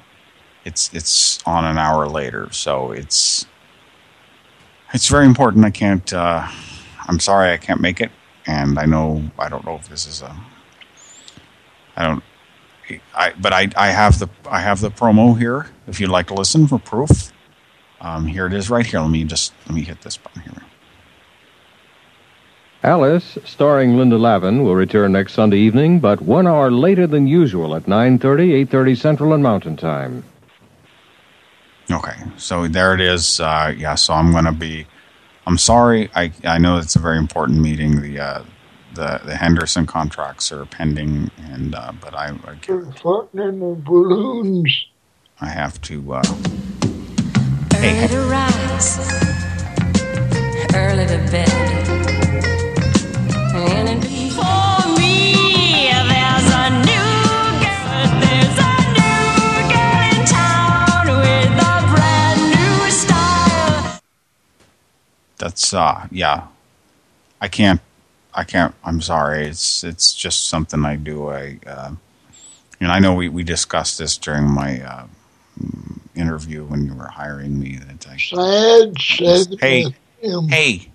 it's it's on an hour later, so it's it's very important. I can't. I'm sorry, I can't make it, and I know I don't know if this is a. I don't. I but I I have the I have the promo here. If you'd like to listen for proof, um, here it is right here. Let me just let me hit this button here. Alice, starring Linda Lavin, will return next Sunday evening, but one hour later than usual at 9.30, 8.30 Central and Mountain Time. Okay, so there it is. Uh, yeah, so I'm going to be. I'm sorry. I I know it's a very important meeting. The uh, the the Henderson contracts are pending, and uh, but I I, Floating in the balloons. I have to. Uh, Early to rise, early to bed. That's uh yeah. I can't. I can't. I'm sorry. It's it's just something I do. I uh, and I know we we discussed this during my uh, interview when you were hiring me. That I Sad, sad. Hey, hey,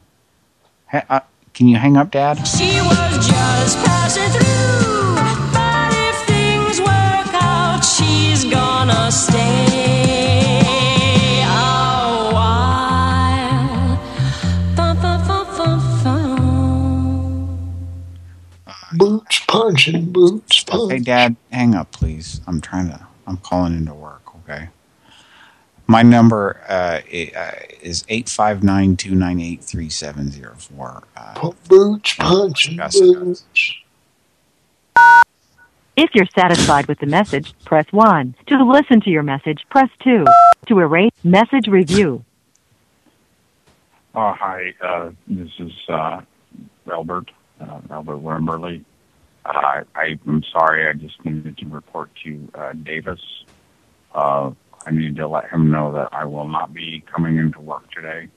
Ha- uh, can you hang up, Dad? She was just passing through, but if things were gonna stay Boots punching, boots punching. Hey, Dad, hang up, please. I'm trying to. I'm calling into work. Okay. My number uh, i- uh, is eight five nine two nine eight three seven zero four. Uh, Boots punching, boots. If you're satisfied with the message, press 1. To listen to your message, press 2. To erase message review. Oh, hi. Uh, this is uh, Albert, uh, Albert Wimberly. Uh, I, I'm sorry. I just needed to report to uh, Davis. Uh, I need to let him know that I will not be coming into work today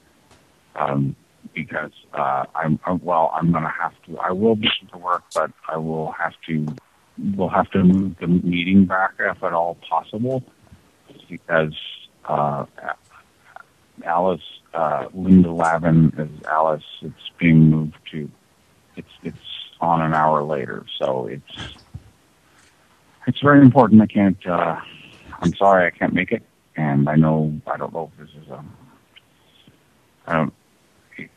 um, because uh, I'm uh, well. I'm going to have to. I will be to work, but I will have to. We'll have to move the meeting back if at all possible because uh, Alice, uh, Linda Lavin is Alice. It's being moved to, it's it's on an hour later, so it's it's very important. I can't. Uh, I'm sorry, I can't make it, and I know I don't know if this is um. I don't.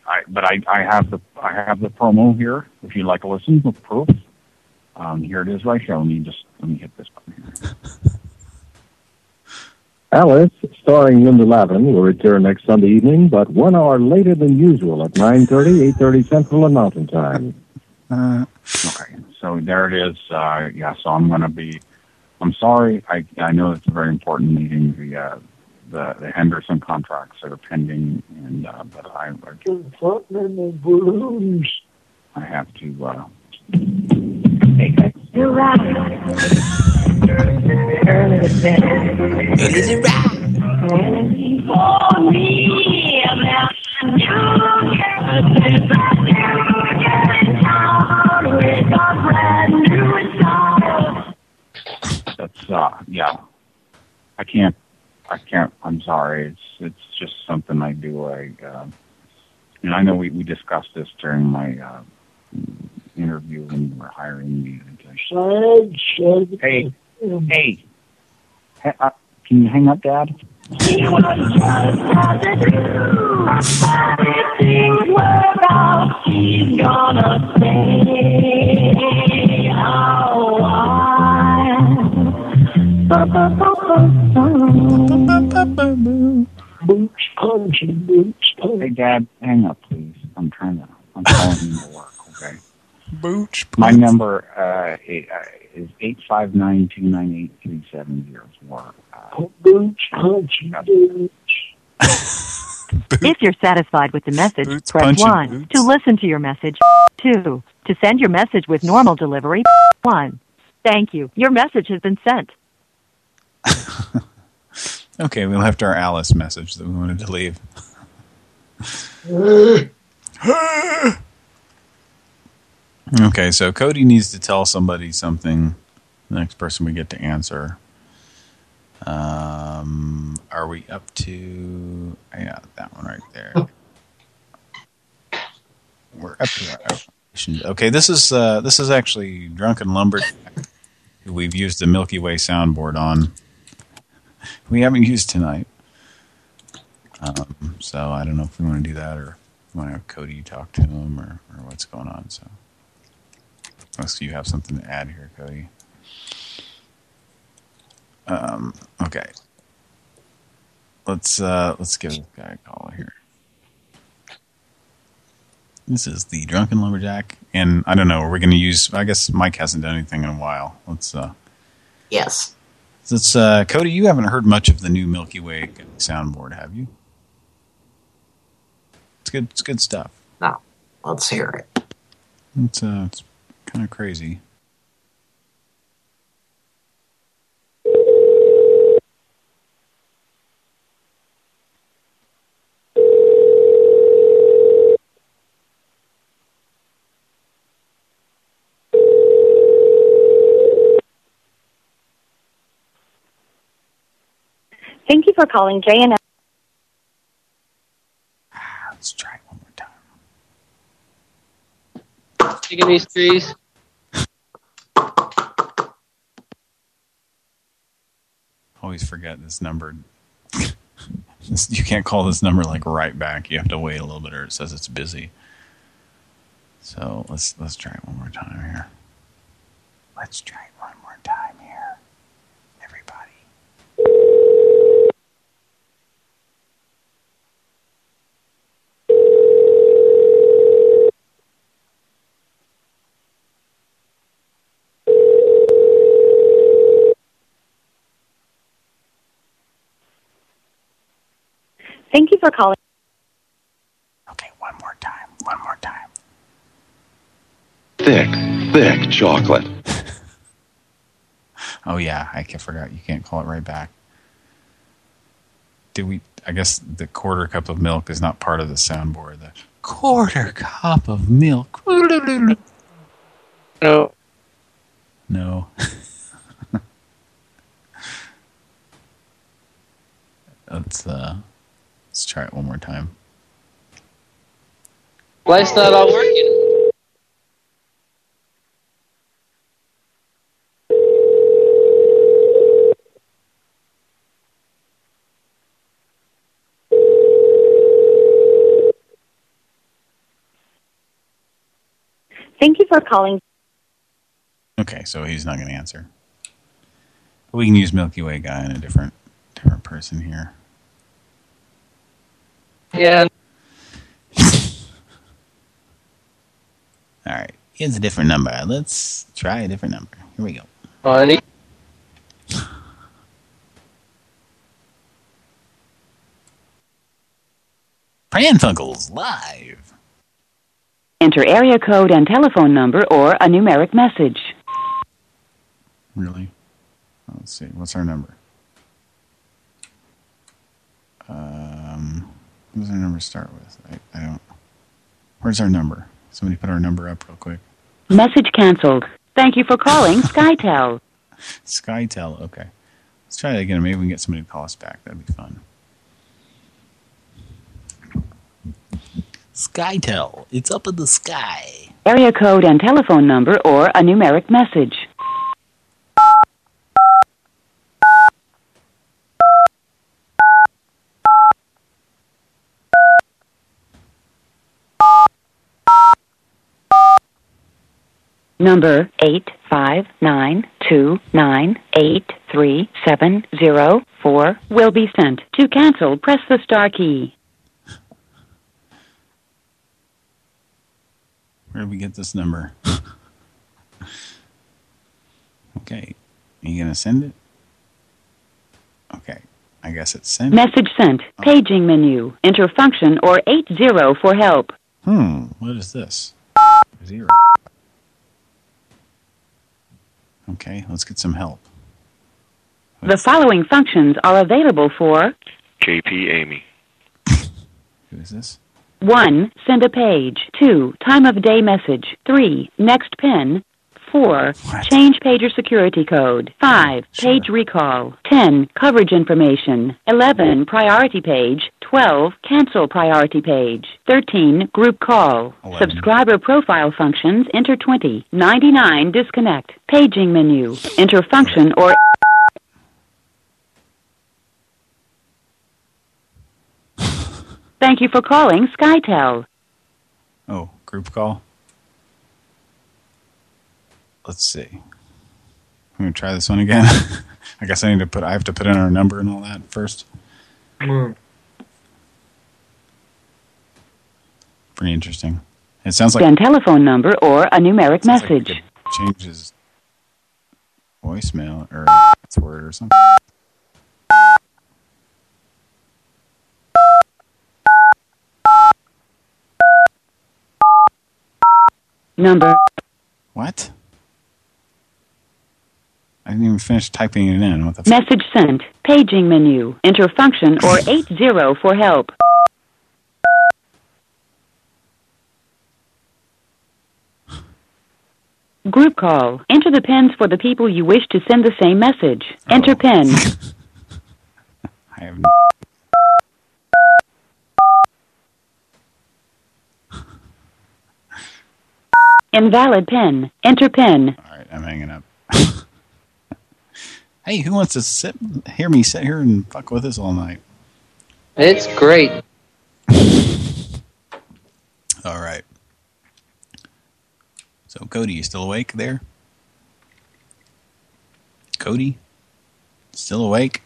I but I I have the I have the promo here. If you'd like to listen with proof, um, here it is right here. Let me just let me hit this button here. Alice, starring Linda Lavin, will return next Sunday evening, but one hour later than usual at 9.30, 8.30 Central and Mountain Time. Uh, okay, so there it is. Uh, yeah, so I'm going to be. I'm sorry. I I know it's a very important meeting. The uh, the the Henderson contracts are pending, and uh, but I I, balloons. I have to. Uh, You're right. Is it right? For me, about a new girl. There's a new girl in town with a brand new style. that's uh yeah. I can't. I can't. I'm sorry. It's it's just something I do. I uh, and I know we we discussed this during my uh, interview when you were hiring me. Hey, hey. Hey, uh, can you hang up, Dad? She was just as a true, but if things work out, she's gonna stay a while. Boots punching, boots punching. Hey, Dad, hang up, please. I'm trying to. I'm calling you to work. Okay. Booch. My number uh, uh, is eight five nine two nine eight three seven zero four. Boots punching. If you're satisfied with the message, press punching 1. boots. To listen to your message, 2. To send your message with normal delivery, 1. Thank you. Your message has been sent. Okay, we left our Alice message that we wanted to leave. Okay, so Cody needs to tell somebody something. The next person we get to answer. Um, are we up to? Yeah, that one right there. We're up to our. Okay, this is uh, this is actually Drunken Lumberjack, who we've used the Milky Way soundboard on. We haven't used tonight. Um, so I don't know if we want to do that or want to have Cody talk to him or, or what's going on. So unless you have something to add here, Cody. Um, okay. Let's uh, let's give this guy a call here. This is the Drunken Lumberjack, and I don't know. We're we going to use? I guess Mike hasn't done anything in a while. Let's. uh Yes. Let's. Uh, Cody, you haven't heard much of the new Milky Way soundboard, have you? It's good. It's good stuff. No. Let's hear it. It's uh, it's kind of crazy. Thank you for calling J&M. Ah, let's try it one more time. Taking these trees. Always forget this number. You can't call this number like right back. You have to wait a little bit, or it says it's busy. So let's let's try it one more time here. Let's try it one more time here, everybody. Thank you for calling. Okay, one more time. One more time. Thick, thick chocolate. Oh yeah, I ca- forgot. You can't call it right back. Did we? I guess the quarter cup of milk is not part of the soundboard. The quarter cup of milk. No. No. let's uh, let's try it one more time. Why it's not all working? Thank you for calling. Okay, so he's not going to answer. We can use Milky Way guy and a different different person here. Yeah. All right, here's a different number. Let's try a different number. Here we go. Honey. Pran Funkels live. Enter area code and telephone number or a numeric message. Really? Let's see. What's our number? Um, what does our number start with? I, I don't. Where's our number? Somebody put our number up real quick. Message canceled. Thank you for calling SkyTel. SkyTel. Okay. Let's try that again. Maybe we can get somebody to call us back. That'd be fun. SkyTel. It's up in the sky. Area code and telephone number or a numeric message. Number eight five nine two nine eight three seven zero four will be sent. To cancel, press the star key. Where did we get this number? okay. Are you going to send it? Okay. I guess it's sent. Message sent. Paging menu. Enter function or 80 for help. Hmm. What is this? Zero. Okay. Let's get some help. The following functions are available for KP Amy. Who is this? 1. Send a page. 2. Time of day message. 3. Next pin. 4. Change pager security code. 5. Page recall. 10. Coverage information. 11. Priority page. 12. Cancel priority page. 13. Group call. Subscriber profile functions. Enter 20. 99. Disconnect. Paging menu. Enter function or Thank you for calling SkyTel. Oh, group call. Let's see. I'm gonna try this one again. I guess I need to put. I have to put in our number and all that first. Pretty interesting. It sounds like Then telephone number or a numeric message. changes voicemail or password or something. Number What? I didn't even finish typing it in. What the? F message sent. Paging menu. Enter function or 80 for help. Group call. Enter the pins for the people you wish to send the same message. Enter oh. pin. I have. No Invalid pin. Enter pin. All right, I'm hanging up. Hey, who wants to sit, hear me sit here and fuck with us all night? It's great. All right. So, Cody, you still awake there? Cody? Still awake?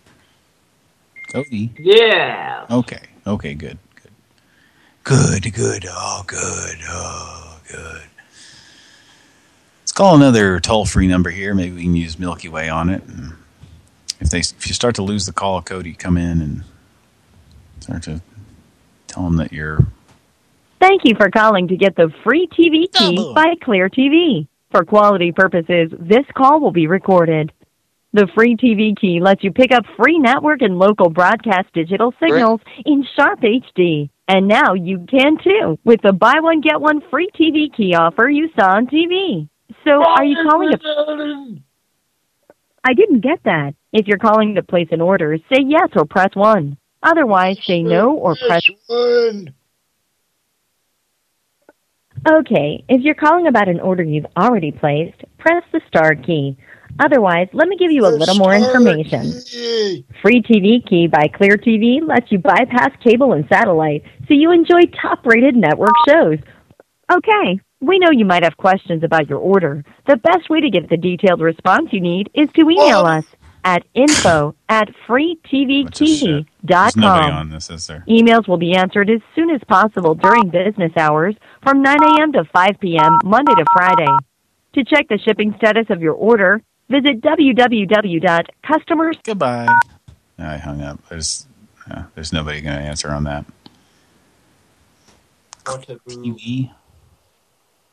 Cody? Yeah. Okay. Okay, good. Good. Good, good. Oh, good. Oh, good. Let's call another toll-free number here. Maybe we can use Milky Way on it. And if they, if you start to lose the call, of Cody, come in and start to tell them that you're Thank you for calling to get the free TV key by Clear TV. For quality purposes, this call will be recorded. The free TV key lets you pick up free network and local broadcast digital signals in sharp HD. And now you can too with the buy one get one free TV key offer you saw on TV. So are you calling to I didn't get that. If you're calling to place an order, say yes or press 1. Otherwise, say no or press One. Okay, if you're calling about an order you've already placed, press the star key. Otherwise, let me give you a little more information. Free TV Key by Clear TV lets you bypass cable and satellite so you enjoy top-rated network shows. Okay, we know you might have questions about your order. The best way to get the detailed response you need is to email us at info at There's nobody freetvkey.com. on this, is there? Emails will be answered as soon as possible during business hours from 9 a.m. to 5 p.m. Monday to Friday. To check the shipping status of your order, visit www.customers. Goodbye. I hung up. There's, uh, there's nobody going to answer on that. TV.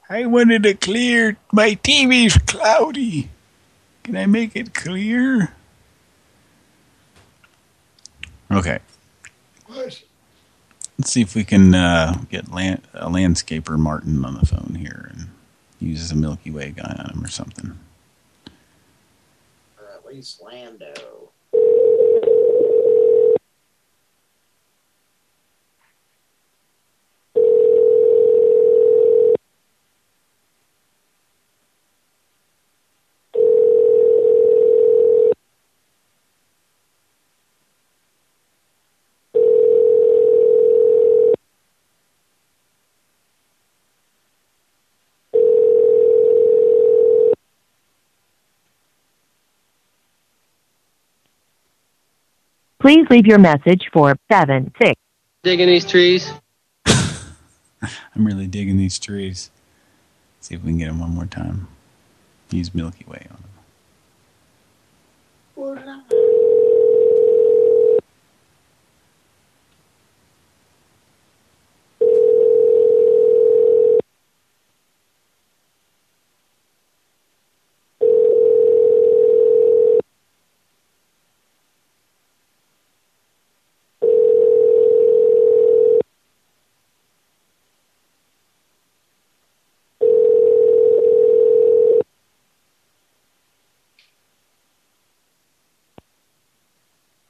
I wanted to clear. My TV's cloudy. Can I make it clear? Okay. Let's see if we can uh, get land, a landscaper Martin on the phone here and use a Milky Way guy on him or something. Or at least Lando. Please leave your message for 7 6. Digging these trees. I'm really digging these trees. see if we can get him one more time. Use Milky Way on him.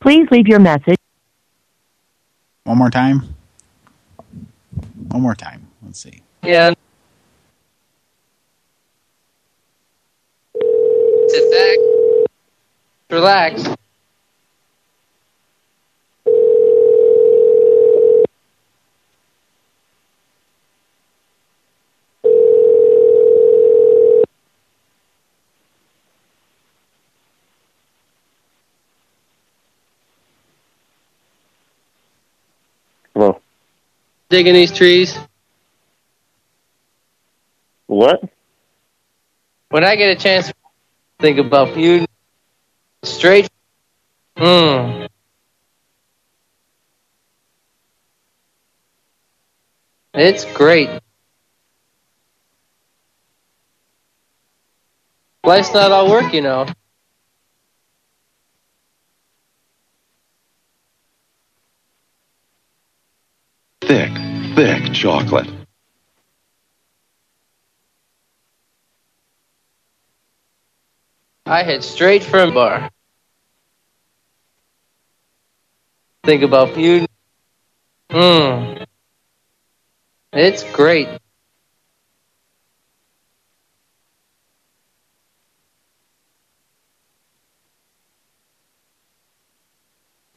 Please leave your message. One more time. One more time. Let's see. Yeah. Sit back. Relax. Hello. Digging these trees. What? When I get a chance to think about you straight. Hmm. It's great. Life's not all work, you know. Thick, thick chocolate. I head straight from bar. Think about you. Hmm. It's great.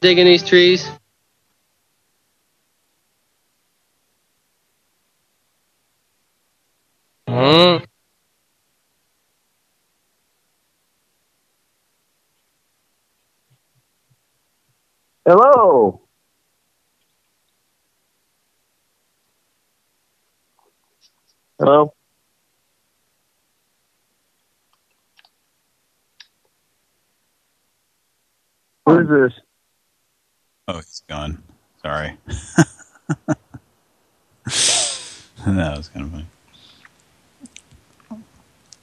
Digging these trees. Hmm. Hello. Hello. Who's this? Oh, he's gone. Sorry. that was kind of funny.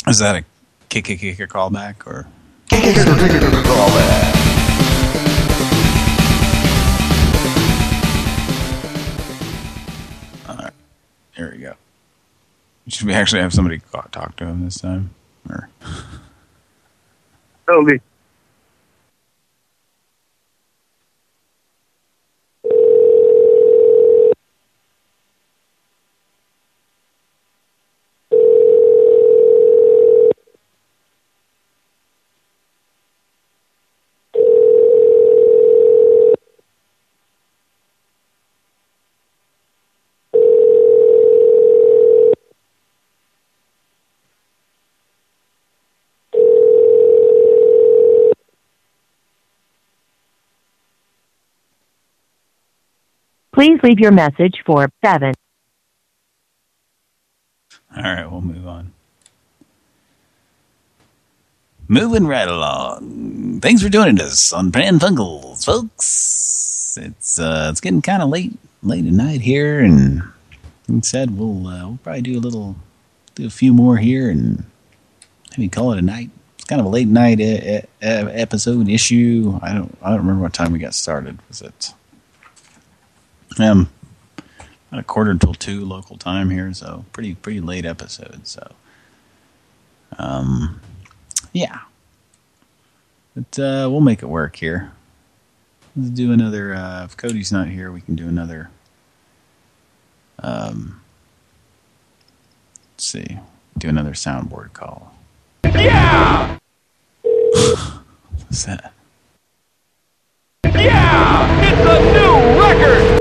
Is that a kick kick kicker callback or? All right, here we go. Should we actually have somebody talk to him this time? Or Toby. Please leave your message for 7. all right, we'll move on. Moving right along. Thanks for joining us on Pran Funkels, folks. It's uh, it's getting kind of late, late at night here, and like I said, we'll uh, we'll probably do a little, do a few more here, and maybe call it a night. It's kind of a late night e e episode issue. I don't I don't remember what time we got started. Was it? Um, about a quarter until two local time here, so pretty pretty late episode. So, um, yeah, but uh, we'll make it work here. Let's do another. Uh, if Cody's not here, we can do another. Um, let's see, do another soundboard call. Yeah! What's that? Yeah! It's a new record!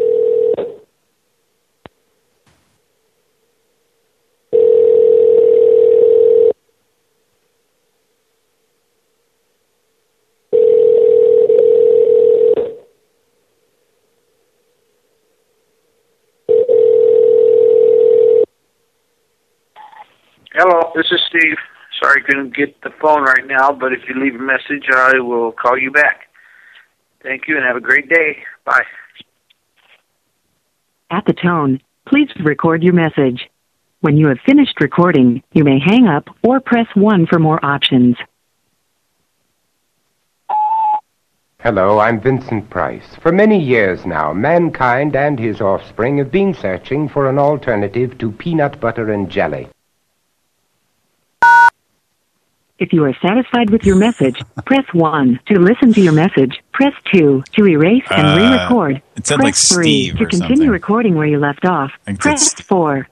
Hello, this is Steve. Sorry I couldn't get the phone right now, but if you leave a message, I will call you back. Thank you and have a great day. Bye. At the tone, please record your message. When you have finished recording, you may hang up or press 1 for more options. Hello, I'm Vincent Price. For many years now, mankind and his offspring have been searching for an alternative to peanut butter and jelly. If you are satisfied with your message, press 1. To listen to your message, press 2. To erase and Uh, re-record, it press like 3. To continue something. recording where you left off, press 4.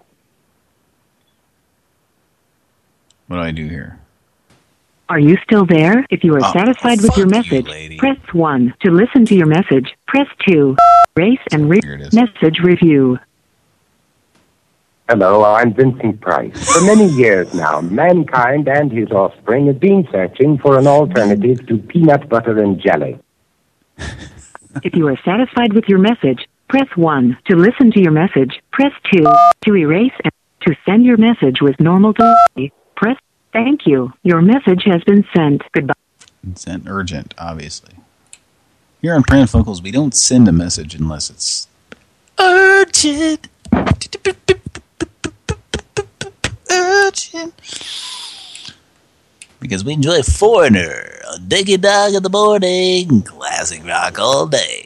What do I do here? Are you still there? If you are Oh, satisfied with your message, press 1. To listen to your message, press 2. Erase and re- message review. Hello, I'm Vincent Price. For many years now, mankind and his offspring have been searching for an alternative to peanut butter and jelly. If you are satisfied with your message, press 1. To listen to your message, press 2. To erase and to send your message with normal delay, press Thank you. Your message has been sent. Goodbye. Sent urgent, obviously. Here on Pran Funkels, we don't send a message unless it's urgent. Urgent. Because we enjoy Foreigner on Diggy Dog in the morning, classic rock all day.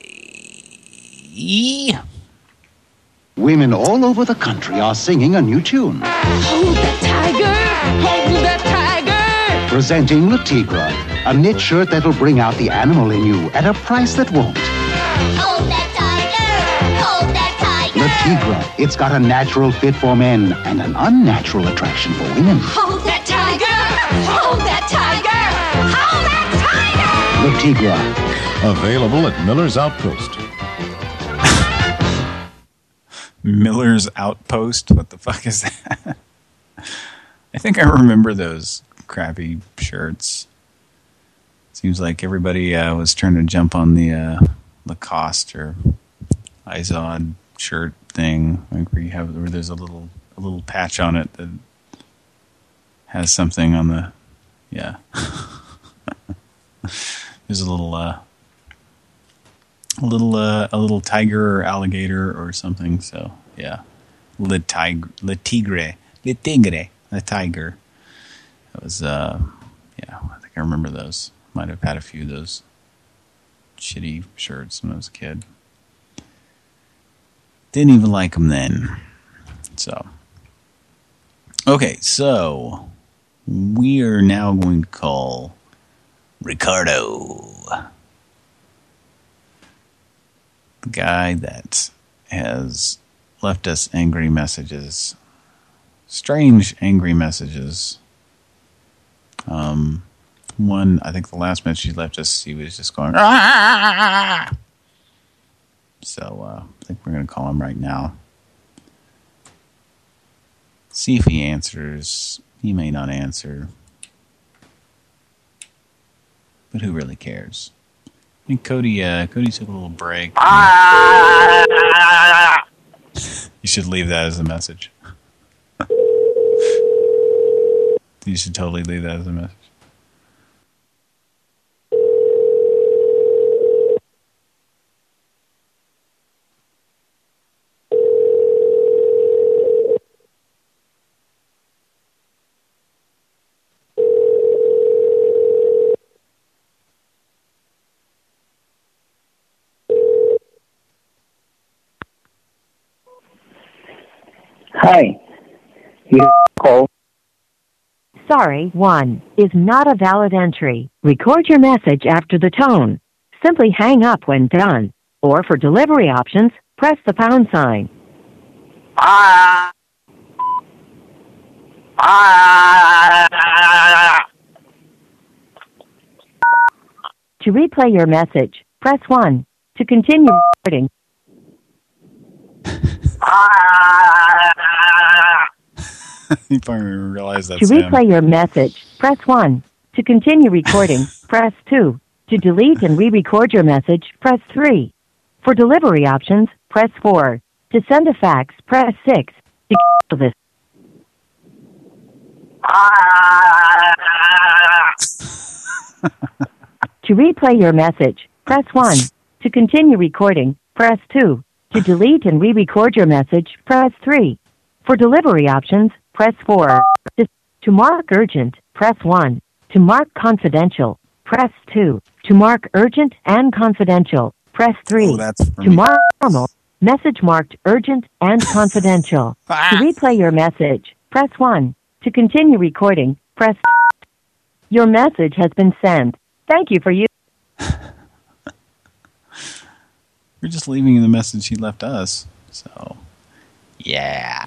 Women all over the country are singing a new tune. Hold that tiger! Hold that tiger! Presenting La Tigra, a knit shirt that'll bring out the animal in you at a price that won't. La Tigra, it's got a natural fit for men and an unnatural attraction for women. Hold that tiger! Hold that tiger! Hold that tiger! La Tigra, Available at Miller's Outpost. Miller's Outpost. What the fuck is that? I think I remember those crappy shirts. Seems like everybody uh, was trying to jump on the uh, Lacoste or Izod shirt thing, like where you have where there's a little a little patch on it that has something on the yeah. there's a little uh, a little uh, a little tiger or alligator or something. So yeah, le tigre, le tigre, le tigre, the tiger. That was uh, yeah. I think I remember those. Might have had a few of those shitty shirts when I was a kid. Didn't even like them then. So okay, so we are now going to call Ricardo the guy that has left us angry messages. Strange angry messages. Um, one, I think the last message he left us, he was just going, "Ah!" So, uh, I think we're going to call him right now. See if he answers. He may not answer. But who really cares? I think Cody, uh, Cody took a little break. You should leave that as a message. you should totally leave that as a message. Hi. You call. Sorry, 1 is not a valid entry. Record your message after the tone. Simply hang up when done. Or for delivery options, press the pound sign. Ah. Ah. To replay your message, press 1. To continue recording, you probably realize to that's him. replay your message, press 1. To continue recording, press 2. To delete and re-record your message, press 3. For delivery options, press 4. To send a fax, press 6. To cancel this, To replay your message, press 1. To continue recording, press 2. To delete and re-record your message, press 3. For delivery options, press 4. To, mark urgent, press 1. To mark confidential, press 2. To mark urgent and confidential, press 3. to mark normal, message marked urgent and confidential. Ah. to replay your message, press 1. To continue recording, press Your message has been sent. Thank you for you. We're just leaving the message he left us. So, yeah.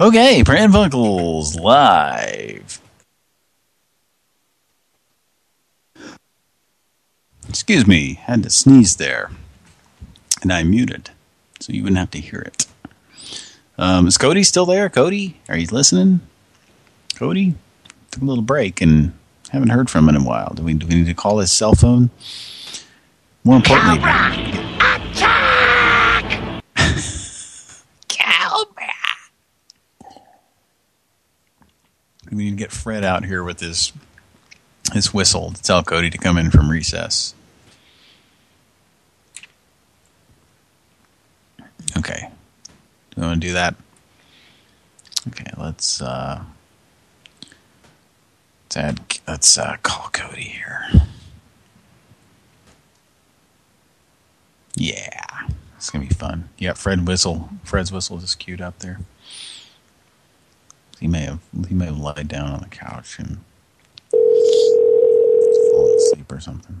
Okay, Pran Funkels live. Excuse me, had to sneeze there. And I muted, so you wouldn't have to hear it. Um, is Cody still there? Cody, are you listening? Cody? Took a little break and haven't heard from him in a while. Do we, do we need to call his cell phone? More importantly, we need to get Fred out here with his his whistle to tell Cody to come in from recess. Okay. Do you want to do that? Okay, let's uh let's add let's uh call Cody here. Yeah. It's gonna be fun. You got Fred whistle Fred's whistle just queued up there. He may have he may have lied down on the couch and fallen asleep or something.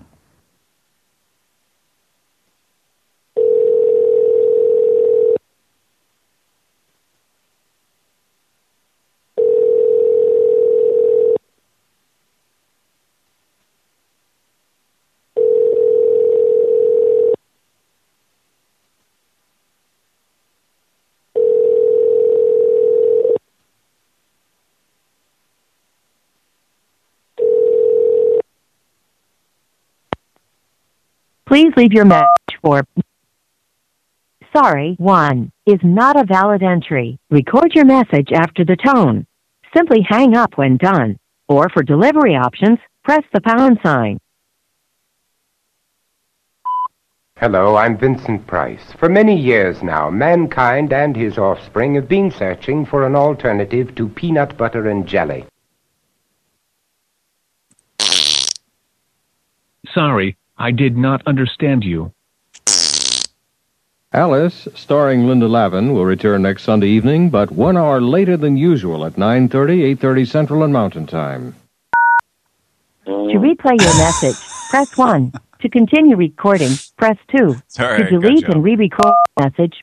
Please leave your message for Sorry, 1 is not a valid entry. Record your message after the tone. Simply hang up when done. Or for delivery options, press the pound sign. Hello, I'm Vincent Price. For many years now, mankind and his offspring have been searching for an alternative to peanut butter and jelly. Sorry, I did not understand you. Alice, starring Linda Lavin, will return next Sunday evening, but one hour later than usual at 9.30, 8.30 Central and Mountain Time. To replay your message, press 1. To continue recording, press 2. Sorry, to delete and re-record message,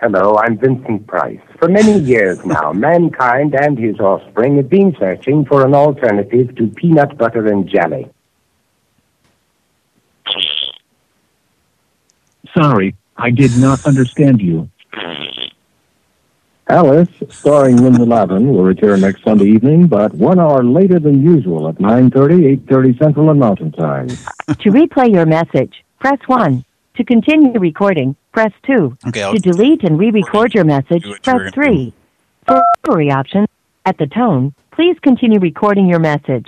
Hello, I'm Vincent Price. For many years now, mankind and his offspring have been searching for an alternative to peanut butter and jelly. Sorry, I did not understand you. Alice, starring Linda Lavin, will return next Sunday evening, but one hour later than usual at 9.30, 8.30 Central and Mountain Time. to replay your message, press 1. To continue recording, press 2. Okay, I'll- to delete and re-record your message, what you were press 3. For delivery options, at the tone, please continue recording your message.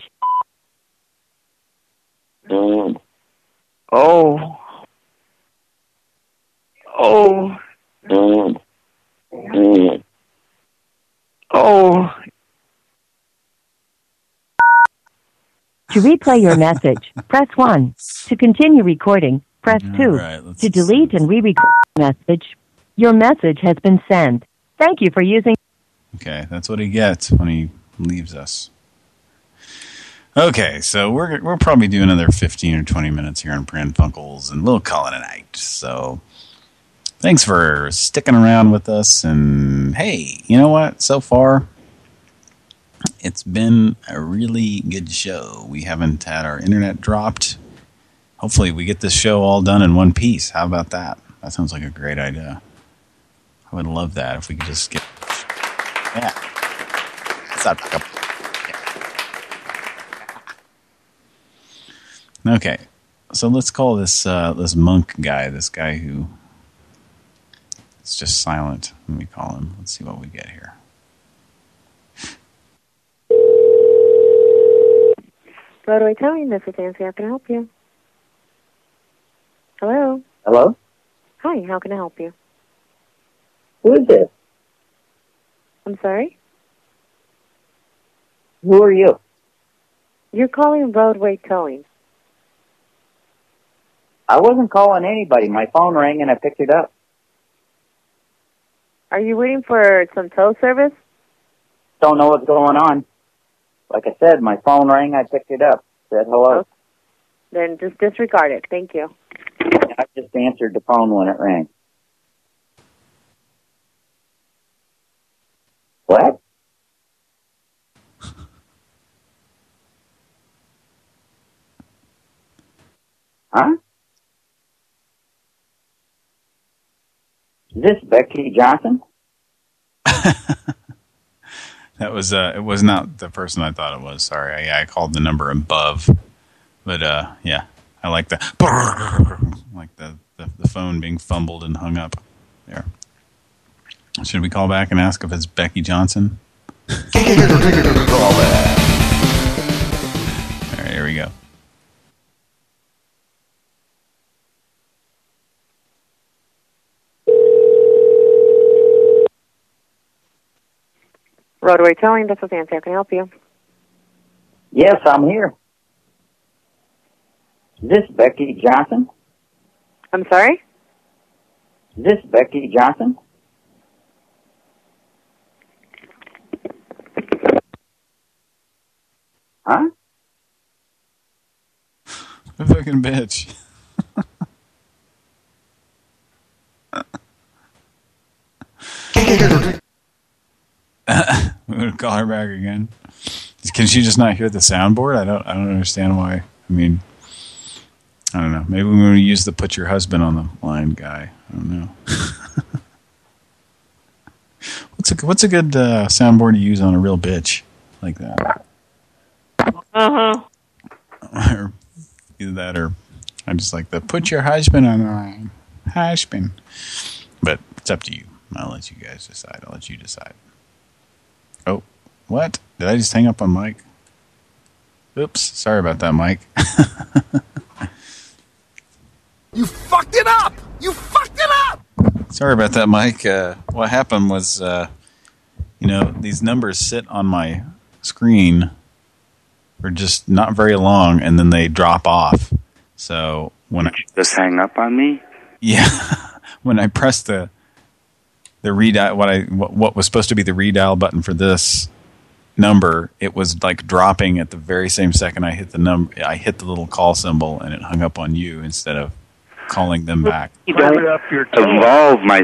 Oh. Oh. Oh. Oh. To replay your message, press 1. To continue recording, press 2. right, to delete and re-record your message, your message has been sent. Thank you for using Okay, that's what he gets when he leaves us. Okay, so we're we'll probably do another 15 or 20 minutes here on Pran Funkels, and we'll call it a night. So thanks for sticking around with us, and hey, you know what? So far, it's been a really good show. We haven't had our internet dropped. Hopefully we get this show all done in one piece. How about that? That sounds like a great idea. I would love that if we could just get... Yeah. Stop talking. Okay, so let's call this uh, this monk guy, this guy who is just silent. Let me call him. Let's see what we get here. Broadway Towing, this is Nancy. How can I help you? Hello. Hello? Hi, how can I help you? Who is this? I'm sorry? Who are you? You're calling Broadway Towing. I wasn't calling anybody. My phone rang and I picked it up. Are you waiting for some tow service? Don't know what's going on. Like I said, my phone rang, I picked it up. Said hello. Then just disregard it. Thank you. I just answered the phone when it rang. What? Huh? Is this Becky Johnson? That was uh, it was not the person I thought it was. Sorry, I, I called the number above, but uh, yeah, I like the like the, the the phone being fumbled and hung up. There. Should we call back and ask if it's Becky Johnson? All right, here we go. Broadway Towing, this is Nancy. How can I help you? Yes, I'm here. Is this Becky Johnson? I'm sorry? Is this Becky Johnson? Huh? The fucking bitch. We're gonna call her back again. Can she just not hear the soundboard? I don't. I don't understand why. I mean, I don't know. Maybe we're going to use the "put your husband on the line" guy. I don't know. what's a What's a good uh, soundboard to use on a real bitch like that? Uh huh. or either that or I'm just like the put your husband on the line. Husband. But it's up to you. I'll let you guys decide. I'll let you decide. Oh, what? Did I just hang up on Mike? Oops. Sorry about that, Mike. You fucked it up! You fucked it up! Sorry about that, Mike. Uh, what happened was, uh, you know, these numbers sit on my screen for just not very long, and then they drop off. So when I Just hang up on me? yeah, when I press the the redial, what I what, what was supposed to be the redial button for this number, it was like dropping at the very same second I hit the number. I hit the little call symbol, and it hung up on you instead of calling them back. You don't involve my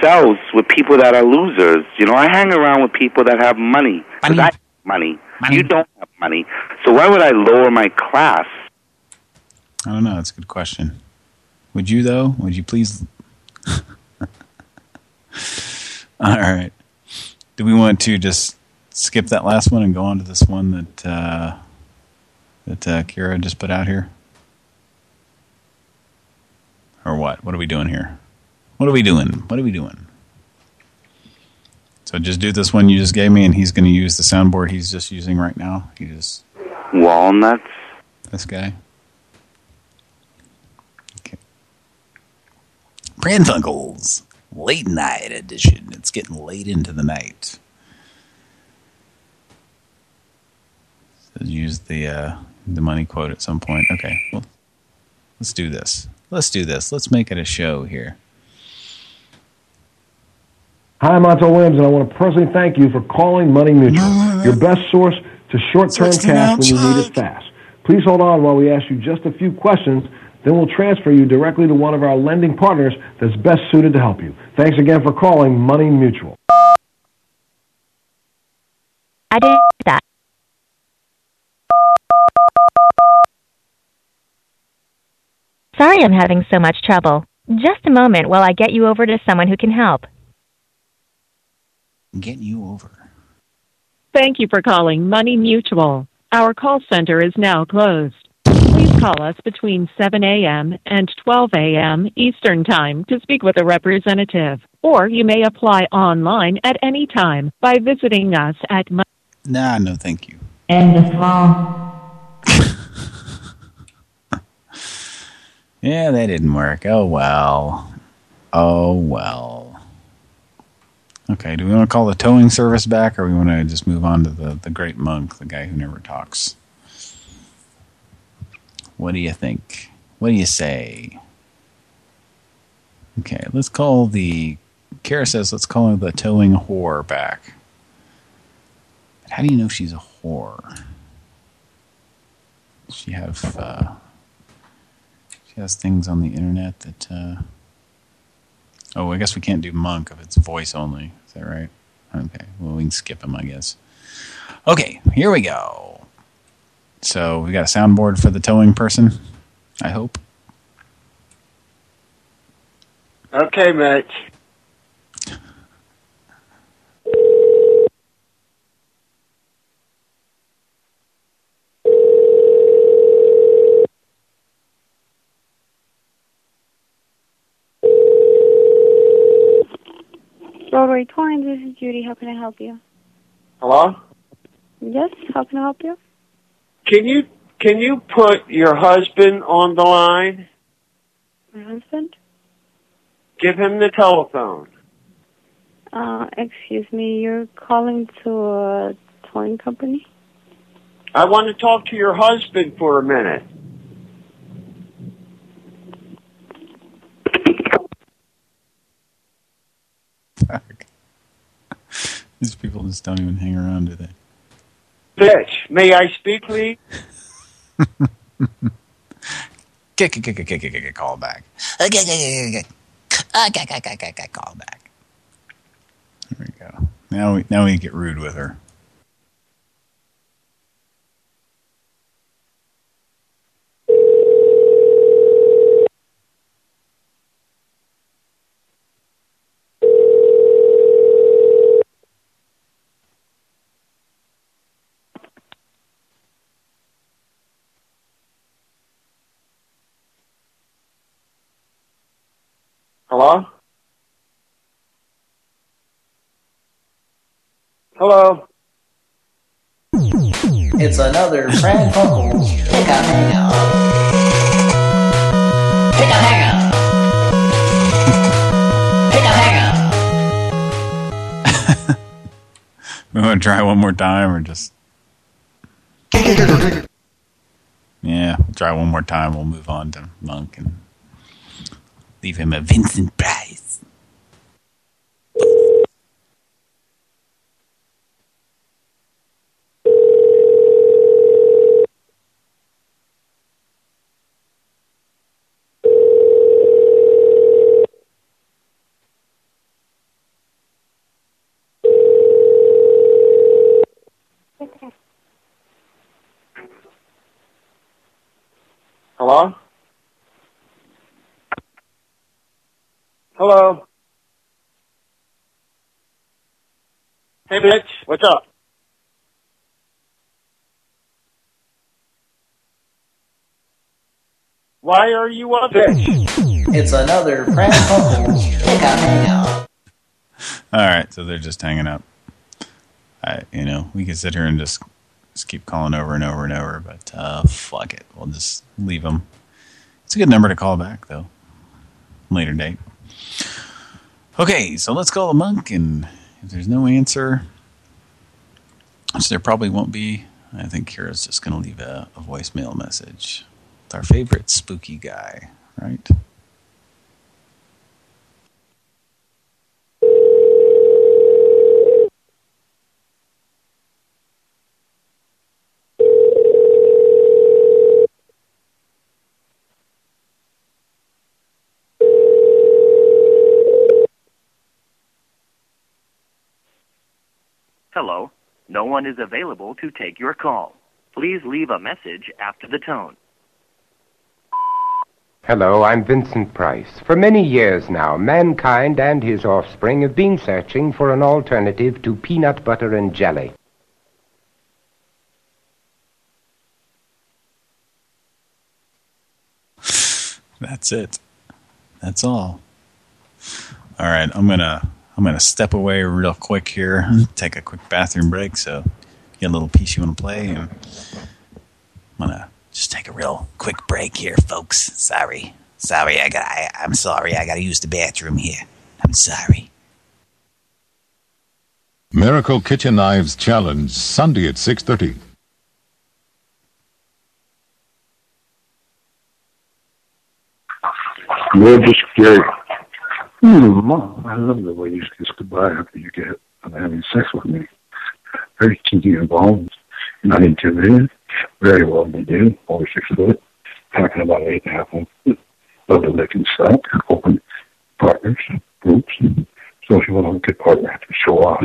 selves with people that are losers. You know, I hang around with people that have money. 'Cause I have money. You don't have money. So why would I lower my class? I don't know. That's a good question. Would you though? Would you please? All right. Do we want to just skip that last one and go on to this one that uh, that uh, Kira just put out here? Or what? What are we doing here? What are we doing? What are we doing? So just do this one you just gave me, and he's going to use the soundboard he's just using right now. He just Walnuts? this guy. Okay. Pran Funkels, late night edition. It's getting late into the night. So use the uh, the money quote at some point. Okay, well, let's do this. Let's do this. Let's make it a show here. Hi, I'm Montel Williams, and I want to personally thank you for calling Money Mutual, your best source to short-term cash when you need it fast. Please hold on while we ask you just a few questions, then we'll transfer you directly to one of our lending partners that's best suited to help you. Thanks again for calling Money Mutual. I did that. Sorry I'm having so much trouble. Just a moment while I get you over to someone who can help. Getting you over. Thank you for calling Money Mutual. Our call center is now closed. Please call us between 7 a.m. and 12 a.m. Eastern Time to speak with a representative. Or you may apply online at any time by visiting us at Mon- Nah, no, thank you. End the phone. Yeah, that didn't work. Oh, well. Oh, well. Okay, do we want to call the towing service back, or we want to just move on to the, the great monk, the guy who never talks? What do you think? What do you say? Okay, let's call the... Kara says let's call her the towing whore back. How do you know she's a whore? Does she have... Uh, she has things on the internet that, uh... Oh, I guess we can't do Monk if it's voice only. Is that right? Okay, well, we can skip him, I guess. Okay, here we go. So, we got a soundboard for the towing person, I hope. Okay, Mitch. Broadway Towing, this is Judy. How can I help you? Hello? Yes, how can I help you? Can you can you put your husband on the line? My husband? Give him the telephone. Uh, excuse me, you're calling to a towing company? I want to talk to your husband for a minute. These people just don't even hang around, do they? Bitch, may I speak, please? Kick, kick, kick, kick, kick, kick, call back. Call back. There we go. Now we now we get rude with her. Hello? Hello? It's another Pran Funkels Pick a Hangout. Pick a Hangout. Pick a Hangout. We want to try one more time or just... Yeah, try one more time. We'll move on to Monk and leave him a Vincent Price. Hello? Hey, bitch, what's up? Why are you a bitch? It's another prank call. Pick a All right, so they're just hanging up. I, you know, we can sit here and just just keep calling over and over and over, but uh, fuck it, we'll just leave them. It's a good number to call back, though. Later date. Okay, so let's call the monk, and if there's no answer, which there probably won't be, I think Kira's just going to leave a, a voicemail message. It's our favorite spooky guy, right? Hello. No one is available to take your call. Please leave a message after the tone. Hello, I'm Vincent Price. For many years now, mankind and his offspring have been searching for an alternative to peanut butter and jelly. That's it. That's all. All right, I'm gonna I'm gonna step away real quick here, take a quick bathroom break. So, get a little piece you want to play, and I'm gonna just take a real quick break here, folks. Sorry, sorry, I got I, I'm sorry, I gotta use the bathroom here. I'm sorry. Miracle Kitchen Knives Challenge, Sunday at 6.30. You're just Hmm, Mom, I love the way you kiss goodbye after you get of having sex with me. Very kinky involved, not intimidated, very well to do, over six foot, packing about eight and a half inches. Love to lick and suck, open partners, groups. So if you want a good partner to show off,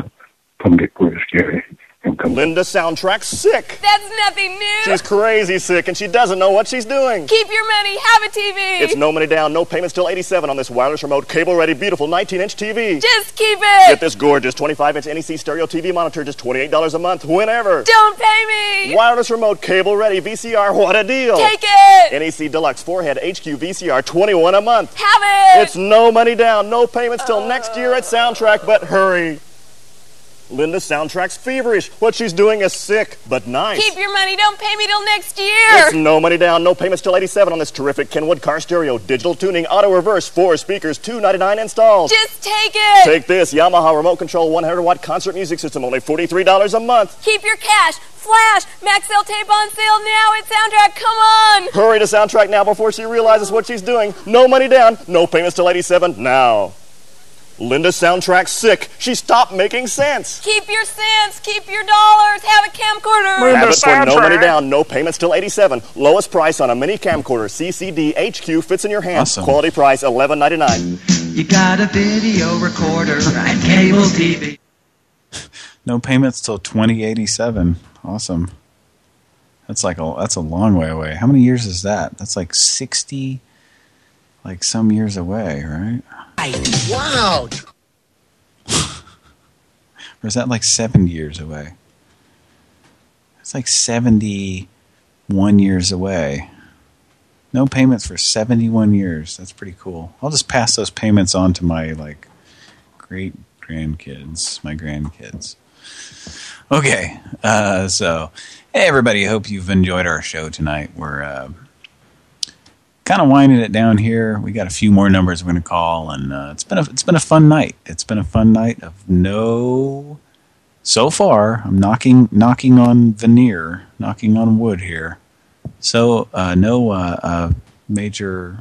come get Bruce Scary Linda soundtrack sick. That's nothing new. She's crazy sick and she doesn't know what she's doing. Keep your money. Have a TV. It's no money down, no payments till 87 on this wireless remote, cable ready, beautiful 19 inch TV. Just keep it. Get this gorgeous 25 inch NEC stereo TV monitor, just $28 a month, whenever. Don't pay me. Wireless remote, cable ready, VCR, what a deal. Take it. NEC Deluxe four-head HQ VCR, 21 a month. Have it. It's no money down, no payments till next year at Soundtrack, but hurry. Linda Soundtrack's feverish. What she's doing is sick, but nice. Keep your money. Don't pay me till next year. It's no money down, no payments till 87 on this terrific Kenwood car stereo, digital tuning, auto reverse, four speakers, 299 installed. Just take it. Take this Yamaha remote control 100 watt concert music system, only $43 a month. Keep your cash. Flash. Maxell tape on sale now at Soundtrack. Come on. Hurry to Soundtrack now before she realizes what she's doing. No money down, no payments till 87 now. Linda Soundtrack's sick. She stopped making sense. Keep your cents. Keep your dollars. Have a camcorder. Have it for no money down, no payments till 87. Lowest price on a mini camcorder. CCD HQ fits in your hand. Awesome. Quality price 11.99. You got a video recorder and cable TV. No payments till 2087. Awesome. That's like a that's a long way away. How many years is that? That's like 60 like some years away, right? Wow. Or is that like 70 years away? It's like 71 years away. No payments for 71 years. That's pretty cool. I'll just pass those payments on to my like great grandkids, my grandkids. Okay, uh, so hey everybody, hope you've enjoyed our show tonight. We're uh, kind of winding it down here. We got a few more numbers we're going to call, and uh, it's been a it's been a fun night. It's been a fun night of no. So far, I'm knocking knocking on veneer, knocking on wood here. So uh, no uh, uh, major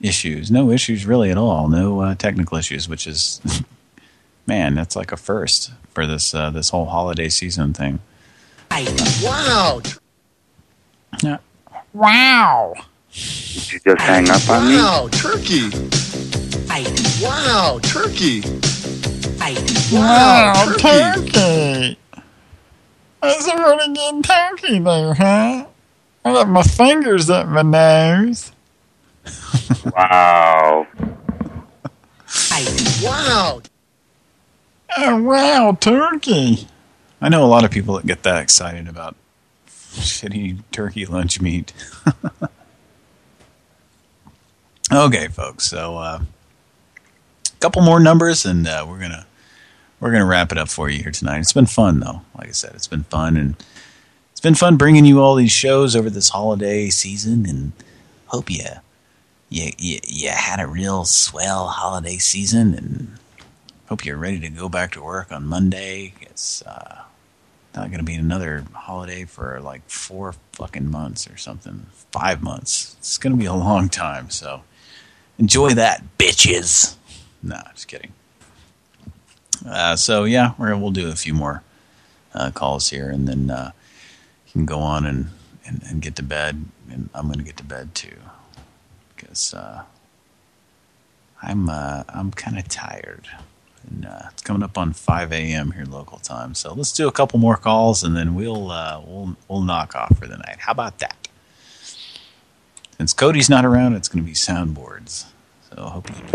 issues, no issues really at all, no uh, technical issues, which is man, that's like a first for this uh, this whole holiday season thing. Wow. Yeah. Wow. Did you just hang up on me? Wow, turkey. I Wow, turkey. I Wow, turkey. That's a really good turkey there, huh? I got my fingers up my nose. Wow. I Wow. Oh, wow, turkey. I know a lot of people that get that excited about shitty turkey lunch meat. okay, folks. So, uh, a couple more numbers, and uh, we're gonna we're gonna wrap it up for you here tonight. It's been fun, though. Like I said, it's been fun, and it's been fun bringing you all these shows over this holiday season, and hope you you you, you had a real swell holiday season, and hope you're ready to go back to work on Monday. It's uh, not going to be another holiday for like four fucking months or something. Five months. It's going to be a long time, so enjoy that, bitches. Nah, just kidding. Uh, so yeah, we're, we'll do a few more uh, calls here, and then uh, you can go on and, and, and get to bed. And I'm going to get to bed too, because uh, I'm uh, I'm kind of tired. And, uh, it's coming up on 5 a.m. here local time. So let's do a couple more calls, and then we'll we'll we'll knock off for the night. How about that? Since Cody's not around, it's going to be soundboards. So I hope you enjoy.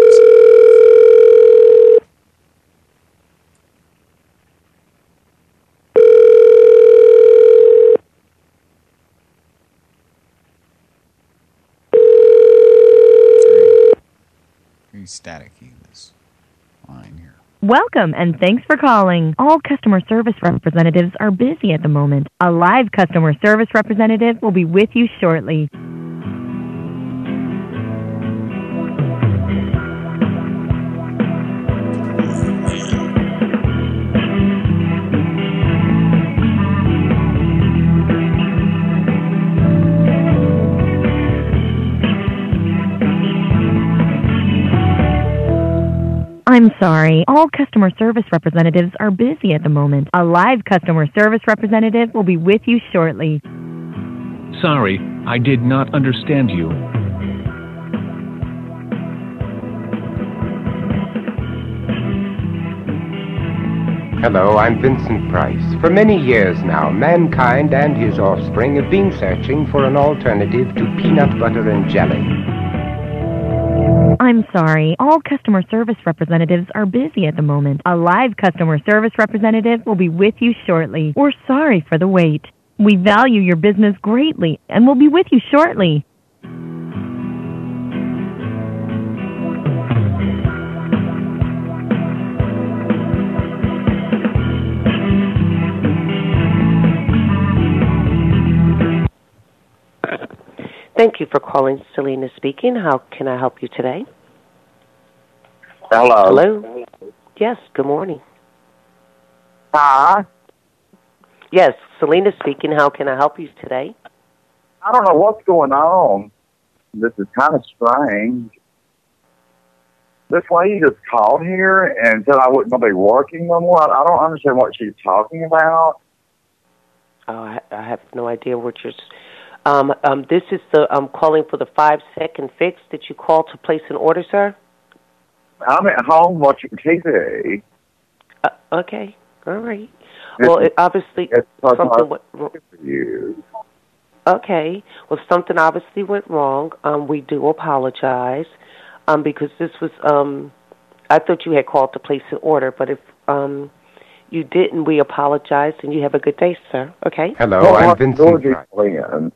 Very staticky this line here. Welcome and thanks for calling. All customer service representatives are busy at the moment. A live customer service representative will be with you shortly. I'm sorry. All customer service representatives are busy at the moment. A live customer service representative will be with you shortly. Sorry, I did not understand you. Hello, I'm Vincent Price. For many years now, mankind and his offspring have been searching for an alternative to peanut butter and jelly. I'm sorry. All customer service representatives are busy at the moment. A live customer service representative will be with you shortly. We're sorry for the wait. We value your business greatly and will be with you shortly. Thank you for calling. Selena speaking. How can I help you today? Hello. Hello. Yes. Good morning. Hi. Yes, Selena speaking. How can I help you today? I don't know what's going on. This is kind of strange. This lady just called here and said I wouldn't be working no more. I don't understand what she's talking about. Oh, I, I have no idea what you're. S- Um, um, this is the I'm calling for the five second fix that you called to place an order, sir. I'm at home watching TV. Uh, okay. All right. Well, it obviously something went wrong. You. Okay. Well, something obviously went wrong. Um, we do apologize. Um, because this was um, I thought you had called to place an order, but if um, you didn't, we apologize, and you have a good day, sir. Okay. Hello, Well, I'm Vincent Georgie Price. Flynn?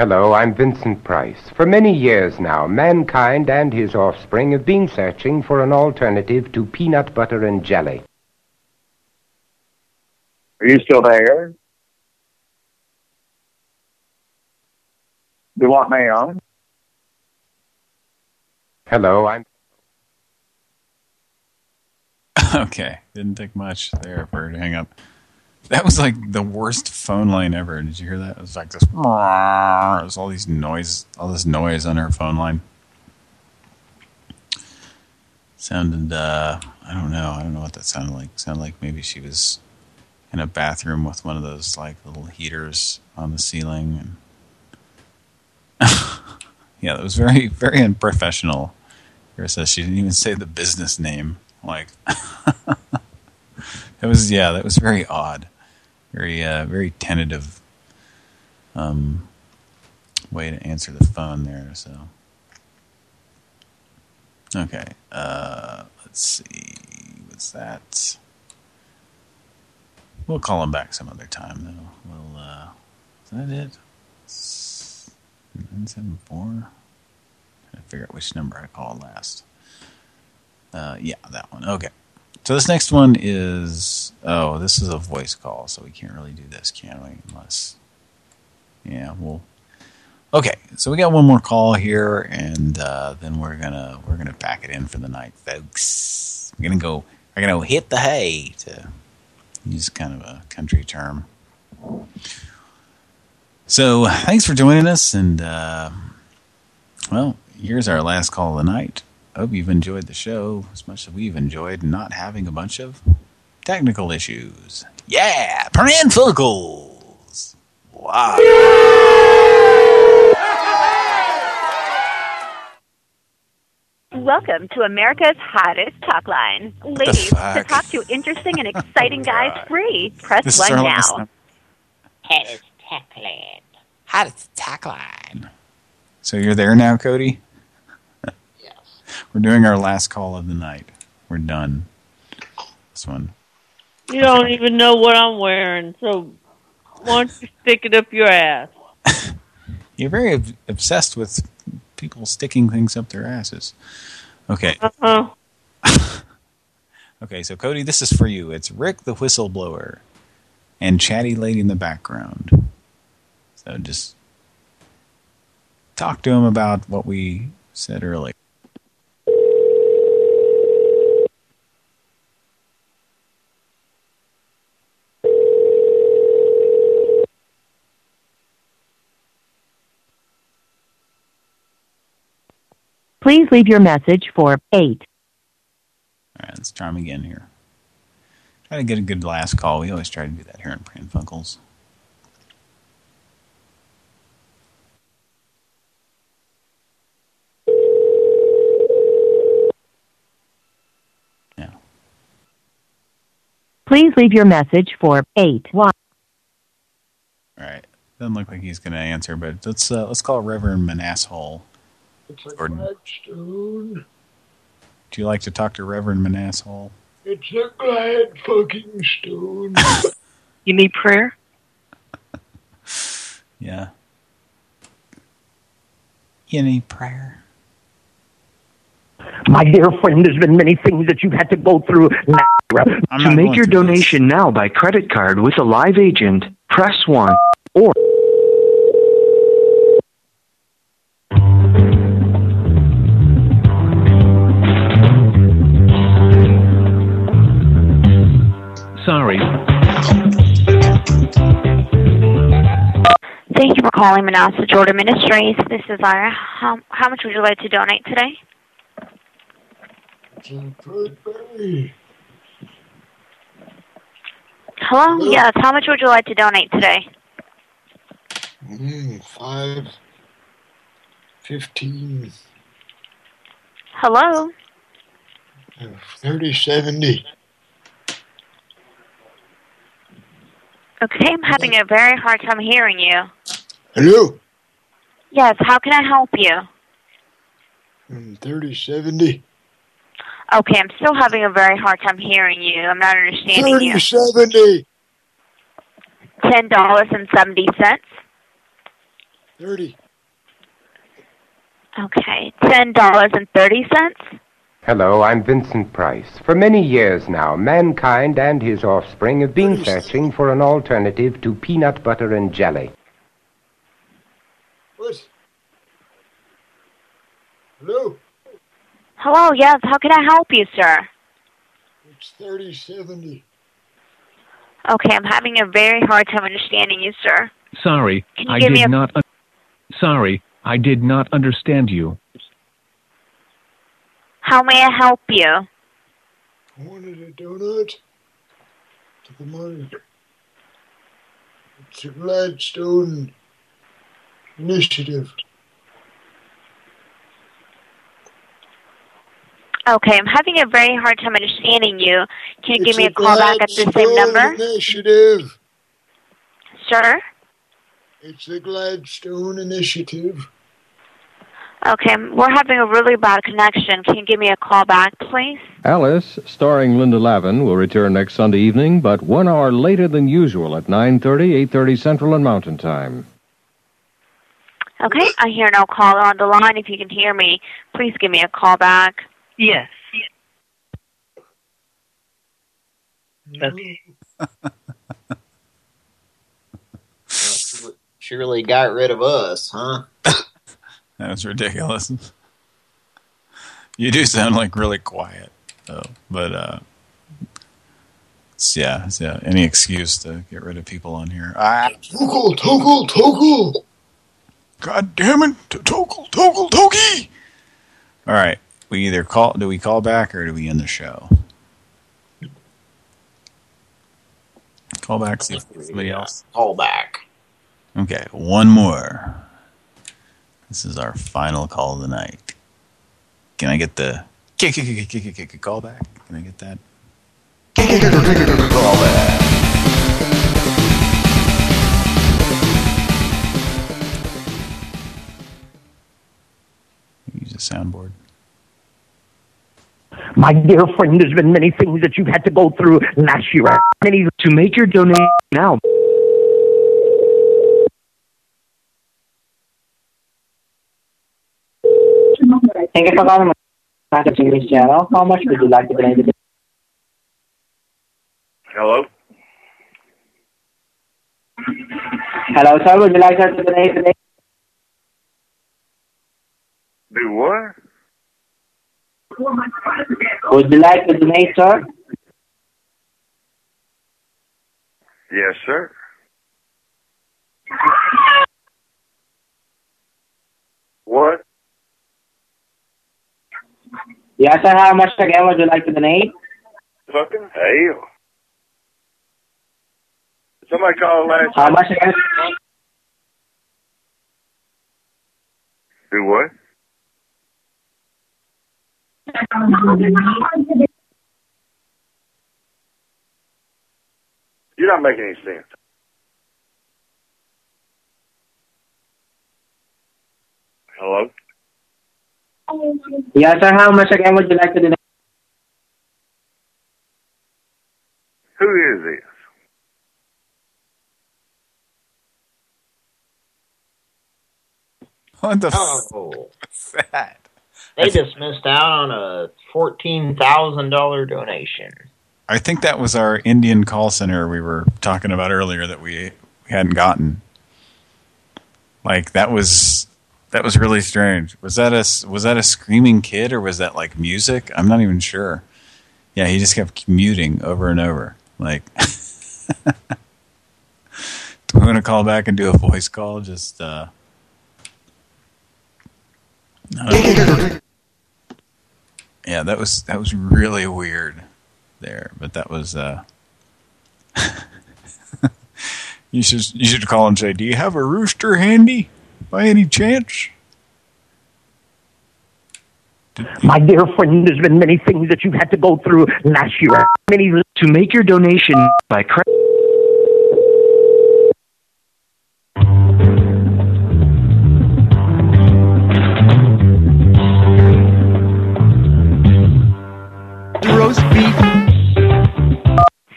Hello, I'm Vincent Price. For many years now, mankind and his offspring have been searching for an alternative to peanut butter and jelly. Are you still there? Do what, ma'am? Hello, I'm. okay, didn't take much there for her to hang up. That was like the worst phone line ever. Did you hear that? It was like this. It was all these noise, all this noise on her phone line. Sounded, uh, I don't know. I don't know what that sounded like. It sounded like maybe she was in a bathroom with one of those like little heaters on the ceiling. Yeah, that was very, very unprofessional. Here says she didn't even say the business name. Like, it was, yeah, that was very odd. Very, uh, very tentative um, way to answer the phone there. So, okay, uh, let's see, what's that? We'll call him back some other time, though. We'll, uh, is that it? Nine seven four. Trying to figure out which number I called last. Uh, yeah, that one. Okay. So this next one is, oh, this is a voice call, so we can't really do this, can we? Unless, yeah, well, okay. So we got one more call here, and uh, then we're gonna we're gonna pack it in for the night, folks. We're gonna go, we're gonna hit the hay to use kind of a country term. So thanks for joining us, and uh, well, here's our last call of the night. Hope you've enjoyed the show as much as we've enjoyed not having a bunch of technical issues. Yeah, Pran Funkels. Wow. Welcome to America's hottest talk line. Ladies, to fuck? talk to interesting and exciting oh guys free, press This 1 now. last. Hottest talk line. Hottest talk line. So you're there now, Cody? We're doing our last call of the night. We're done. This one. You don't even know what I'm wearing, so why don't you stick it up your ass? You're very ob- obsessed with people sticking things up their asses. Okay. Uh-huh. Okay, so Cody, this is for you. It's Rick the Whistleblower and Chatty Lady in the background. So just talk to him about what we said earlier. Please leave your message for 8. All right, let's try him again here. Try to get a good last call. We always try to do that here in Pran Funkels. Please leave your message for 8. 1. All right. Doesn't look like he's going to answer, but let's uh, let's call Reverend Manasshole. It's a Gordon. Gladstone. Do you like to talk to Reverend Manasshole? It's a glad fucking stone. You need prayer? Yeah. Any prayer? My dear friend, there's been many things that you've had to go through. to make your donation now by credit card with a live agent, press 1. Or you for calling Manasseh Jordan Ministries. This is Ira. How, how much would you like to donate today? Hello? Yes, how much would you like to donate today? Mm, five, fifteen, Hello? thirty, seventy. Okay, I'm having a very hard time hearing you. Hello? Yes, how can I help you? Mm, thirty, seventy. Okay, I'm still having a very hard time hearing you. I'm not understanding Thirty, you. seventy. Ten dollars and seventy cents. Thirty. Okay, ten dollars and thirty cents. Hello, I'm Vincent Price. For many years now, mankind and his offspring have been searching for an alternative to peanut butter and jelly. What? Hello? Hello, yes. How can I help you, sir? It's thirty seventy. Okay, I'm having a very hard time understanding you, sir. Sorry, Can you I give me did a- not. Sorry, I did not understand you. How may I help you? I wanted a donut to the money. It's a Gladstone initiative. Okay, I'm having a very hard time understanding you. Can you give me a call back at the same Gladstone number? Initiative. Sir? It's the Gladstone Initiative. Okay, we're having a really bad connection. Can you give me a call back, please? Alice, starring Linda Lavin, will return next Sunday evening, but one hour later than usual at 9.30, 8.30 Central and Mountain Time. Okay, I hear no caller on the line. If you can hear me, please give me a call back. Yes. She really got rid of us, huh? That was ridiculous. You do sound like really quiet, though. But uh, yeah, yeah. Any excuse to get rid of people on here. Ah, Toggle, toggle, toggle. God damn it, toggle, toggle, togi. All right, we either call. Do we call back or do we end the show? Call back. See if somebody else. Call back. Okay, one more. This is our final call of the night. Can I get the kick, kick, kick, kick, kick, kick, kick, call back? Can I get that? Call back. Soundboard. My dear friend, there's been many things that you've had to go through last year. Many To make your donation now, Thank you for calling Master English Channel. How much would you like to donate? today? Hello? Hello, sir. Would you like to donate today? Do what? Would you like to donate, sir? Yes, sir. What? Yes, sir. How much again would you like to donate? Fucking hell. Somebody called last How much again? Do what? You're not making any sense. Hello? Yes, sir. How much again would you like to donate? Who is this? What the Oh. What's that? They just missed out on a fourteen thousand dollar donation. I think that was our Indian call center we were talking about earlier that we, we hadn't gotten. Like that was that was really strange. Was that a was that a screaming kid or was that like music? I'm not even sure. Yeah, he just kept muting over and over. Like, do we want to call back and do a voice call? Just uh, yeah, that was that was really weird there, but that was uh You should you should call and say, "Do you have a rooster handy by any chance?" My dear friend, there's been many things that you've had to go through last year. Many to make your donation by credit.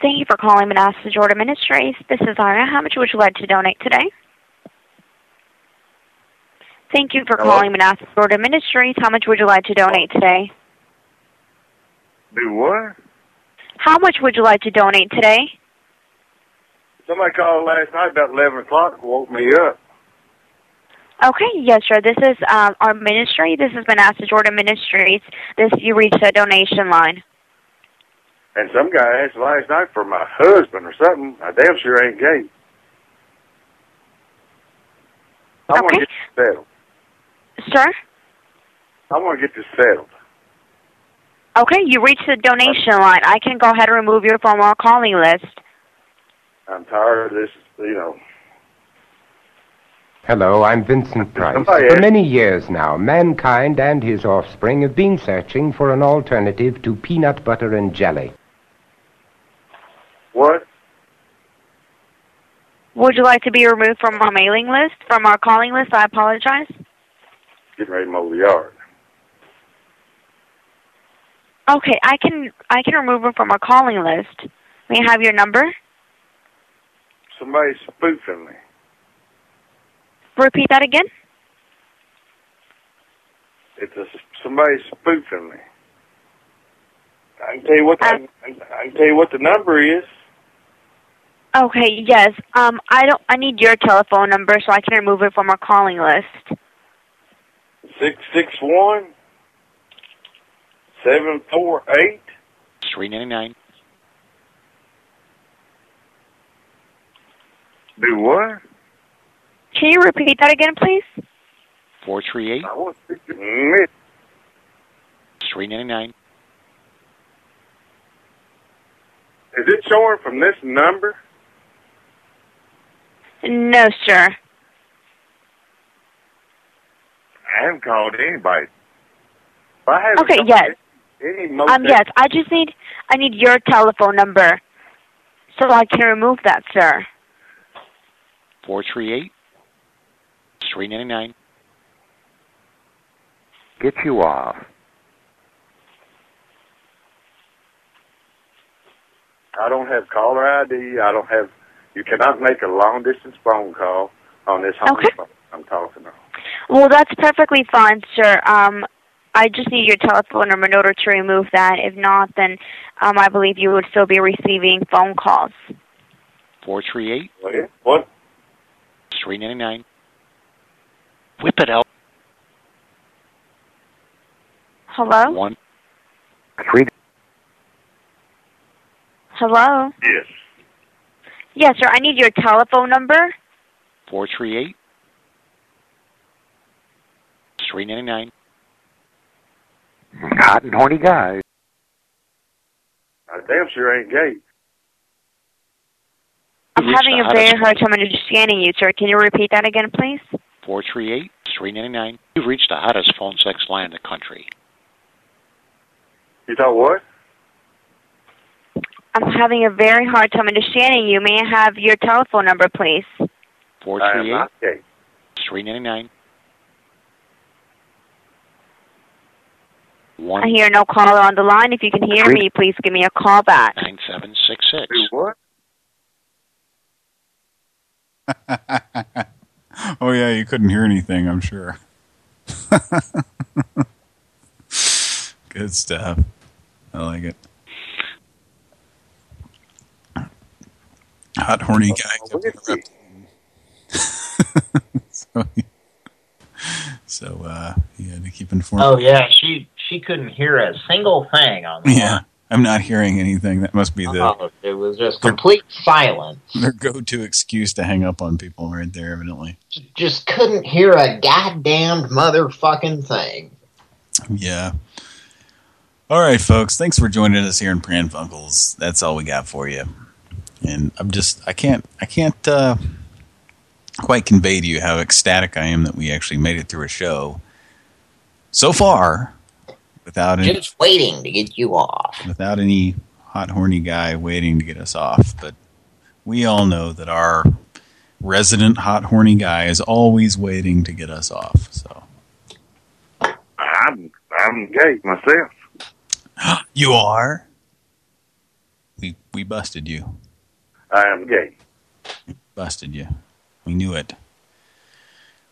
Thank you for calling Manasseh Jordan Ministries. This is Ira. How much would you like to donate today? Thank you for calling Manassas Florida Ministries. How much would you like to donate today? Do what? How much would you like to donate today? Somebody called last night about 11 o'clock and woke me up. Okay, yes, sir. This is um, our ministry. This is Manasseh Jordan Ministries. This you reached a donation line. And some guy asked last night for my husband or something. I damn sure ain't gay. I want to get this settled. Sir? I want to get this settled. Okay, you reached the donation line. I can go ahead and remove you from our calling list. I'm tired of this, you know. Hello, I'm Vincent Price. For many years now, mankind and his offspring have been searching for an alternative to peanut butter and jelly. What? Would you like to be removed from our mailing list, from our calling list? I apologize. Getting ready to mow the yard. Okay, I can I can remove him from our calling list. May I have your number? Somebody's spoofing me. Repeat that again. It's a, somebody's spoofing me. I can tell you what the, I, I can tell you what the number is. Okay, yes. Um, I don't. I need your telephone number so I can remove it from our calling list. Six six one seven four eight. Three ninety nine. Do what? Can you repeat that again, please? Four three eight. I want to speak to Miss. Three ninety nine. Is it showing from this number? No, sir. I haven't called anybody. If I haven't Okay, called yes. Any Um, yes. I just need I need your telephone number so I can remove that, sir. Four three eight. Three ninety nine. Get you off. I don't have caller ID. I don't have. You cannot make a long distance phone call on this home Okay. phone I'm talking on. Well, that's perfectly fine, sir. Um, I just need your telephone number in order to remove that. If not, then um, I believe you would still be receiving phone calls. Four three eight. What? What? Three ninety nine. Whip it out. Hello? One. Three. Hello? Yes. Yes, sir. I need your telephone number. Four three eight. Three ninety nine. Hot and horny guys. I damn sure ain't gay. I'm Reached having a hottest- very hard time understanding you, sir. Can you repeat that again, please? Four three eight. Three ninety nine. You've reached the hottest phone sex line in the country. You thought what? I'm having a very hard time understanding you. May I have your telephone number, please? Four I am three eight. not gay. Three ninety nine. I hear no caller on the line. If you can hear me, please give me a call back. nine seven six six. What? oh yeah, you couldn't hear anything, I'm sure. Good stuff. I like it. Hot horny guy kept interrupting. so, so uh, he had to keep informed. Oh yeah, she she couldn't hear a single thing on the Yeah, I'm not hearing anything. That must be the Oh, it was just complete silence. their go-to excuse to hang up on people right there, evidently. Just couldn't hear a goddamn motherfucking thing. Yeah. All right, folks. Thanks for joining us here in Pran Funkels. That's all we got for you. And I'm just, I can't, I can't uh, quite convey to you how ecstatic I am that we actually made it through a show so far without any, Just waiting to get you off. without any hot horny guy waiting to get us off. But we all know that our resident hot horny guy is always waiting to get us off. So I'm I'm gay myself. you are. We we busted you. I am gay. Busted you. We knew it.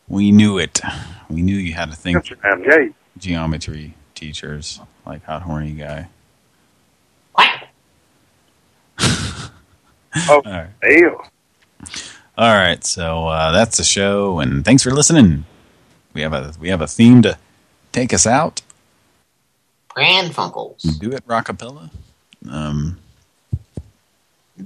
We knew it. We knew you had to think Damn gay. geometry teachers like hot horny guy. What? Oh, All right. ew. All right, so uh, that's the show, and thanks for listening. We have a we have a theme to take us out. Grand Funkles. Do it, Rockapella. Um,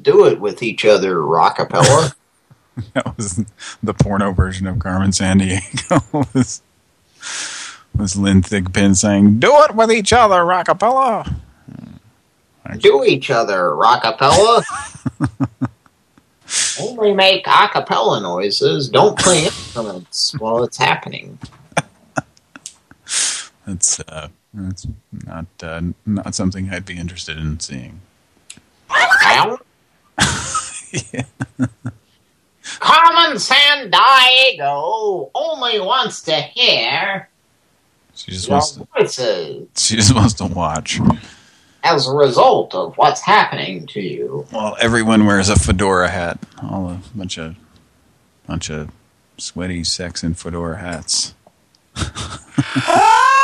Do it with each other, Rockapella. that was the porno version of Carmen Sandiego. was was Lynn Thigpen saying, "Do it with each other, Rockapella." Do each other, Rockapella. Only make acapella noises. Don't play instruments while it's happening. That's uh, that's not uh, not something I'd be interested in seeing. Well, Carmen Sandiego only wants to hear She just wants to, voices she just wants to watch. as a result of what's happening to you. Well, everyone wears a fedora hat. All a bunch of bunch of sweaty sex and fedora hats. Ah!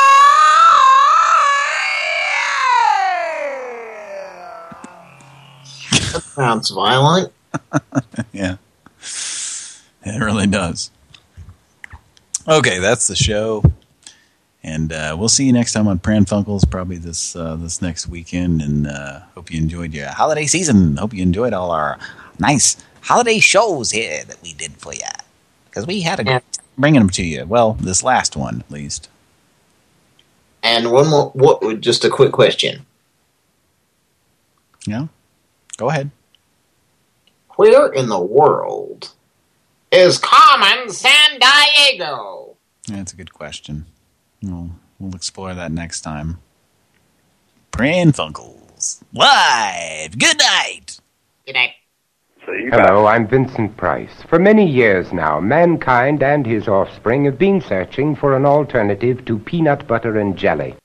Sounds violent. yeah. It really does. Okay, that's the show. And uh, we'll see you next time on Pran Funkels, probably this uh, this next weekend. And uh, hope you enjoyed your holiday season. Hope you enjoyed all our nice holiday shows here that we did for you. Because we had a great time bringing them to you. Well, this last one, at least. And one more, what? Just a quick question: Yeah? Go ahead. Where in the world is common San Diego? That's a good question. We'll, we'll explore that next time. Pran Funkels, live. Good night. Good night. Hello, I'm Vincent Price. For many years now, mankind and his offspring have been searching for an alternative to peanut butter and jelly.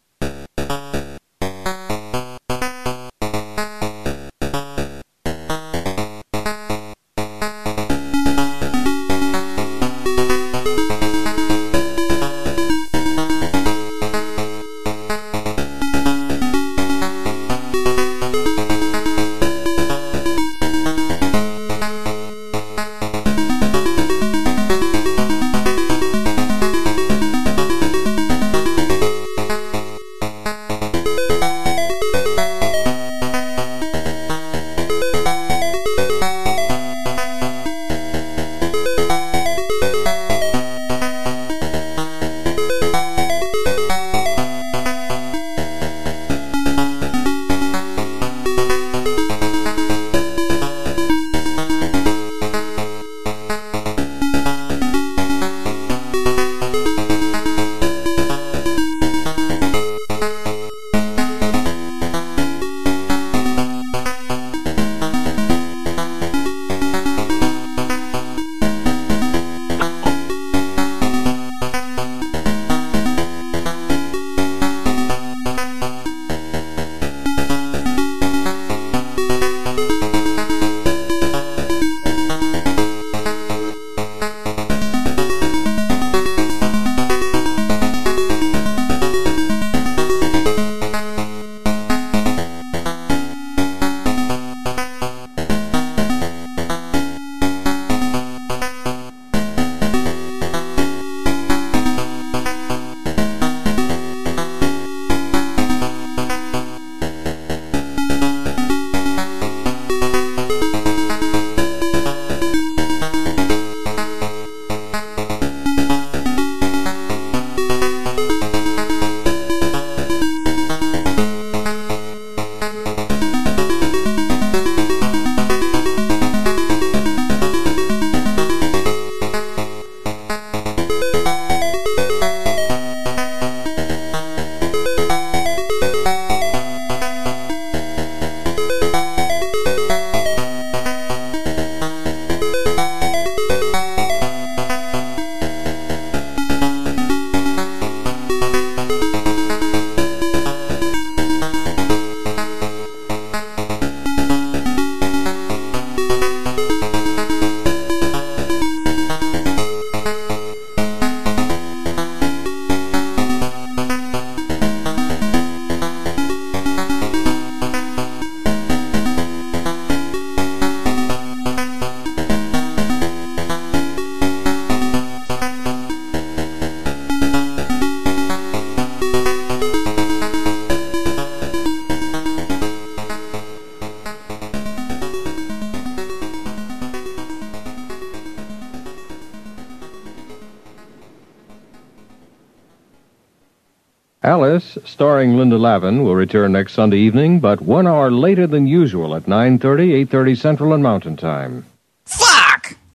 Will return next Sunday evening, but one hour later than usual at 9.30, 8.30 Central and Mountain Time.